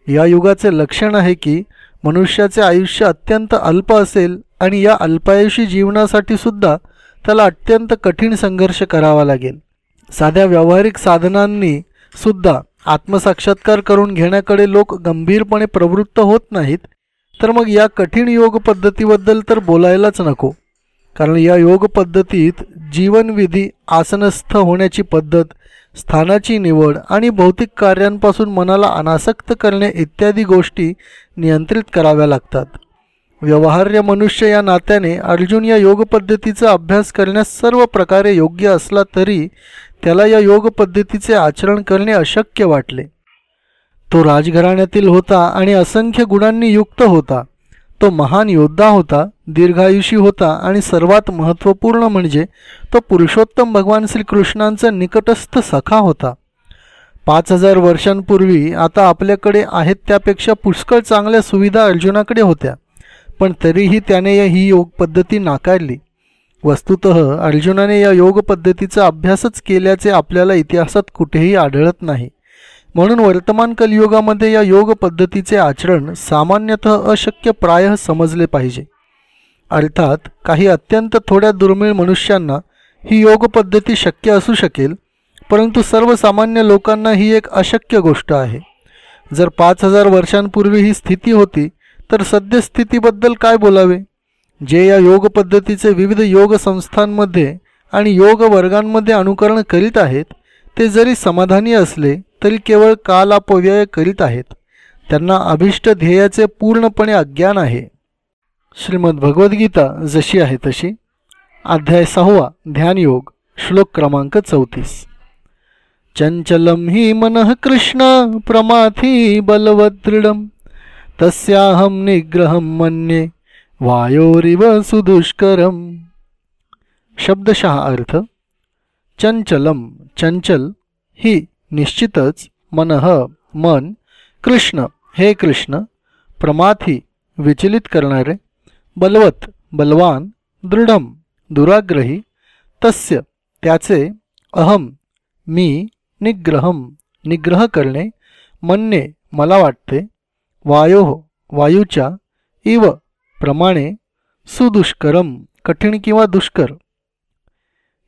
या युगाचे लक्षण आहे की मनुष्याचे आयुष्य अत्यंत अल्प असेल आणि या अल्पायुषी जीवनासाठी सुद्धा त्याला अत्यंत कठीण संघर्ष करावा लागेल. साध्या व्यावहारिक साधनांनी सुद्धा आत्मसाक्षात्कार करून घेण्याकडे लोक गंभीरपणे प्रवृत्त होत नाहीत तर मग या कठीण योग पद्धतीबद्दल तर बोलायलाच नको. कारण या योग पद्धतीत जीवनविधी आसनस्थ होण्याची पद्धत स्थानाची निवड आणि भौतिक कार्यांपासून मनाला अनासक्त करणे इत्यादी गोष्टी नियंत्रित कराव्या लागतात. व्यवहार्य मनुष्य या नात्याने अर्जुन या योग पद्धतीचा अभ्यास करण्यास सर्व प्रकारे योग्य असला तरी त्याला या योग पद्धतीचे आचरण करणे अशक्य वाटले. तो राजघराण्यातील होता आणि असंख्य गुणांनी युक्त होता. तो महान योद्धा होता दीर्घायुषी होता आणि सर्वात महत्त्वपूर्ण म्हणजे तो पुरुषोत्तम भगवान श्रीकृष्णांचा निकटस्थ सखा होता. पाच हजार वर्षांपूर्वी आता आपल्याकडे आहेत त्यापेक्षा पुष्कळ चांगल्या सुविधा अर्जुनाकडे होत्या पण तरीही त्याने ही योग पद्धती नाकारली. वस्तुत अर्जुनाने या योग पद्धतीचा अभ्यासच केल्याचे आपल्याला इतिहासात कुठेही आढळत नाही. म्हणून वर्तमान कलियुगामध्ये या योग पद्धतीचे आचरण सामान्यतः अशक्य प्राय समजले पाहिजे. अर्थात काही अत्यंत थोड्या दुर्मिळ मनुष्यांना ही योग पद्धती शक्य असू शकेल परंतु सर्वसामान्य लोकांना ही एक अशक्य गोष्ट आहे. जर पाच हजार वर्षांपूर्वी ही स्थिती होती तर सद्यस्थितीबद्दल काय बोलावे? जे या योग पद्धतीचे विविध योग संस्थांमध्ये आणि योग वर्गांमध्ये अनुकरण करीत आहेत ते जरी समाधानी असले तरी केवळ कालापव्यय करीत आहेत. त्यांना अभिष्ट ध्येयाचे पूर्णपणे अज्ञान आहे. श्रीमद भगवद्गीता जशी आहे तशी. अध्याय सहावा ध्यानयोग श्लोक क्रमांक चौतीस. चंचलम ही मन कृष्ण प्रमाथी बलवदृढ तस्याहम निग्रहम मन्ये। वायोरिव सुदुष्करम। शब्दशः अर्थ चंचलम चंचल ही निश्चितच मनः मन कृष्ण। हे कृष्ण प्रमाथी विचलित करणारे बलवत बलवान दृढम दुराग्रही तस्य त्याचे अहम मी निग्रहम। निग्रह करणे म्हणणे मला वाटते वायो वायूच्या इव प्रमाणे सुदुष्करम कठीण किंवा दुष्कर.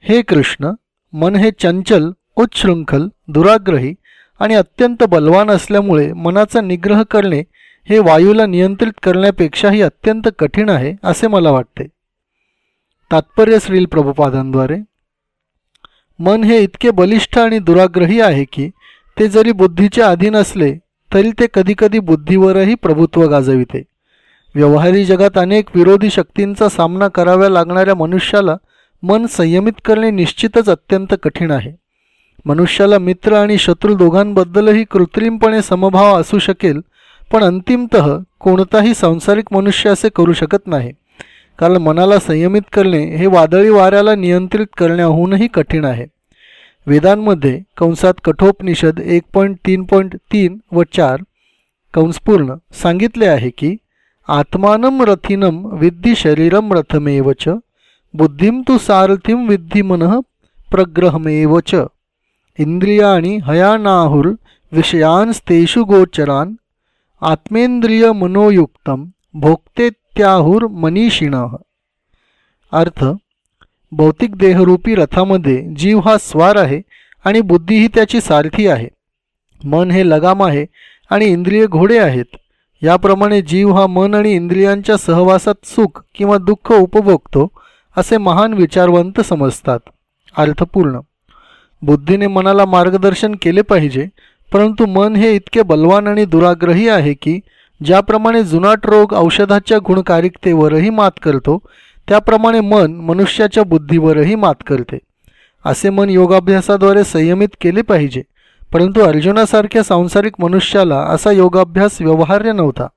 हे कृष्ण मन हे चंचल उच्छृंखल दुराग्रही आणि अत्यंत बलवान असल्यामुळे मनाचा निग्रह करणे हे वायूला नियंत्रित करण्यापेक्षाही अत्यंत कठीण आहे असे मला वाटते. तात्पर्य श्रील प्रभुपादांद्वारे मन हे इतके बलिष्ठ आणि दुराग्रही आहे की ते जरी बुद्धीच्या अधीन असले तरी ते कधीकधी बुद्धीवरही प्रभुत्व गाजविते. व्यवहारी जगात अनेक विरोधी शक्तींचा सामना कराव्या लागणाऱ्या मनुष्याला मन संयमित करणे निश्चितच अत्यंत कठीण आहे. मनुष्याला मित्र आणि शत्रू दोघांबद्दलही कृत्रिमपणे समभाव असू शकेल पण अंतिमत कोणताही सांसारिक मनुष्य असे करू शकत नाही. कारण मनाला संयमित करणे हे वादळी वाऱ्याला नियंत्रित करण्याहूनही कठीण आहे. वेदांमध्ये कंसात कठोपनिषद एक पॉईंट तीन पॉईंट तीन व चार कंसपूर्ण सांगितले आहे की आत्मानं रथिनं विद्धी शरीरम रथमेव च बुद्धिम तू सारथिम विद्धी मन प्रग्रहमेव च। इंद्रियाणी हयानाहुर विषयांस्तेषु गोचरान आत्मेंद्रिय मनोयुक्त भोक्तेत्याहुर मनीषिण। अर्थ भौतिक देहरूपी रथामध्ये जीव हा स्वार आहे आणि बुद्धी ही त्याची सारथी आहे। मन हे लगाम आहे आणि इंद्रिय घोडे आहेत। याप्रमाणे जीव हा मन आणि इंद्रियांच्या सहवासात सुख किंवा दुःख उपभोगतो असे महान विचारवंत समजतात. अर्थपूर्ण बुद्धीने मनाला मार्गदर्शन केले पाहिजे परंतु मन हे इतके बलवान आणि दुराग्रही आहे की ज्याप्रमाणे जुनाट रोग औषधाच्या गुणकारिकतेवरही मात करतो त्याप्रमाणे मन मनुष्याच्या बुद्धीवरही मात करते. असे मन योगाभ्यासाद्वारे संयमित केले पाहिजे. परंतु अर्जुनासारख्या सांसारिक मनुष्याला असा योगाभ्यास व्यवहार्य नव्हता.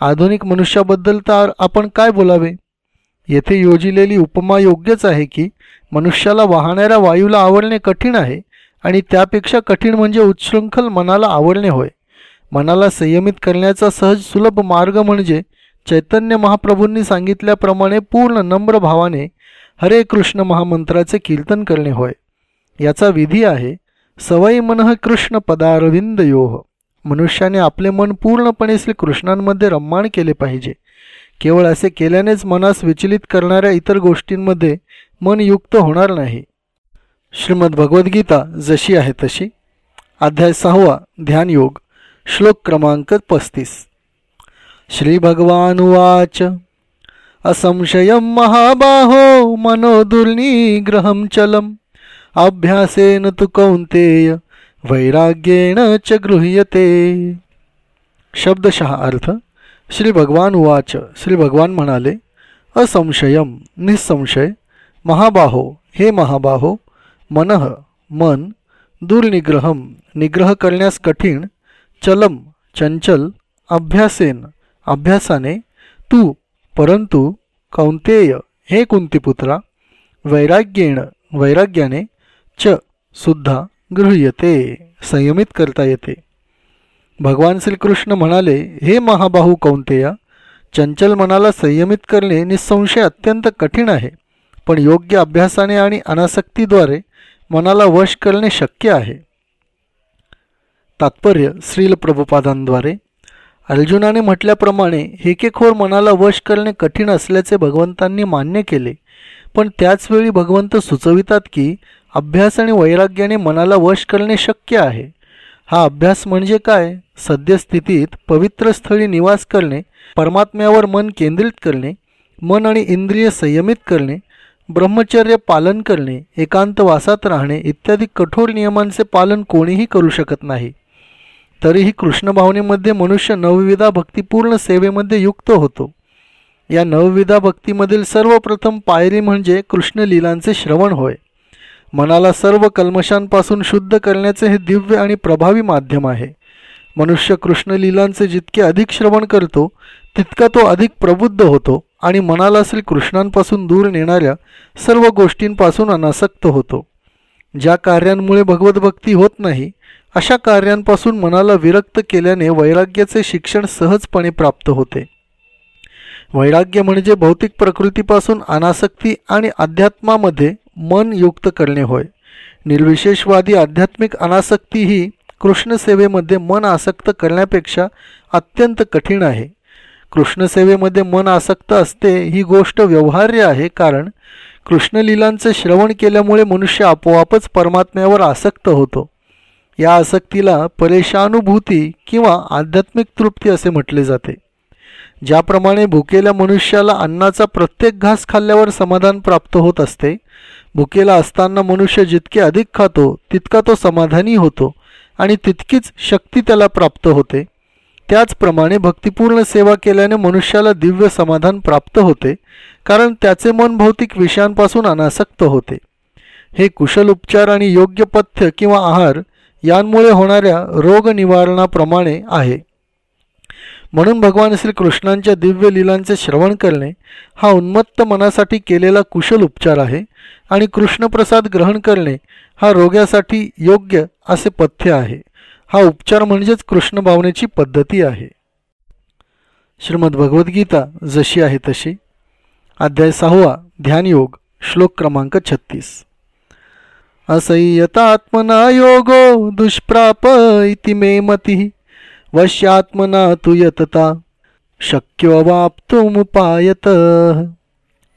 आधुनिक मनुष्याबद्दल तर आपण काय बोलावे? येथे योजिलेली उपमा योग्यच आहे की मनुष्याला वाहणाऱ्या वायूला आवडणे कठीण आहे आणि त्यापेक्षा कठीण म्हणजे उच्छृंखल मनाला आवडणे होय. मनाला संयमित करण्याचा सहज सुलभ मार्ग म्हणजे चैतन्य महाप्रभूंनी सांगितल्याप्रमाणे पूर्ण नम्र भावाने हरे कृष्ण महामंत्राचे कीर्तन करणे होय. याचा विधी आहे सवयी मन कृष्ण पदारविंदयो मनुष्याने आपले मन पूर्णपणे श्रीकृष्णांमध्ये रम्माण केले पाहिजे. केवळ असे केल्यानेच मनास विचलित करणाऱ्या इतर गोष्टींमध्ये मन युक्त होणार नाही. श्रीमद भगवद्गीता जशी आहे तशी. अध्याय सहावा ध्यानयोग श्लोक क्रमांक पस्तीस. श्री भगवान वाच असंशयम महाबाहो मनोदुर्निग्रहम चलम. अभ्यासेन तु कौंतेय वैराग्येण च गृह्यते। शब्दशः अर्थ श्री भगवान उवाच श्री भगवान म्हणाले असंशयम निसंशय महाबाहो हे महाबाहो मनः मन दुर्निग्रहम निग्रह करण्यास कठीण चलम चंचल अभ्यासेन अभ्यासाने तू परंतु कौंतेय हे कुंतीपुत्रा वैराग्येण वैराग्याने च सुद्धा गृह्यते संयमित करता येते. भगवान श्रीकृष्ण म्हणाले हे महाबाहू कौंतेया चंचल मनाला संयमित करणे निसंशय अत्यंत कठीण आहे पण योग्य अभ्यासाने आणि अनासक्तीद्वारे मनाला वश करणे शक्य आहे. तात्पर्य श्रील प्रभुपादांद्वारे. अर्जुनाने म्हटल्याप्रमाणे हेकेखोर मनाला वश करणे कठीण असल्याचे भगवंतांनी मान्य केले पण त्याचवेळी भगवंत सुचवितात की अभ्यास आणि वैराग्याने मनाला वश करणे शक्य आहे. हा अभ्यास म्हणजे काय? सद्यस्थितीत पवित्र स्थळी निवास करणे परमात्म्यावर मन केंद्रित करणे मन आणि इंद्रिय संयमित करणे ब्रह्मचर्य पालन करणे एकांतवासात राहणे इत्यादी कठोर नियमांचे पालन कोणीही करू शकत नाही. तरीही कृष्ण भावनेमध्ये मनुष्य नवविधा भक्तिपूर्ण सेवेमध्ये युक्त होतो. या नवविधा भक्तीमधील सर्वप्रथम पायरी म्हणजे कृष्ण लीलांचे श्रवण होय. मनाला सर्व कल्मशांपासून शुद्ध करण्याचे हे दिव्य आणि प्रभावी माध्यम आहे. मनुष्य कृष्ण लीलांचे जितके अधिक श्रवण करतो तितका तो अधिक प्रबुद्ध होतो आणि मनाला श्रीकृष्णांपासून दूर नेणाऱ्या सर्व गोष्टींपासून अनासक्त होतो. ज्या कार्यांमुळे भगवत भक्ती होत नाही अशा कार्यांपासून मनाला विरक्त केल्याने वैराग्याचे शिक्षण सहजपणे प्राप्त होते. वैराग्य म्हणजे भौतिक प्रकृतीपासून अनासक्ती आणि अध्यात्मामध्ये मन युक्त करणे होय. निर्विशेषवादी आध्यात्मिक अनासक्ती ही कृष्णसेवेमध्ये मन आसक्त करण्यापेक्षा अत्यंत कठीण आहे. कृष्णसेवेमध्ये मन आसक्त असते ही गोष्ट व्यवहार्य आहे कारण कृष्णलीलांचं श्रवण केल्यामुळे मनुष्य आपोआपच परमात्म्यावर आसक्त होतो. या आसक्तीला परेशानुभूती किंवा आध्यात्मिक तृप्ती असे म्हटले जाते. ज्याप्रमाणे भुकेल्या मनुष्याला अन्नाचा प्रत्येक घास खाल्ल्यावर समाधान प्राप्त होत असते भुकेला असताना मनुष्य जितके अधिक खातो तितका तो समाधानी होतो आणि तितकीच शक्ती त्याला प्राप्त होते. त्याचप्रमाणे भक्तिपूर्ण सेवा केल्याने मनुष्याला दिव्य समाधान प्राप्त होते कारण त्याचे मन भौतिक विषयांपासून अनासक्त होते. हे कुशल उपचार आणि योग्य पथ्य किंवा आहार यांमुळे होणाऱ्या रोग निवारणाप्रमाणे आहे. म्हणून भगवान श्रीकृष्णांच्या दिव्य लिलांचे श्रवण करणे हा उन्मत्त मनासाठी केलेला कुशल उपचार आहे आणि कृष्णप्रसाद ग्रहण करणे हा रोग्यासाठी योग्य असे पथ्य आहे. हा उपचार म्हणजेच कृष्ण भावनेची पद्धती आहे. श्रीमद भगवद्गीता जशी आहे तशी. अध्याय सहावा ध्यानयोग श्लोक क्रमांक छत्तीस. असह्यतात्मना योगो दुष्प्राप इति मे मती. वश्यात्मना तु यतता। शक्योवाप्तुमुपायत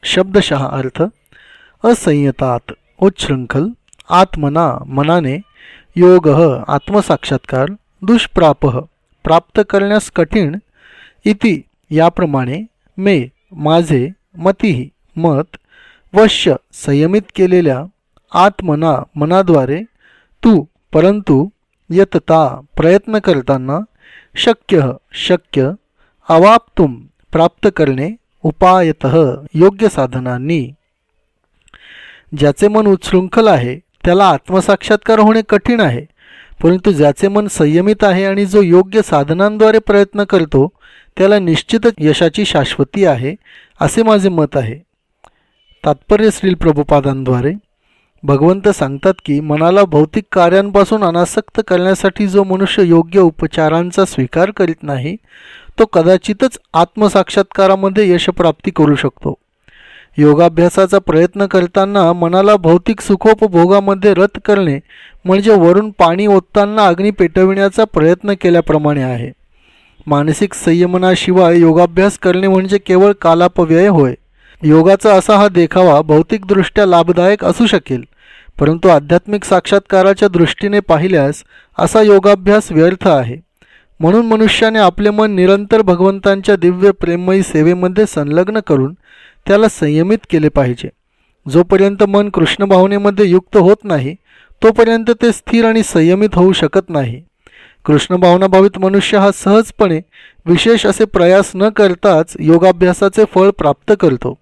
शब्दशः अर्थ, असंयतात उच्छृंखल आत्मना, मनाने, योग, आत्मसाक्षात्कार, दुष्प्राप, प्राप्त करण्यास कठीण इति याप्रमाणे मे, माझे मतीही मत, वश्य संयमित केलेल्या आत्मना, मनाद्वारे तू परंतु यतता प्रयत्न करताना शक्य शक्य अवाप्तुम प्राप्त करणे उपायत योग्य साधनांनी. ज्याचे मन उच्छृंखल आहे त्याला आत्मसाक्षात्कार होणे कठीण आहे परंतु ज्याचे मन संयमित आहे आणि जो योग्य साधनांद्वारे प्रयत्न करतो त्याला निश्चितच यशाची शाश्वती आहे असे माझे मत आहे. तात्पर्य श्रील प्रभुपादांद्वारे. भगवंत सांगतात की मनाला भौतिक कार्यांपासून अनासक्त करण्यासाठी जो मनुष्य योग्य उपचारांचा स्वीकार करीत नाही तो कदाचितच आत्मसाक्षात्कारामध्ये यशप्राप्ती करू शकतो. योगाभ्यासाचा प्रयत्न करताना मनाला भौतिक सुखोपभोगामध्ये रद्द करणे म्हणजे वरून पाणी ओतताना अग्नी पेटविण्याचा प्रयत्न केल्याप्रमाणे आहे. मानसिक संयमनाशिवाय योगाभ्यास करणे म्हणजे केवळ कालापव्यय होय. योगाचा असा हा देखावा भौतिकदृष्ट्या लाभदायक असू शकेल. परंतु आध्यात्मिक साक्षात्काराच्या दृष्टीने पाहिल्यास असा योगाभ्यास व्यर्थ आहे. म्हणून मनुष्याने आपले मन निरंतर भगवंतांच्या दिव्य प्रेममयी सेवेमध्ये संलग्न करून त्याला संयमित केले पाहिजे. जोपर्यंत मन कृष्ण भावनेमध्ये युक्त होत नाही तोपर्यंत ते स्थिर आणि संयमित होऊ शकत नाही. कृष्ण भावनाभावित मनुष्य हा सहजपणे विशेष असे प्रयास न करताच योगाभ्यासाचे फळ प्राप्त करतो.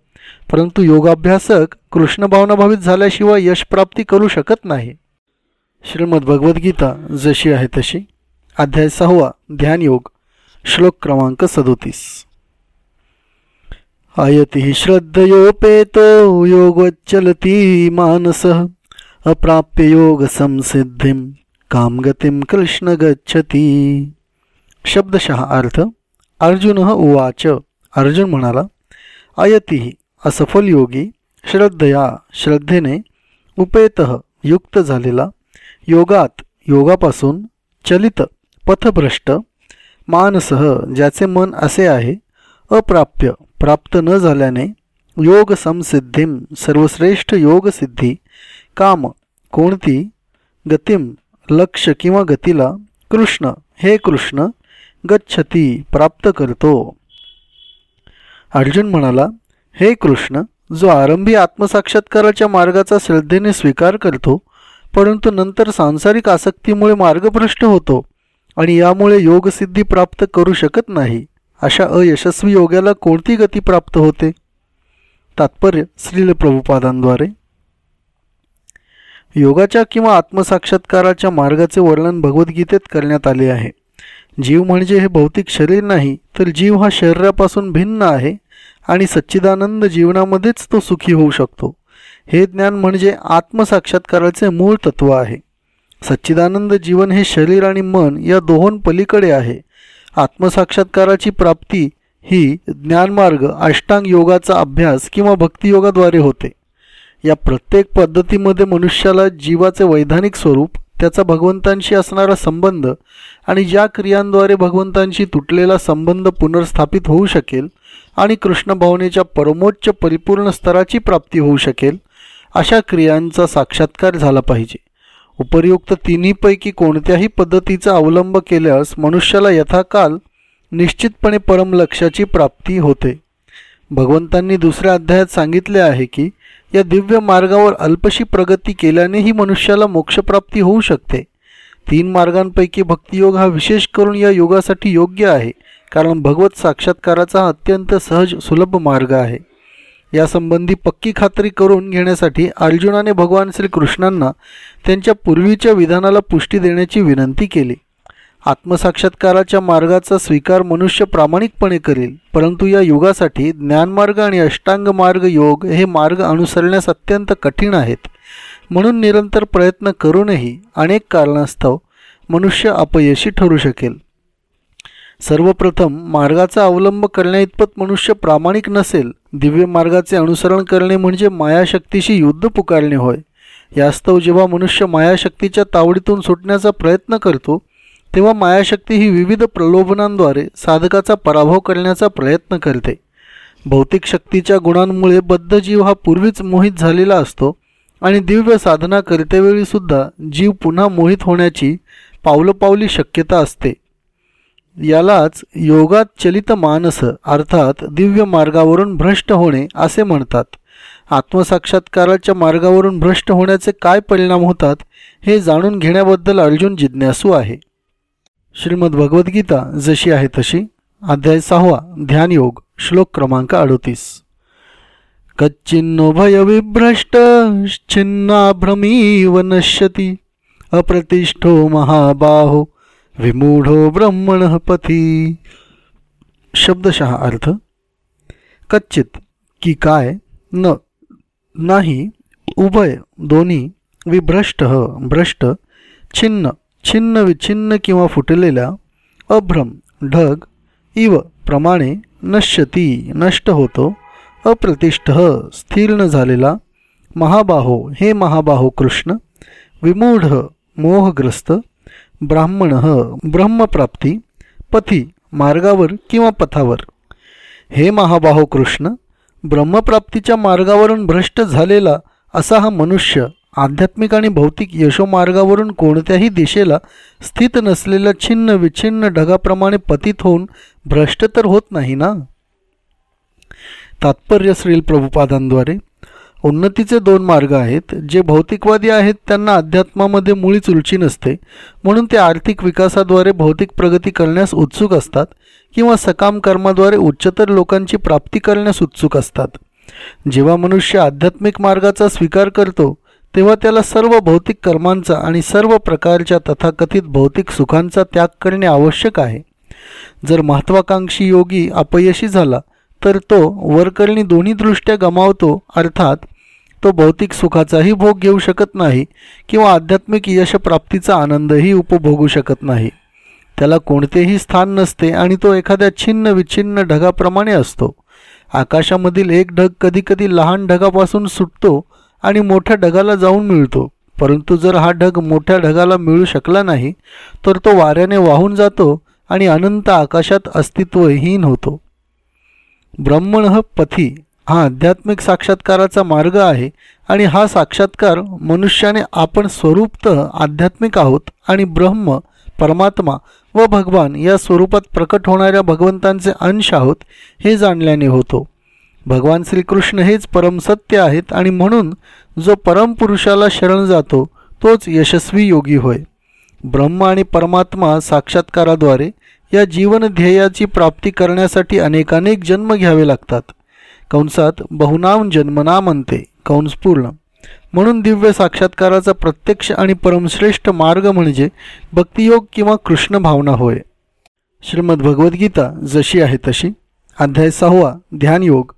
परंतु योगाभ्यासक कृष्ण भावनाभावित झाल्याशिवाय यशप्राप्ती करू शकत नाही. श्रीमद भगवद्गीता जशी आहे तशी. अध्याय सहावा ध्यानयोग श्लोक क्रमांक सदोतीस. आयती श्रद्धयोपेतो योगोच्चलती मानस अप्राप्य योग संसिद्धी कामगतीम कृष्ण गच्छती. शब्दशः अर्थ अर्जुन उवाच. अर्जुन म्हणाला आयती असफल योगी श्रद्धया श्रद्धेने उपेत युक्त झालेला योगात योगापासून चलित पथभ्रष्ट मानसह ज्याचे मन असे आहे अप्राप्य प्राप्त न झाल्याने योग समसिद्धीम सर्वश्रेष्ठ योगसिद्धी काम कोणती गतिम लक्ष किंवा गतीला कृष्ण हे कृष्ण गच्छती प्राप्त करतो. अर्जुन म्हणाला हे कृष्ण जो आरंभी आत्मसाक्षात्काराच्या मार्गाचा श्रद्धेने स्वीकार करतो परंतु नंतर सांसारिक आसक्तीमुळे मार्गभ्रष्ट होतो आणि यामुळे योगसिद्धी प्राप्त करू शकत नाही अशा अयशस्वी योग्याला कोणती गती प्राप्त होते? तात्पर्य श्रील प्रभुपादांद्वारे. योगाच्या किंवा आत्मसाक्षात्काराच्या मार्गाचे वर्णन भगवद्गीतेत करण्यात आले आहे. जीव म्हणजे हे भौतिक शरीर नाही तर जीव हा शरीरापासून भिन्न आहे आणि सच्चिदानंद जीवनामध्येच तो सुखी होऊ शकतो. हे ज्ञान म्हणजे आत्मसाक्षात्काराचे मूळ तत्व आहे. सच्चिदानंद जीवन हे शरीर आणि मन या दोहों पलीकडे आहे. आत्मसाक्षात्काराची प्राप्ती ही ज्ञानमार्ग अष्टांग योगाचा अभ्यास किंवा भक्तियोगाद्वारे होते. या प्रत्येक पद्धतीमध्ये मनुष्याला जीवाचे वैधानिक स्वरूप त्याचा भगवंतांशी असणारा संबंध आणि ज्या क्रियांद्वारे भगवंतांशी तुटलेला संबंध पुनर्स्थापित होऊ शकेल आणि कृष्ण भावनेच्या परमोच्च परिपूर्ण स्तराची प्राप्ती होऊ शकेल अशा क्रियांचा साक्षात्कार झाला पाहिजे. उपर्युक्त तिन्हीपैकी कोणत्याही पद्धतीचा अवलंब केल्यास मनुष्याला यथाकाल निश्चितपणे परमलक्षाची प्राप्ती होते. भगवंतांनी दुसऱ्या अध्यायात सांगितले आहे की या दिव्य मार्गावर अल्पशी प्रगती केल्यानेही मनुष्याला मोक्षप्राप्ती होऊ शकते. तीन मार्गांपैकी भक्तियोग हा विशेष करून या योगासाठी योग्य आहे कारण भगवत साक्षात्काराचा अत्यंत सहज सुलभ मार्ग आहे. यासंबंधी पक्की खात्री करून घेण्यासाठी अर्जुनाने भगवान श्रीकृष्णांना त्यांच्या पूर्वीच्या विधानाला पुष्टी देण्याची विनंती केली. आत्मसाक्षात्काराच्या मार्गाचा स्वीकार मनुष्य प्रामाणिकपणे करेल. परंतु या युगासाठी ज्ञानमार्ग आणि अष्टांग मार्ग योग हे मार्ग अनुसरण्यास अत्यंत कठीण आहेत. म्हणून निरंतर प्रयत्न करूनही अनेक कारणास्तव मनुष्य अपयशी ठरू शकेल. सर्वप्रथम मार्गाचा अवलंब करण्याइतपत मनुष्य प्रामाणिक नसेल. दिव्य मार्गाचे अनुसरण करणे म्हणजे मायाशक्तीशी युद्ध पुकारणे होय. यास्तव जेव्हा मनुष्य मायाशक्तीच्या तावडीतून सुटण्याचा प्रयत्न करतो तेव्हा मायाशक्ती ही विविध प्रलोभनांद्वारे साधकाचा पराभव करण्याचा प्रयत्न करते. भौतिक शक्तीच्या गुणांमुळे बद्धजीव हा पूर्वीच मोहित झालेला असतो आणि दिव्य साधना करतेवेळी सुद्धा जीव पुन्हा मोहित होण्याची पावलोपावली शक्यता असते. यालाच योगात चलित मानस अर्थात दिव्य मार्गावरून भ्रष्ट होणे असे म्हणतात. आत्मसाक्षात्काराच्या मार्गावरून भ्रष्ट होण्याचे काय परिणाम होतात हे जाणून घेण्याबद्दल अर्जुन जिज्ञासू आहे. श्रीमद भगवद्गीता जशी आहे तशी अध्याय सहावा ध्यानयोग श्लोक क्रमांक अडतीस. कच्चिन्नो भयविभ्रष्ट छिन्नाभ्रमीव नश्यती अप्रतिष्ठो महाबाहो विमूढो ब्रह्मण पथी. शब्दशः अर्थ कच्चित की काय न नाही उभय दोन्ही विभ्रष्ट भ्रष्ट छिन्न छिन्न विछिन्न किंवा फुटलेल्या अभ्रम ढग इव प्रमाणे नश्यती नष्ट होतो अप्रतिष्ठ स्थिर्ण झालेला महाबाहो हे महाबाहो कृष्ण विमूढ मोहग्रस्त ब्राह्मण ब्रह्मप्राप्ती पथी मार्गावर किंवा पथावर. हे महाबाहो कृष्ण ब्रह्मप्राप्तीच्या मार्गावरून भ्रष्ट झालेला असा हा मनुष्य आध्यात्मिक आणि भौतिक यशोमार्गावरून कोणत्याही दिशेला स्थित नसलेल्या छिन्न विछिन्न ढगाप्रमाणे पतित होऊन भ्रष्ट तर होत नाही ना? तात्पर्य श्रील प्रभुपादांद्वारे उन्नतीचे दोन मार्ग आहेत. जे भौतिकवादी आहेत त्यांना अध्यात्मामध्ये मुळीच रुची नसते. म्हणून ते आर्थिक विकासाद्वारे भौतिक प्रगती करण्यास उत्सुक असतात किंवा सकाम कर्माद्वारे उच्चतर लोकांची प्राप्ती करण्यास उत्सुक असतात. जेव्हा मनुष्य आध्यात्मिक मार्गाचा स्वीकार करतो तेव्हा त्याला सर्व भौतिक कर्मांचा आणि सर्व प्रकारच्या तथाकथित भौतिक सुखांचा त्याग करणे आवश्यक आहे. जर महत्वाकांक्षी योगी अपयशी झाला तर तो वरकरणी दोन्ही दृष्ट्या गमावतो अर्थात तो भौतिक सुखाचाही भोग घेऊ शकत नाही किंवा आध्यात्मिक यशप्राप्तीचा आनंदही उपभोगू शकत नाही. त्याला कोणतेही स्थान नसते आणि तो एखाद्या छिन्न विच्छिन्न ढगाप्रमाणे असतो. आकाशामधील एक ढग कधीकधी लहान ढगापासून सुटतो आणि मोठ्या ढगाला जाऊन मिळतो. परंतु जर हा ढग मोठ्या ढगाला मिळू शकला नाही तर तो वाऱ्याने वाहून जातो आणि अनंत आकाशात अस्तित्वहीन होतो. ब्रह्मण पथी हा आध्यात्मिक साक्षात्काराचा मार्ग आहे आणि हा साक्षात्कार मनुष्याने आपण स्वरूपत आध्यात्मिक आहोत आणि ब्रह्म परमात्मा व भगवान या स्वरूपात प्रकट होणाऱ्या भगवंतांचे अंश आहोत हे जाणल्याने होतो. भगवान श्रीकृष्ण हेच परमसत्य आहेत आणि म्हणून जो परमपुरुषाला शरण जातो तोच यशस्वी योगी होय. ब्रह्म आणि परमात्मा साक्षात्काराद्वारे या जीवन ध्येयाची प्राप्ती करण्यासाठी अनेकानेक जन्म घ्यावे लागतात. कंसात बहुनाम जन्मना म्हणते कंसपूर्ण. म्हणून दिव्य साक्षात्काराचा प्रत्यक्ष आणि परमश्रेष्ठ मार्ग म्हणजे भक्तियोग किंवा कृष्ण भावना होय. श्रीमद भगवद्गीता जशी आहे तशी. अध्याय सहावा ध्यानयोग.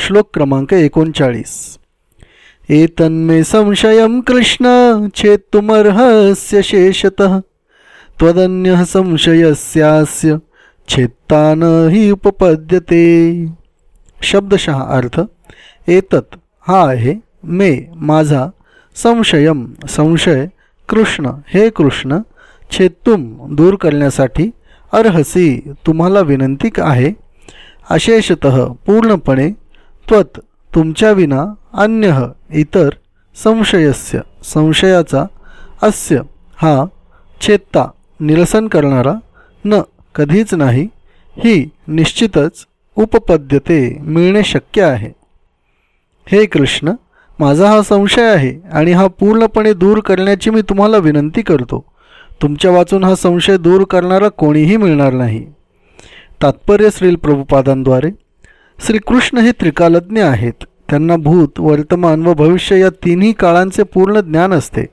श्लोक क्रमांक एकोणचाळीस. एतन्मे संशय कृष्ण छेत्तुमर्हस्य शेषत त्वदन्य संशयस्यास्य छेत्तान हि उपपद्यते. शब्दशः अर्थ एतत हा आहे मे माझा संशयम संशय कृष्ण हे कृष्ण छेत्तुम दूर करण्यासाठी अर्हसी तुम्हाला विनंती आहे. अशेषत पूर्णपणे त्वत तुमच्या विना अन्य इतर संशयस्य संशयाचा अस्य हा छेत्ता निरसन करणारा न कधीच नाही ही निश्चितच उपपद्यते मिळणे शक्य आहे. हे कृष्ण माझा हा संशय आहे आणि हा पूर्णपणे दूर करण्याची मी तुम्हाला विनंती करतो. तुमच्या वाचून हा संशय दूर करणारा कोणीही मिळणार नाही. तात्पर्य श्रील प्रभुपादांद्वारे श्रीकृष्ण हे त्रिकालज्ञ आहेत. त्यांना भूत वर्तमान व भविष्य या तिन्ही काळांचे पूर्ण ज्ञान असते.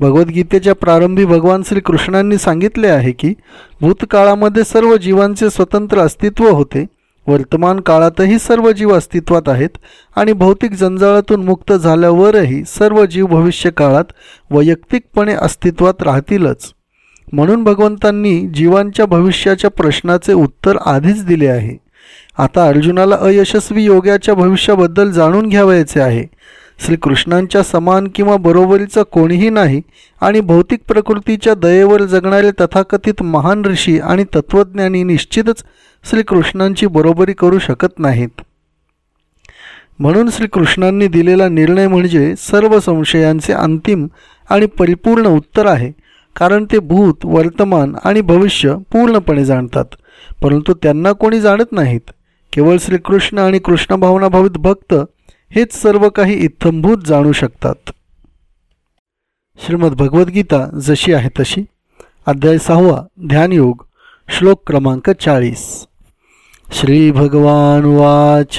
भगवद्गीतेच्या प्रारंभी भगवान श्रीकृष्णांनी सांगितले आहे की भूतकाळामध्ये सर्व जीवांचे स्वतंत्र अस्तित्व होते. वर्तमान काळातही सर्व जीव अस्तित्वात आहेत आणि भौतिक जंजाळातून मुक्त झाल्यावरही सर्व जीव भविष्य काळात वैयक्तिकपणे अस्तित्वात राहतीलच. म्हणून भगवंतांनी जीवांच्या भविष्याच्या प्रश्नाचे उत्तर आधीच दिले आहे. आता अर्जुनाला अयशस्वी योग्याच्या भविष्याबद्दल जाणून घ्यावायचे आहे. श्रीकृष्णांच्या समान किंवा बरोबरीचं कोणीही नाही आणि भौतिक प्रकृतीच्या दयेवर जगणारे तथाकथित महान ऋषी आणि तत्त्वज्ञानी निश्चितच श्रीकृष्णांची बरोबरी करू शकत नाहीत. म्हणून श्रीकृष्णांनी दिलेला निर्णय म्हणजे सर्व संशयांचे अंतिम आणि परिपूर्ण उत्तर आहे. कारण ते भूत वर्तमान आणि भविष्य पूर्णपणे जाणतात. परंतु त्यांना कोणी जाणत नाहीत. केवळ श्रीकृष्ण आणि कृष्ण भावनाभावित भक्त हेच सर्व काही इत्थंभूत जाणू शकतात. श्रीमद भगवद्गीता जशी आहे तशी. अध्याय सहावा ध्यानयोग श्लोक क्रमांक चाळीस. श्री भगवान वाच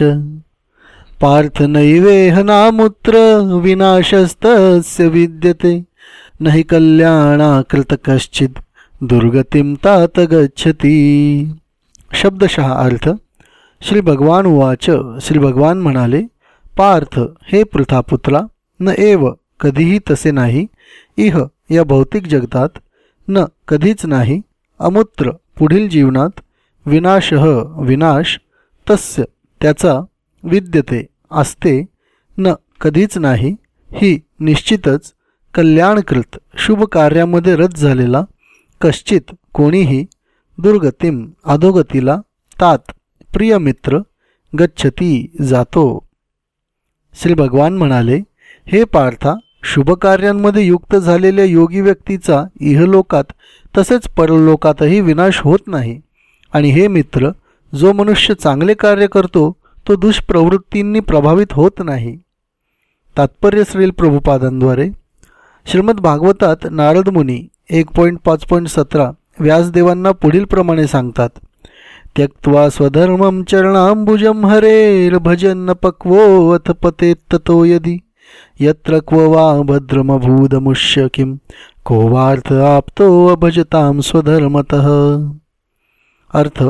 पार्थ नैवेह नामुत्र विनाशस्तस्य विद्यते. नहि कल्याणाकृत कश्चित दुर्गतीम तात गच्छती. शब्दशः अर्थ श्री भगवान उवाच. श्री भगवान म्हणाले पार्थ हे पृथापुत्रा न एव कधीही तसे नाही. इह या भौतिक जगतात न कधीच नाही. अमूत्र पुढील जीवनात विनाशह विनाश तस्य त्याचा विद्यते असते न कधीच नाही. ही निश्चितच कल्याणकृत शुभ कार्यामध्ये रद्द झालेला कश्चित कोणीही दुर्गतीम अधोगतीला तात प्रिय मित्र गच्छती जातो. श्री भगवान म्हणाले हे पार्था शुभकार्यांमध्ये युक्त झालेल्या योगी व्यक्तीचा इहलोकात तसेच परलोकातही विनाश होत नाही. आणि हे मित्र जो मनुष्य चांगले कार्य करतो तो दुष्प्रवृत्तींनी प्रभावित होत नाही. तात्पर्य श्रील प्रभुपादांद्वारे. श्रीमद भागवतात नारद मुनी एक पॉईंट पाच पॉईंट सतरा व्यासदेवांना पुढील प्रमाणे सांगतात त्यक्त्वा स्वधर्मं चरणाम्बुजं हरेर् भजन्न पक्वोऽथ पतेत्ततो यदि। यत्र क्व वा भद्रमभूदमुष्य किं को वार्थ आप्तो अभजतां स्वधर्मतः। अर्थ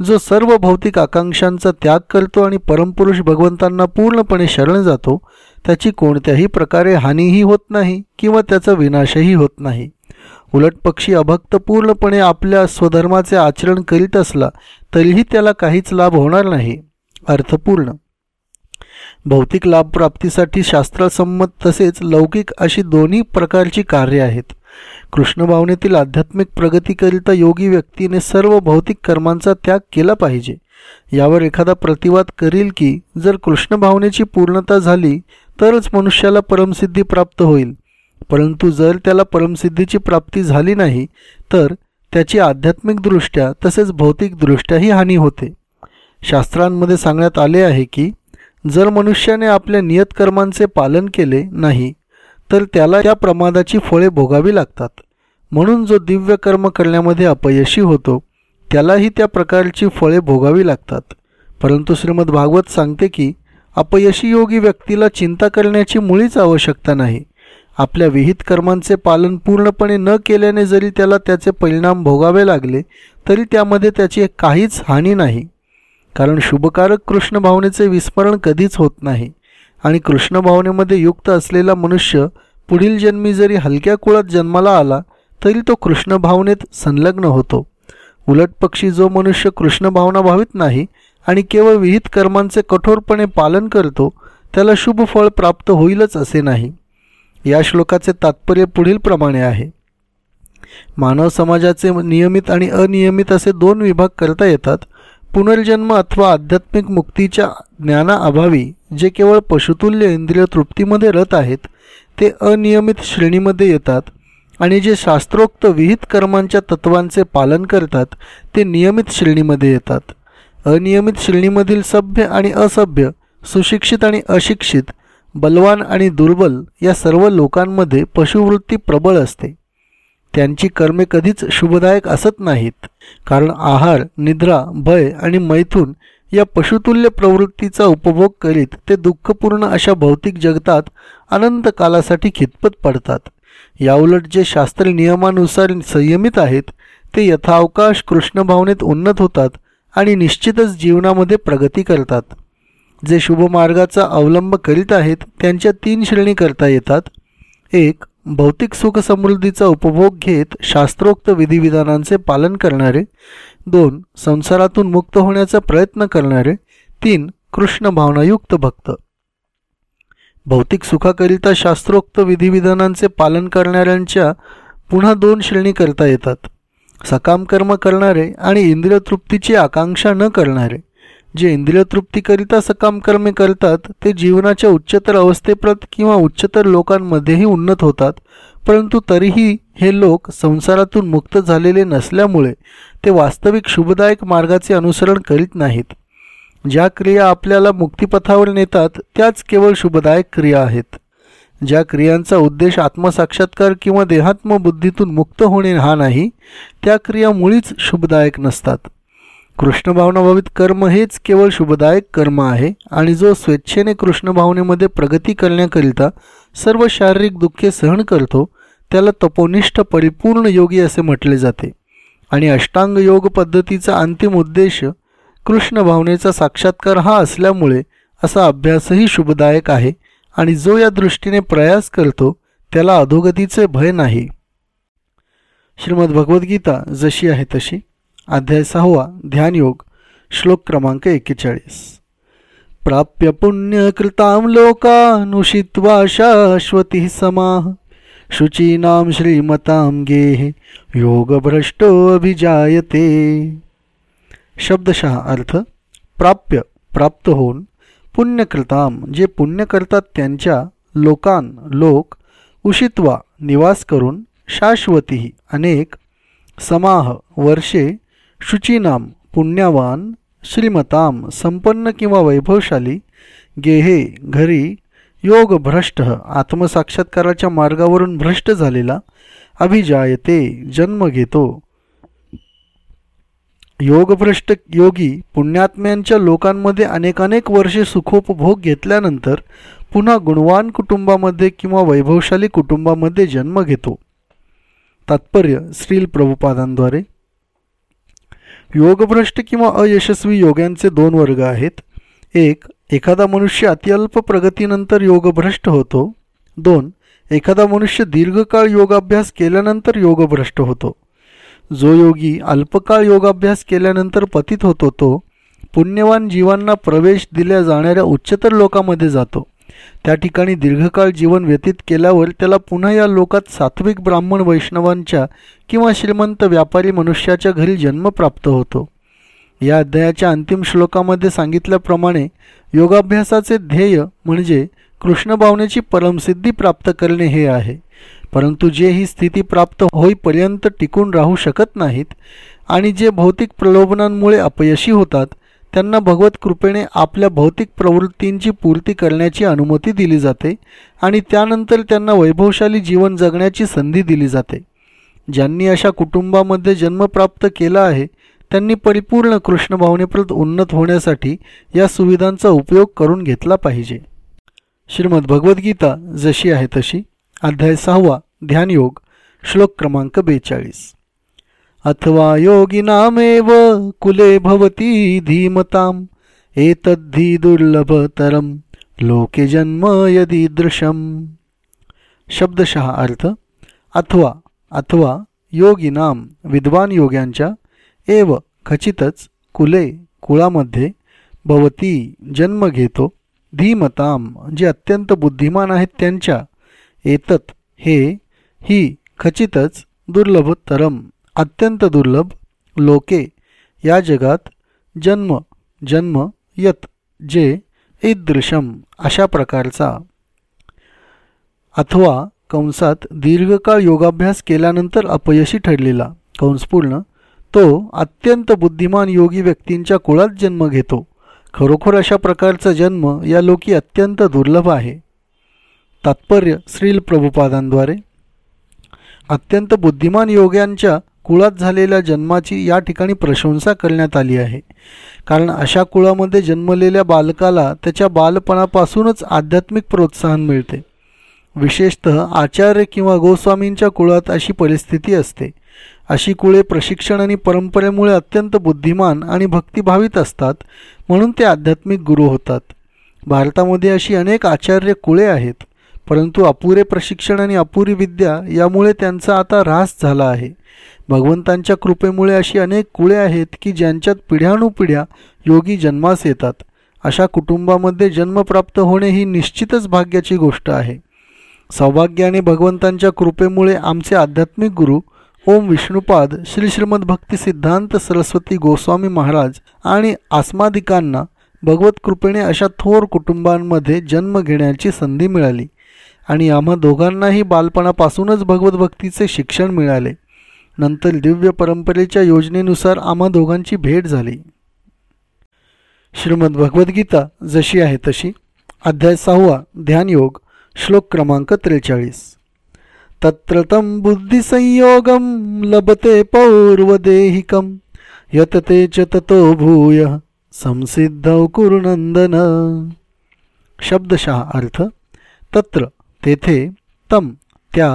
जो सर्व भौतिक आकांक्षांचा त्याग करतो आणि परमपुरुष भगवंतांना पूर्णपणे शरण जातो त्याची कोणत्याही प्रकारे हानीही होत नाही किंवा त्याचा विनाशही होत नाही. उलट पक्षी अभक्त पूर्णपणे आपल्या स्वधर्माचे आचरण करीत असला तरीही त्याला काहीच लाभ होणार नाही. अर्थपूर्ण. भौतिक लाभ प्राप्तीसाठी शास्त्रसंमत तसेच लौकिक अशी दोन्ही प्रकारची कार्ये आहेत. कृष्ण भावनेतील आध्यात्मिक प्रगतीकरिता योगी व्यक्तीने सर्व भौतिक कर्मांचा त्याग केला पाहिजे. यावर एखादा प्रतिवाद करील की जर कृष्ण भावनेची पूर्णता झाली तरच मनुष्याला परमसिद्धी प्राप्त होईल. परंतु जर त्याला परमसिद्धीची प्राप्ती झाली नाही तर त्याची आध्यात्मिकदृष्ट्या तसेच भौतिकदृष्ट्याही हानी होते. शास्त्रांमध्ये सांगण्यात आले आहे की जर मनुष्याने आपल्या नियतकर्मांचे पालन केले नाही तर त्याला त्या प्रमादाची फळे भोगावी लागतात. म्हणून जो दिव्य कर्म करण्यामध्ये अपयशी होतो त्यालाही त्या प्रकारची फळे भोगावी लागतात. परंतु श्रीमद भागवत सांगते की अपयशी योगी व्यक्तीला चिंता करण्याची मुळीच आवश्यकता नाही. आपल्या विहित कर्मांचे पालन पूर्णपणे न केल्याने जरी त्याला त्याचे परिणाम भोगावे लागले तरी त्यामध्ये त्याची काहीच हानी नाही. कारण शुभकारक कृष्ण भावनेचे विस्मरण कधीच होत नाही. आणि कृष्ण भावनेमध्ये युक्त असलेला मनुष्य पुढील जन्मी जरी हलक्या कुळात जन्माला आला तरी तो कृष्ण भावनेत संलग्न होतो. उलट पक्षी जो मनुष्य कृष्ण भावना भावित नाही आणि केवळ विहित कर्मांचे कठोरपणे पालन करतो त्याला शुभ फळ प्राप्त होईलच असे नाही. या श्लोकाचे तात्पर्य पुढील प्रमाणे आहे. मानव समाजाचे नियमित आणि अनियमित असे दोन विभाग करता येतात. पुनर्जन्म अथवा आध्यात्मिक मुक्तीच्या ज्ञानाअभावी जे केवळ पशुतुल्य इंद्रिय तृप्तीमध्ये रत आहेत ते अनियमित श्रेणीमध्ये येतात आणि जे शास्त्रोक्त विहित कर्मांच्या तत्वांचे पालन करतात ते नियमित श्रेणीमध्ये येतात. अनियमित श्रेणीमधील सभ्य आणि असभ्य सुशिक्षित आणि अशिक्षित बलवान आणि दुर्बल या सर्व लोकांमध्ये पशुवृत्ती प्रबळ असते. त्यांची कर्मे कधीच शुभदायक असत नाहीत. कारण आहार निद्रा भय आणि मैथून या पशुतुल्य प्रवृत्तीचा उपभोग करीत ते दुःखपूर्ण अशा भौतिक जगतात अनंत कालासाठी खितपत पडतात. याउलट जे शास्त्रीय नियमानुसार संयमित आहेत ते यथावकाश कृष्णभावनेत उन्नत होतात आणि निश्चितच जीवनामध्ये प्रगती करतात. जे शुभमार्गाचा अवलंब करीत आहेत त्यांच्या तीन श्रेणी करता येतात. एक भौतिक सुख समृद्धीचा उपभोग घेत शास्त्रोक्त विधिविधानांचे पालन करणारे. दोन संसारातून मुक्त होण्याचा प्रयत्न करणारे. तीन कृष्ण भावनायुक्त भक्त. भौतिक सुखाकरिता शास्त्रोक्त विधिविधानांचे पालन करणाऱ्यांच्या पुन्हा दोन श्रेणी करता येतात. सकाम कर्म करणारे आणि इंद्रियतृप्तीची आकांक्षा न करणारे. जे इंद्रिय तृप्तीकरिता सकाम कर्मे करतात ते जीवनाच्या उच्चतर अवस्थेप्रत किंवा उच्चतर लोकांमध्येही उन्नत होतात परंतु तरीही हे लोक संसारातून मुक्त झालेले नसल्यामुळे ते वास्तविक शुभदायक मार्गाचे अनुसरण करीत नाहीत. ज्या क्रिया आपल्याला मुक्तिपथावर नेतात त्याच केवळ शुभदायक क्रिया आहेत. ज्या क्रियांचा उद्देश आत्मसाक्षात्कार किंवा देहात्म बुद्धीतून मुक्त होणे हा नाही त्या क्रिया मुळीच शुभदायक नसतात. कृष्णभावनाभावित कर्म हेच केवळ शुभदायक कर्म आहे आणि जो स्वेच्छेने कृष्णभावनेमध्ये प्रगती करण्याकरिता सर्व शारीरिक दुःखे सहन करतो त्याला तपोनिष्ठ परिपूर्ण योगी असे म्हटले जाते. आणि अष्टांग योग पद्धतीचा अंतिम उद्देश कृष्ण भावनेचा साक्षात्कार हा असल्यामुळे असा अभ्यासही शुभदायक आहे आणि जो या दृष्टीने प्रयास करतो त्याला अधोगतीचे भय नाही. श्रीमद भगवद्गीता जशी आहे तशी. अध्याय सहावा ध्यानयोग श्लोक क्रमांक एक्केचाळीस. प्राप्य पुण्यकृतां लोकानुषित्वा शाश्वती समाह शुचीनां श्रीमतां गेह योगभ्रष्टो अभिजायते। शब्दशः अर्थ प्राप्य प्राप्त होऊन पुण्यकृताम जे पुण्य करतात त्यांच्या लोकान लोक उषित्वा निवास करून शाश्वती अनेक समाह वर्षे शुचीनाम पुण्यावान श्रीमताम संपन्न किंवा वैभवशाली गेहे घरी योग भ्रष्ट आत्मसाक्षात्काराच्या मार्गावरून भ्रष्ट झालेला अभिजायते जन्म घेतो. योगभ्रष्ट योगी पुण्यात्म्यांच्या लोकांमध्ये अनेकानेक वर्षे सुखोपभोग घेतल्यानंतर पुन्हा गुणवान कुटुंबामध्ये किंवा वैभवशाली कुटुंबामध्ये जन्म घेतो. तात्पर्य श्रील प्रभुपादांद्वारे. योगभ्रष्ट किंवा अयशस्वी योग्यांचे दोन वर्ग आहेत. एक एखादा मनुष्य अत्यल्प प्रगतीनंतर योगभ्रष्ट होतो. दोन एखादा मनुष्य दीर्घकाळ योगाभ्यास केल्यानंतर योगभ्रष्ट होतो. जो योगी अल्पकाळ योगाभ्यास केल्यानंतर पतित होतो तो पुण्यवान जीवांना प्रवेश दिल्या जाणाऱ्या उच्चतर लोकांमध्ये जातो. त्या ठिकाणी दीर्घकाळ जीवन व्यतीत केल्यावर त्याला पुन्हा या लोकात सात्विक ब्राह्मण वैष्णवांच्या किंवा श्रीमंत व्यापारी मनुष्याच्या घरी जन्म प्राप्त होतो. या अध्यायाच्या अंतिम श्लोकामध्ये सांगितल्याप्रमाणे योगाभ्यासाचे ध्येय म्हणजे कृष्णभावनेची परमसिद्धी प्राप्त करणे हे आहे. परंतु जे ही स्थिती प्राप्त होईपर्यंत टिकून राहू शकत नाहीत आणि जे भौतिक प्रलोभनांमुळे अपयशी होतात त्यांना भगवत कृपेने आपल्या भौतिक प्रवृत्तींची पूर्ती करण्याची अनुमती दिली जाते आणि त्यानंतर त्यांना वैभवशाली जीवन जगण्याची संधी दिली जाते. ज्यांनी अशा कुटुंबामध्ये जन्म प्राप्त केला आहे त्यांनी परिपूर्ण कृष्णभावनेप्रत उन्नत होण्यासाठी या सुविधांचा उपयोग करून घेतला पाहिजे. श्रीमद भगवद्गीता जशी आहे तशी अध्याय सहावा ध्यानयोग श्लोक क्रमांक बेचाळीस. अथवा योगिनामेव कुले भवती धीमताम एतद्धि दुर्लभतरं लोके जन्म यदीदृशम शब्दशः अर्थ अथवा अथवा योगिनाम विद्वान योग्यांच्या एव खचितच कुले कुळामध्ये भवती जन्म घेतो धीमताम जे अत्यंत बुद्धिमान आहेत त्यांच्या एतत हे ही खचितच दुर्लभतरम। अत्यंत दुर्लभ लोके या जगात जन्म जन्म यत जे ईदृशम अशा प्रकारचा. अथवा कंसात दीर्घकाळ योगाभ्यास केल्यानंतर अपयशी ठरलेला कंसपूर्ण तो अत्यंत बुद्धिमान योगी व्यक्तींच्या कुळात जन्म घेतो. खरोखर अशा प्रकारचा जन्म या लोकी अत्यंत दुर्लभ आहे. तात्पर्य श्रील प्रभुपादांद्वारे. अत्यंत बुद्धिमान योग्यांच्या कुळात झालेल्या जन्माची या ठिकाणी प्रशंसा करण्यात आली आहे. कारण अशा कुळामध्ये जन्मलेल्या बालकाला त्याच्या बालपणापासूनच आध्यात्मिक प्रोत्साहन मिळते. विशेषत आचार्य किंवा गोस्वामींच्या कुळात अशी परिस्थिती असते. अशी कुळे प्रशिक्षण आणि परंपरेमुळे अत्यंत बुद्धिमान आणि भक्तिभावित असतात म्हणून ते आध्यात्मिक गुरु होतात. भारतामध्ये अशी अनेक आचार्य कुळे आहेत. परंतु अपुरे प्रशिक्षण आणि अपुरी विद्या यामुळे त्यांचा आता ऱ्हास झाला आहे. भगवंतांच्या कृपेमुळे अशी अनेक कुळे आहेत की ज्यांच्यात पिढ्यानुपिढ्या योगी जन्मास येतात. अशा कुटुंबामध्ये जन्म प्राप्त होणे ही निश्चितच भाग्याची गोष्ट आहे. सौभाग्याने भगवंतांच्या कृपेमुळे आमचे आध्यात्मिक गुरु ओम विष्णुपाद श्री श्रीमद भक्ती सिद्धांत सरस्वती गोस्वामी महाराज आणि आस्मादिकांना भगवत कृपेने अशा थोर कुटुंबांमध्ये जन्म घेण्याची संधी मिळाली. आणि आम्हा दोघांनाही बालपणापासूनच भगवत भक्तीचे शिक्षण मिळाले. नंतर दिव्य परंपरेच्या योजनेनुसार आम्हा दोघांची भेट झाली. श्रीमद भगवद्गीता जशी आहे तशी. अध्याय सहावा ध्यानयोग श्लोक क्रमांक त्रेचाळीस. तत्र तं बुद्धिसंयोगं लभते पौर्वदेहिकं यत ते च ततो भूय संसिद्ध कुरुनंदन. शब्दशः अर्थ तत्र तेथे तम त्या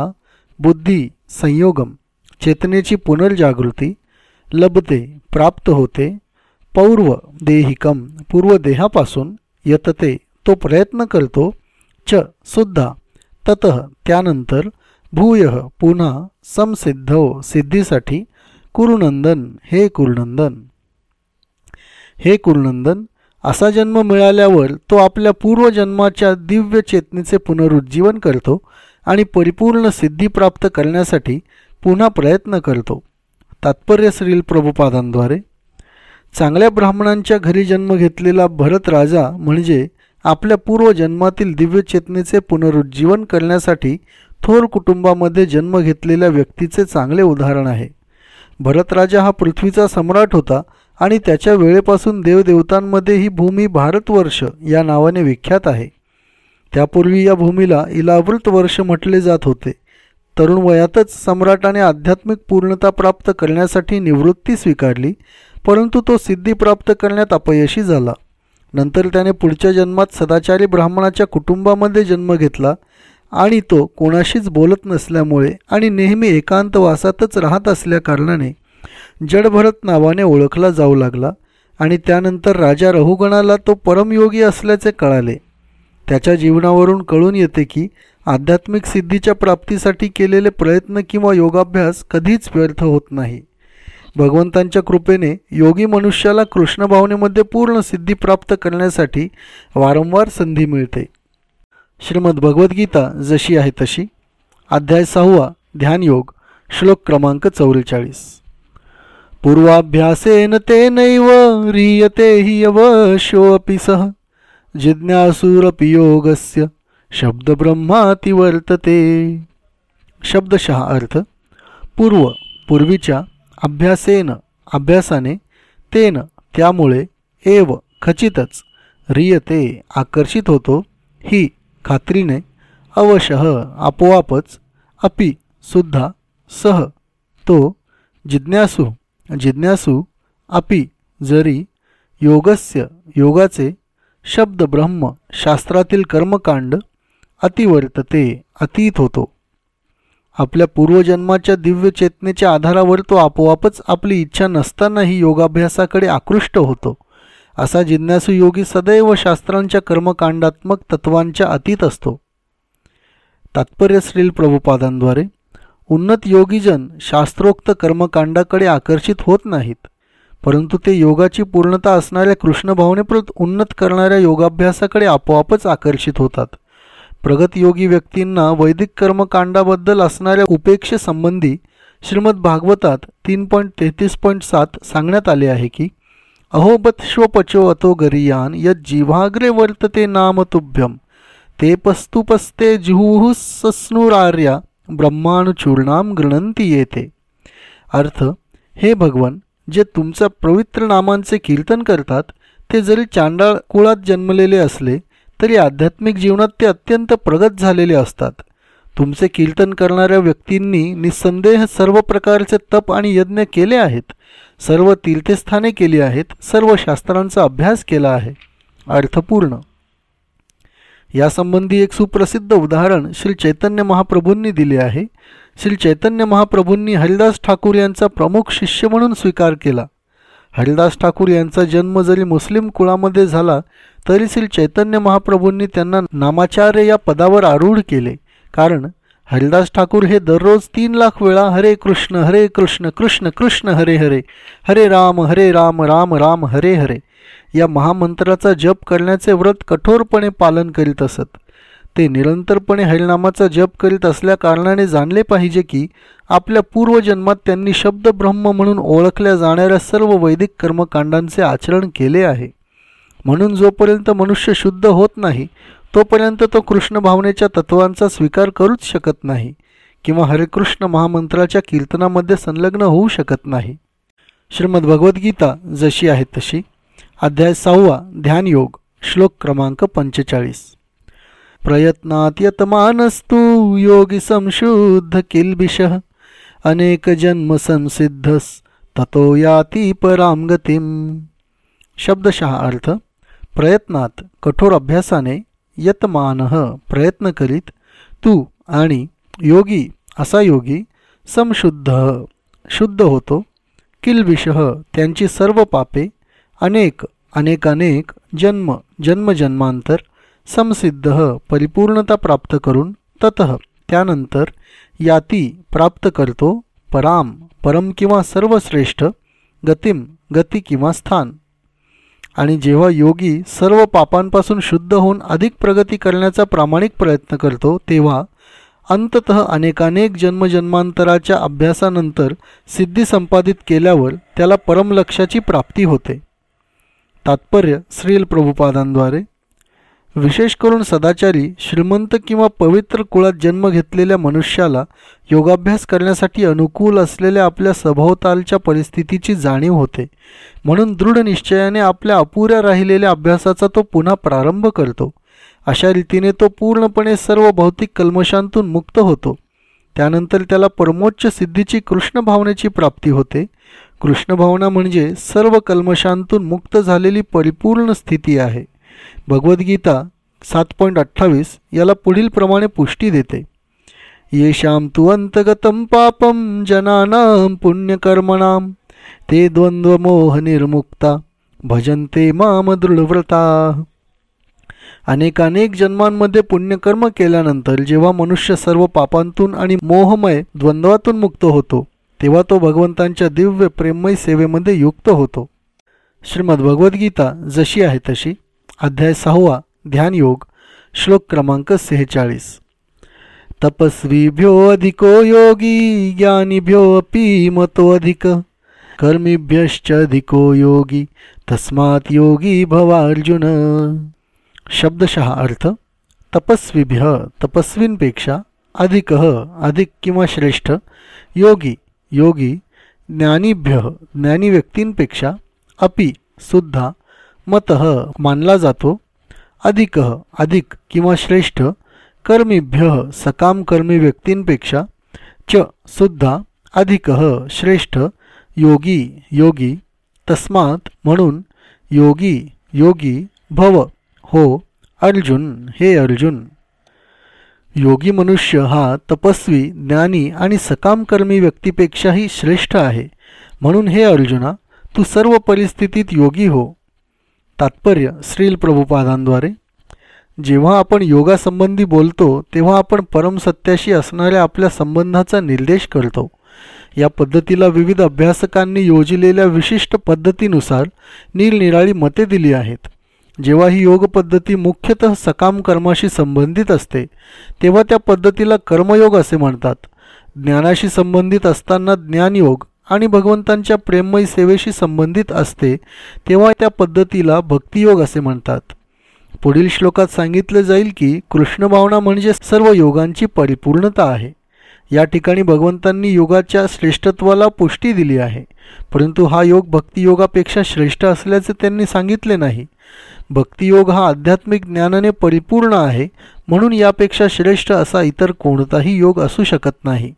बुद्धी संयोगम चेतनेची पुनर्जागृती लभते प्राप्त होते पौर्व देहिकम पूर्वदेहापासून यतते तो प्रयत्न करतो च सुद्धा तत त्यानंतर भूय पुन्हा समसिद्ध सिद्धीसाठी कुरुनंदन हे कुरुनंदन. हे कुरुनंदन असा जन्म मिळाल्यावर तो आपल्या पूर्वजन्माच्या दिव्य चेतनेचे पुनरुज्जीवन करतो आणि परिपूर्ण सिद्धी प्राप्त करण्यासाठी पुन्हा प्रयत्न करतो. तात्पर्य श्रील प्रभुपादांद्वारे. चांगल्या ब्राह्मणांच्या घरी जन्म घेतलेला भरत राजा म्हणजे आपल्या पूर्वजन्मातील दिव्य चेतनेचे पुनरुज्जीवन करण्यासाठी थोर कुटुंबामध्ये जन्म घेतलेल्या व्यक्तीचे चांगले उदाहरण आहे. भरतराजा हा पृथ्वीचा सम्राट होता आणि त्याच्या वेळेपासून देवदेवतांमध्ये ही भूमी भारतवर्ष या नावाने विख्यात आहे. त्यापूर्वी या भूमीला इलावृत वर्ष म्हटले जात होते. तरुण वयातच सम्राटाने आध्यात्मिक पूर्णता प्राप्त करण्यासाठी निवृत्ती स्वीकारली परंतु तो सिद्धी प्राप्त करण्यात अपयशी झाला. नंतर त्याने पुढच्या जन्मात सदाचारी ब्राह्मणाच्या कुटुंबामध्ये जन्म घेतला आणि तो कोणाशीच बोलत नसल्यामुळे आणि नेहमी एकांतवासातच राहत असल्याकारणाने जडभरत नावाने ओळखला जाऊ लागला आणि त्यानंतर राजा रहुगणाला तो परमयोगी असल्याचे कळाले. त्याच्या जीवनावरून कळून येते की आध्यात्मिक सिद्धीच्या प्राप्तीसाठी केलेले प्रयत्न किंवा योगाभ्यास कधीच व्यर्थ होत नाही. भगवंतांच्या कृपेने योगी मनुष्याला कृष्ण भावनेमध्ये पूर्ण सिद्धी प्राप्त करण्यासाठी वारंवार संधी मिळते. श्रीमद भगवद्गीता जशी आहे तशी. अध्याय सहावा ध्यानयोग श्लोक क्रमांक चौवेचाळीस. पूर्वाभ्यासेन तेनैव ह्रियते हि अवश्योऽपि सः। जिज्ञासूरपि योगस्य शब्दब्रह्माति वर्तते शब्दशः अर्थ पूर्व पूर्वीच्या अभ्यासेन अभ्यासाने तेन त्यामुळे एव खचितच रियते आकर्षित होतो ही खात्रीने अवशः आपोआपच अपि सुद्धा सह तो जिज्ञासू जिज्ञासू अपि जरी योगस्य योगाचे शब्द ब्रह्म शास्त्रातील कर्मकांड अतिवर्तते अतीत होतो. आपल्या पूर्वजन्माच्या दिव्य चेतनेच्या आधारावर तो आपोआपच आपली इच्छा नसतानाही योगाभ्यासाकडे आकृष्ट होतो. असा जिज्ञासू योगी सदैव शास्त्रांच्या कर्मकांडात्मक तत्वांच्या अतीत असतो. तात्पर्य श्रील प्रभुपादांद्वारे उन्नत योगीजन शास्त्रोक्त कर्मकांडाकडे आकर्षित होत नाहीत. परंतु ते योगाची पूर्णता असणाऱ्या कृष्णभावनेप्रत उन्नत करणाऱ्या योगाभ्यासाकडे आपोआपच आकर्षित होतात. प्रगतयोगी व्यक्तींना वैदिक कर्मकांडाबद्दल असणाऱ्या उपेक्षेसंबंधी श्रीमद भागवतात तीन पॉईंट तेहतीस पॉईंट सात सांगण्यात आले आहे की अहोबत श्वपचो अतो गरियान यत जिव्हाग्रे वर्तते नाम तुभ्यम ते पस्तुपस्ते जिहुः सस्नुरार्या ब्रह्माणुचूर्णाम गृणंती येते. अर्थ हे भगवान जे तुमच्या पवित्र नामांचे कीर्तन करतात ते जरी चांडाळ कुळात जन्मलेले असले तरी आध्यात्मिक जीवनात ते अत्यंत प्रगत झालेले असतात. तुमचे कीर्तन करणाऱ्या व्यक्तींनी निसंदेह सर्व प्रकारचे तप आणि यज्ञ केले आहेत सर्व तीर्थस्थाने केली आहेत सर्व शास्त्रांचा अभ्यास केला आहे. अर्थपूर्ण. यासंबंधी एक सुप्रसिद्ध उदाहरण श्री चैतन्य महाप्रभूंनी दिले आहे. श्री चैतन्य महाप्रभूंनी हरिदास ठाकूर यांचा प्रमुख शिष्य म्हणून स्वीकार केला. हरिदास ठाकूर यांचा जन्म जरी मुस्लिम कुळामध्ये झाला तरी श्री चैतन्य महाप्रभूंनी त्यांना नामाचार्य या पदावर आरूढ केले. कारण हरिदास ठाकूर हे दररोज तीन लाख वेळा हरे कृष्ण हरे कृष्ण कृष्ण कृष्ण हरे हरे. हरे राम हरे राम राम राम हरे हरे. या महामंत्राचा जप करण्याचे व्रत कठोरपणे पालन करीत असत. ते निरंतरपणे हरिनामाचा जप करीत असल्या कारणाने जाणले पाहिजे की आपल्या पूर्वजन्मात त्यांनी शब्दब्रह्म म्हणून ओळखल्या जाणाऱ्या सर्व वैदिक कर्मकांडांचे आचरण केले आहे. म्हणून जोपर्यंत मनुष्य शुद्ध होत नाही तोपर्यंत तो कृष्ण भावनेच्या तत्वांचा स्वीकार करूच शकत नाही किंवा हरेकृष्ण महामंत्राच्या कीर्तनामध्ये संलग्न होऊ शकत नाही. श्रीमद भगवद्गीता जशी आहे तशी. अध्याय सहावा ध्यानयोग श्लोक क्रमांक पंचेचाळीस. प्रयत्नात यतमानस्तु योगी संशुद्ध किल्बिष अनेक जन्म संसिद्धस ततो याती पराम गतीम. शब्दशः अर्थ प्रयत्नात कठोर अभ्यासाने यतमान प्रयत्न करीत तू आणि योगी असा योगी संशुद्ध शुद्ध होतो किल्बिष त्यांची सर्व पापे अनेक अनेकानेक जन्म जन्मजन्मांतर समसिद्ध परिपूर्णता प्राप्त करून तत. त्यानंतर याती प्राप्त करतो पराम परम किंवा सर्वश्रेष्ठ गतिम गती किंवा स्थान. आणि जेव्हा योगी सर्व पापांपासून शुद्ध होऊन अधिक प्रगती करण्याचा प्रामाणिक प्रयत्न करतो तेव्हा अंतत अनेकानेक जन्मजन्मांतराच्या अभ्यासानंतर सिद्धी संपादित केल्यावर त्याला परमलक्षाची प्राप्ती होते. तात्पर्य श्रील प्रभुपादांद्वारे विशेष करून सदाचारी श्रीमंत किंवा पवित्र कुळात जन्म घेतलेल्या मनुष्याला योगाभ्यास करण्यासाठी अनुकूल असलेल्या आपल्या सभोवतालच्या परिस्थितीची जाणीव होते. म्हणून दृढ निश्चयाने आपल्या अपुऱ्या राहिलेल्या अभ्यासाचा तो पुन्हा प्रारंभ करतो. अशा रीतीने तो पूर्णपणे सर्व भौतिक कल्मशांतून मुक्त होतो. त्यानंतर त्याला परमोच्च सिद्धीची कृष्ण भावनेची प्राप्ती होते. कृष्णभावना म्हणजे सर्व कल्मशांतून मुक्त झालेली परिपूर्ण स्थिती आहे. भगवद्गीता सात पॉईंट अठ्ठावीस याला पुढील प्रमाणे पुष्टी देते. येशाम तु अंतगतम पापम जनानाम पुण्यकर्मणाम ते द्वंद्वमोह निर्मुक्ता भजनते माम दृढव्रता. अनेकानेक जन्मांमध्ये पुण्यकर्म केल्यानंतर जेव्हा मनुष्य सर्व पापांतून आणि मोहमय द्वंद्वातून मुक्त होतो तेव्हा तो भगवंतांच्या दिव्य प्रेममय सेवेमध्ये युक्त होतो. श्रीमद भगवद्गीता जशी आहे तशी. अध्याय सहावा ध्यानयोग श्लोक क्रमांक सेहेचाळीस. तपस्वीभ्यो अधिको योगी ज्ञानीभ्यो अपि मतो अधिक. कर्मीभ्यश्च अधिको योगी तस्मात योगी भवार्जुन. शब्दशः अर्थ तपस्वीभ्य तपस्वींपेक्षा अधिक अधिक किंवा श्रेष्ठ योगी. योगी ज्ञानीभ्य ज्ञानी व्यक्तींपेक्षा अपि सुद्धा मत मानला जातो. अधिक अधिक किंवा श्रेष्ठ कर्मीभ्य सकाम कर्मी व्यक्तींपेक्षा च सुद्धा अधिक श्रेष्ठ योगी योगी तस्मात म्हणून योगी योगी भव. हो अर्जुन हे अर्जुन. योगी मनुष्य हा तपस्वी ज्ञानी आणि सकामकर्मी व्यक्तीपेक्षाही श्रेष्ठ आहे. म्हणून हे अर्जुना तू सर्व परिस्थितीत योगी हो. तात्पर्य श्रील प्रभुपादांद्वारे. जेव्हा आपण योगासंबंधी बोलतो तेव्हा आपण परमसत्याशी असणाऱ्या आपल्या संबंधाचा निर्देश करतो. या पद्धतीला विविध अभ्यासकांनी योजलेल्या विशिष्ट पद्धतीनुसार निरनिराळी मते दिली आहेत. जेव्हा ही योग पद्धती मुख्यतः सकाम कर्माशी संबंधित असते तेव्हा त्या पद्धतीला कर्मयोग असे म्हणतात. ज्ञानाशी संबंधित असताना ज्ञानयोग आणि भगवंतांच्या प्रेममय सेवेशी संबंधित असते तेव्हा त्या पद्धतीला भक्तियोग असे म्हणतात. पुढील श्लोकात सांगितले जाईल की कृष्ण भावना म्हणजे सर्व योगांची परिपूर्णता आहे. या ठिकाणी भगवंतांनी योगाच्या श्रेष्ठत्वाला पुष्टी दिली आहे परंतु हा योग भक्तियोगापेक्षा श्रेष्ठ असल्याचे त्यांनी सांगितले नाही. भक्तियोग हा आध्यात्मिक ज्ञानाने परिपूर्ण आहे म्हणून यापेक्षा श्रेष्ठ असा इतर कोणताही योग असू शकत नाही.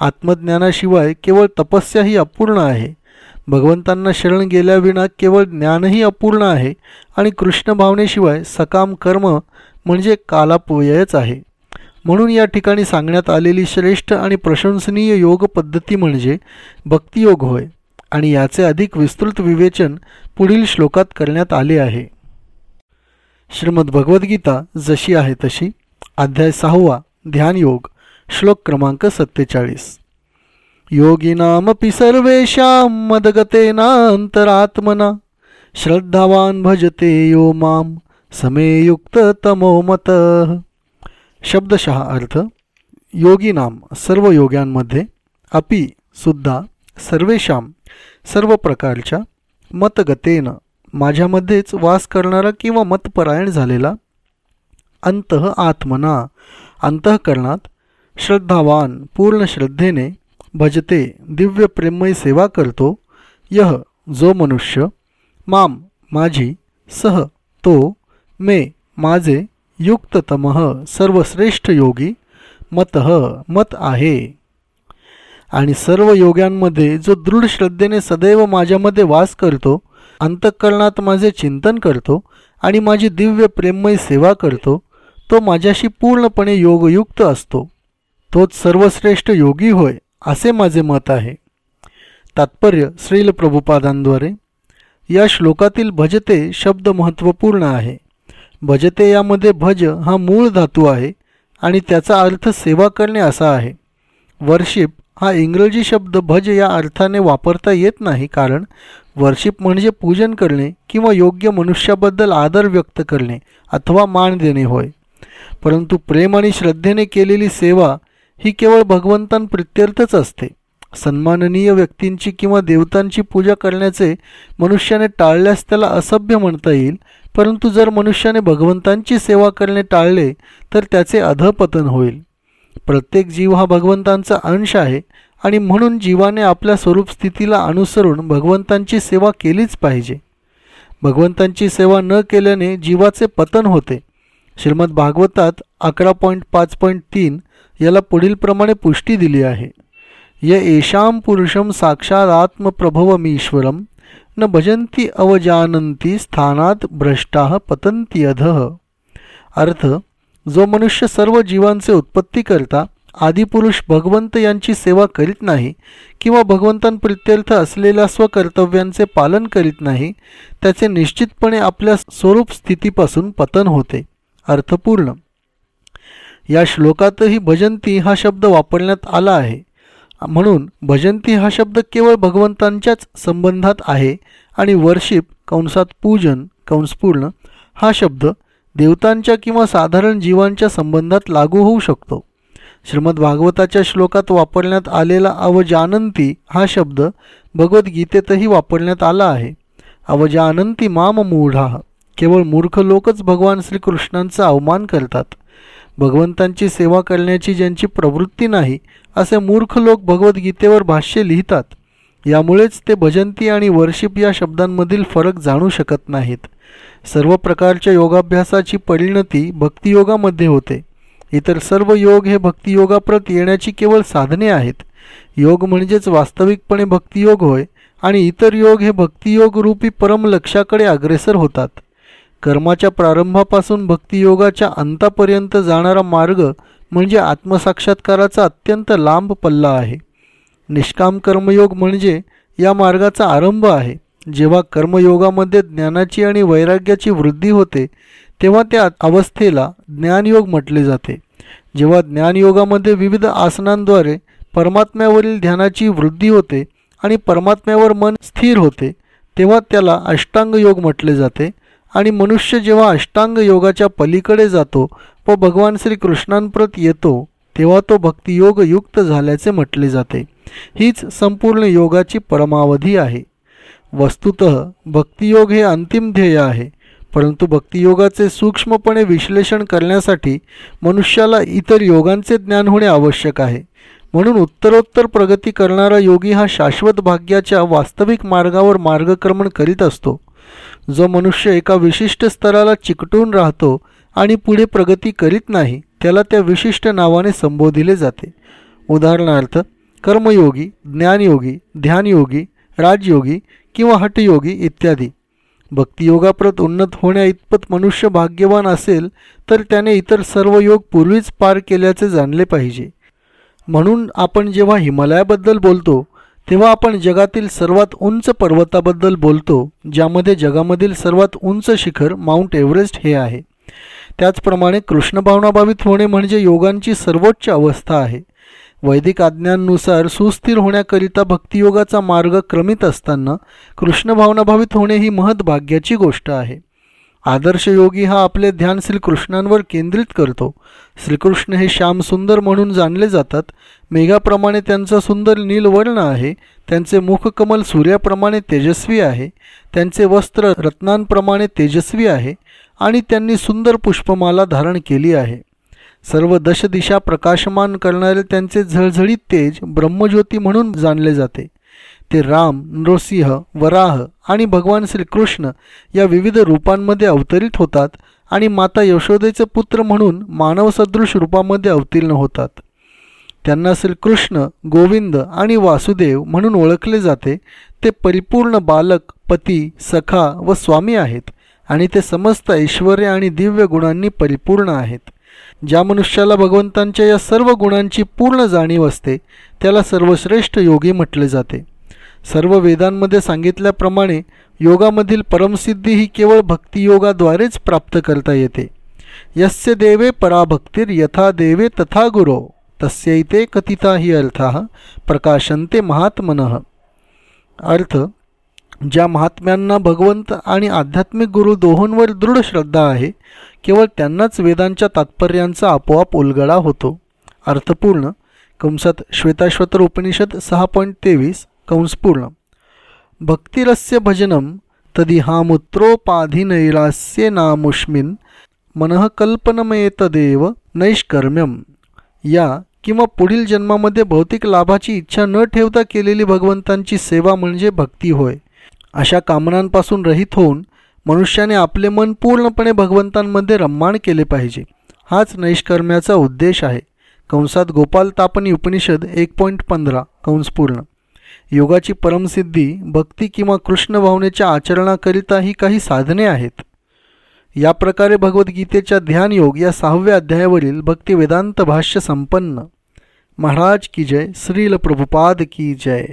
आत्मज्ञानाशिवाय केवळ तपस्याही अपूर्ण आहे. भगवंतांना शरण गेल्याविना केवळ ज्ञानही अपूर्ण आहे आणि कृष्ण भावनेशिवाय सकाम कर्म म्हणजे कालापव्ययच आहे. म्हणून या ठिकाणी सांगण्यात आलेली श्रेष्ठ आणि प्रशंसनीय योग पद्धती म्हणजे भक्तियोग होय. आणि याचे अधिक विस्तृत विवेचन पुढील श्लोकात करण्यात आले आहे. श्रीमद भगवद्गीता जशी आहे तशी अध्याय सहावा ध्यानयोग श्लोक क्रमांक सत्तेचाळीस. योगिनामपि सर्वेषां मदगतेनान्तरात्मना श्रद्धावान भजते यो माम समेयुक्त तमो मत। शब्दशः अर्थ योगिनाम सर्व योग्यांमध्ये अपि सुद्धा सर्वेशाम सर्व प्रकारच्या मतगतेनं माझ्यामध्येच वास करणारा किंवा मतपरायण झालेला अंत आत्मना अंतःकरणात श्रद्धावान पूर्ण श्रद्धेने भजते दिव्य प्रेममय सेवा करतो यह जो मनुष्य माम माझी सह तो मे माझे युक्ततमः सर्वश्रेष्ठ योगी मत मत आहे. आणि सर्व योग्यांमध्ये जो दृढ श्रद्धेने सदैव माझ्यामध्ये वास करतो अंतःकरणात माझे चिंतन करतो आणि माझी दिव्य प्रेममय सेवा करतो तो माझ्याशी पूर्णपणे योगयुक्त असतो. तोच सर्वश्रेष्ठ योगी होय असे माझे मत आहे. तात्पर्य श्रील प्रभुपादांद्वारे. या श्लोकातील भजते शब्द महत्त्वपूर्ण आहे. भजते यामध्ये भज हा मूळ धातू आहे आणि त्याचा अर्थ सेवा करणे असा आहे. वर्शिप हा इंग्रजी शब्द भज या अर्थाने वापरता येत नाही कारण वर्शिप म्हणजे पूजन करणे किंवा योग्य मनुष्याबद्दल आदर व्यक्त करणे अथवा मान देणे होय. परंतु प्रेम आणि श्रद्धेने केलेली सेवा ही केवळ भगवंतांप्रित्यर्थच असते. सन्माननीय व्यक्तींची किंवा देवतांची पूजा करण्याचे मनुष्याने टाळल्यास त्याला असभ्य म्हणता येईल परंतु जर मनुष्याने भगवंतांची सेवा करणे टाळले तर त्याचे अधपतन होईल. प्रत्येक जीव हा भगवंतांचा अंश आहे आणि म्हणून जीवाने आपल्या स्वरूप स्थितीला अनुसरून भगवंतांची सेवा केलीच पाहिजे. भगवंतांची सेवा न केल्याने जीवाचे पतन होते. श्रीमद भागवतात अकरा पॉईंट पाच पॉईंट तीन याला पुढीलप्रमाणे पुष्टी दिली आहे. य एषां पुरुषं साक्षादात्मप्रभवमीश्वरं न भजंती अवजानंती स्थानात भ्रष्टा पतंती अधः. अर्थ जो मनुष्य सर्व जीवांचे उत्पत्ती करता आदिपुरुष भगवंत यांची सेवा करीत नाही किंवा भगवंतांप्रित्यर्थ असलेल्या स्वकर्तव्यांचे पालन करीत नाही त्याचे निश्चितपणे आपल्या स्वरूप स्थितीपासून पतन होते. अर्थपूर्ण. या श्लोकातही भजंती हा शब्द वापरण्यात आला आहे. म्हणून भजंती हा शब्द केवळ भगवंतांच्याच संबंधात आहे आणि वर्शिप कंसात पूजन कंसपूर्ण हा शब्द देवतांच्या किंवा साधारण जीवांच्या संबंधात लागू होऊ शकतो. श्रीमद भागवताच्या श्लोकात वापरण्यात आलेला अवजानंती हा शब्द भगवद्गीतेतही वापरण्यात आला आहे. अवजानंती माम मूढा. केवळ मूर्ख लोकच भगवान श्रीकृष्णांचा अवमान करतात. भगवंतांची सेवा करण्याची ज्यांची प्रवृत्ती नाही असे मूर्ख लोक भगवद्गीतेवर भाष्य लिहितात. यामुळेच ते भजंती आणि वर्शिप या शब्दांमधील फरक जाणू शकत नाहीत. सर्व प्रकारच्या योगाभ्यासाची परिणती भक्तियोगामध्ये होते. इतर सर्व योग हे भक्तियोगाप्रत येण्याची केवळ साधने आहेत. योग म्हणजेच वास्तविकपणे भक्तियोग होय आणि इतर योग हे भक्तियोग रूपी परम लक्षाकडे अग्रेसर होतात. कर्माच्या प्रारंभापासून भक्तियोगाच्या अंतापर्यंत जाणारा मार्ग म्हणजे आत्मसाक्षात्काराचा अत्यंत लांब पल्ला आहे. निष्काम कर्मयोग म्हणजे या मार्गाचा आरंभ आहे. जेव्हा कर्मयोगामध्ये ज्ञानाची आणि वैराग्याची वृद्धी होते तेव्हा त्या अवस्थेला ज्ञानयोग म्हटले जाते. जेव्हा ज्ञानयोगामध्ये विविध आसनांद्वारे परमात्म्यावरील ध्यानाची वृद्धी होते आणि परमात्म्यावर मन स्थिर होते तेव्हा त्याला अष्टांग योग म्हटले जाते. आणि मनुष्य जेव्हा अष्टांग योगाच्या पलीकडे जातो व भगवान श्रीकृष्णांप्रत येतो तेव्हा तो भक्तियोग युक्त झाल्याचे म्हटले जाते. हीच संपूर्ण योगाची परमावधी आहे. वस्तुत भक्तियोग हे अंतिम ध्येय आहे परंतु भक्तियोगाचे सूक्ष्मपणे विश्लेषण करण्यासाठी मनुष्याला इतर योगांचे ज्ञान होणे आवश्यक आहे. म्हणून उत्तरोत्तर प्रगती करणारा योगी हा शाश्वत भाग्याच्या वास्तविक मार्गावर मार्गक्रमण करीत असतो. जो मनुष्य एका विशिष्ट स्तराला चिकटून राहतो आणि पुढे प्रगती करीत नाही त्याला त्या विशिष्ट नावाने संबोधिले जाते. उदाहरणार्थ कर्मयोगी ज्ञानयोगी ध्यानयोगी राजयोगी किंवा हटयोगी इत्यादी. भक्तियोगाप्रत उन्नत होण्या इतपत मनुष्य भाग्यवान असेल तर त्याने इतर सर्व योग पूर्वीच पार केल्याचे जाणले पाहिजे. म्हणून आपण जेव्हा हिमालयाबद्दल बोलतो तेव्हा आपण जगातील सर्वात उंच पर्वताबद्दल बोलतो ज्यामध्ये जगामधील सर्वात उंच शिखर माउंट एव्हरेस्ट हे आहे. त्याचप्रमाणे कृष्णभावनाभावित होणे म्हणजे योगांची सर्वोच्च अवस्था आहे. वैदिक आज्ञांनुसार सुस्थिर होण्याकरिता भक्तियोगाचा मार्ग क्रमित असताना कृष्णभावनाभावित होणे ही महत्भाग्याची गोष्ट आहे. आदर्श योगी हा आपले ध्यान श्रीकृष्णांवर केंद्रित करतो. श्रीकृष्ण हे श्याम सुंदर म्हणून जाणले जातात. मेघाप्रमाणे त्यांचा सुंदर नीलवर्ण आहे. त्यांचे मुखकमल सूर्याप्रमाणे तेजस्वी आहे. त्यांचे वस्त्र रत्नांप्रमाणे तेजस्वी आहे. आणि त्यांनी सुंदर पुष्पमाला धारण केली आहे. सर्व दशदिशा प्रकाशमान करणारे त्यांचे झळझळीत तेज ब्रह्मज्योती म्हणून जाणले जाते. ते राम नृसिंह वराह आणि भगवान श्रीकृष्ण या विविध रूपांमध्ये अवतरित होतात आणि माता यशोदेचे पुत्र म्हणून मानवसदृश रूपामध्ये अवतीर्ण होतात. त्यांना श्रीकृष्ण गोविंद आणि वासुदेव म्हणून ओळखले जाते. ते परिपूर्ण बालक पती सखा व स्वामी आहेत आणि ते समस्त ऐश्वर आणि दिव्य गुणांनी परिपूर्ण आहेत. ज्या मनुष्याला भगवंतांच्या या सर्व गुणांची पूर्ण जाणीव असते त्याला सर्वश्रेष्ठ योगी म्हटले जाते. सर्व वेदांमध्ये सांगितल्याप्रमाणे योगामधील परमसिद्धी ही केवळ भक्तियोगाद्वारेच प्राप्त करता येते. यस्य देवे पराभक्तीर यथा देवे तथा गुरो तस्यैते कथिता ही अर्थ प्रकाशनते महात्मन. अर्थ ज्या महात्म्यांना भगवंत आणि आध्यात्मिक गुरु दोहोंवर दृढ श्रद्धा आहे केवळ त्यांनाच वेदांच्या तात्पर्यांचा आपोआप उलगडा होतो. अर्थपूर्ण. कंसात श्वेताश्वतर उपनिषद सहा पॉईंट तेवीस. कंसपूर्ण भक्तिरस्य भजनम तदिहामुत्रोपाधिनैरास्य नामुष्मिन मनःकल्पनमेतदेव नैष्कर्म्यम. या किंवा पुढील जन्मामध्ये भौतिक लाभाची इच्छा न ठेवता केलेली भगवंतांची सेवा म्हणजे भक्ती होय. अशा कामनांपासून रहित होऊन मनुष्याने आपले मन पूर्णपणे भगवंतांमध्ये रम्माण केले पाहिजे. हाच नैष्कर्म्याचा उद्देश आहे. कंसात गोपाल तापनी उपनिषद एक पॉईंट पंधरा कंसपूर्ण योगाची परमसिद्धी भक्ती किंवा कृष्ण भावनेच्या आचरणाकरिता ही काही साधने आहेत. या प्रकारे भगवद्गीतेच्या ध्यानयोग या सहाव्या अध्यायावरील भक्ती वेदांत भाष्य संपन्न. महाराज की जय श्रील प्रभुपाद की जय.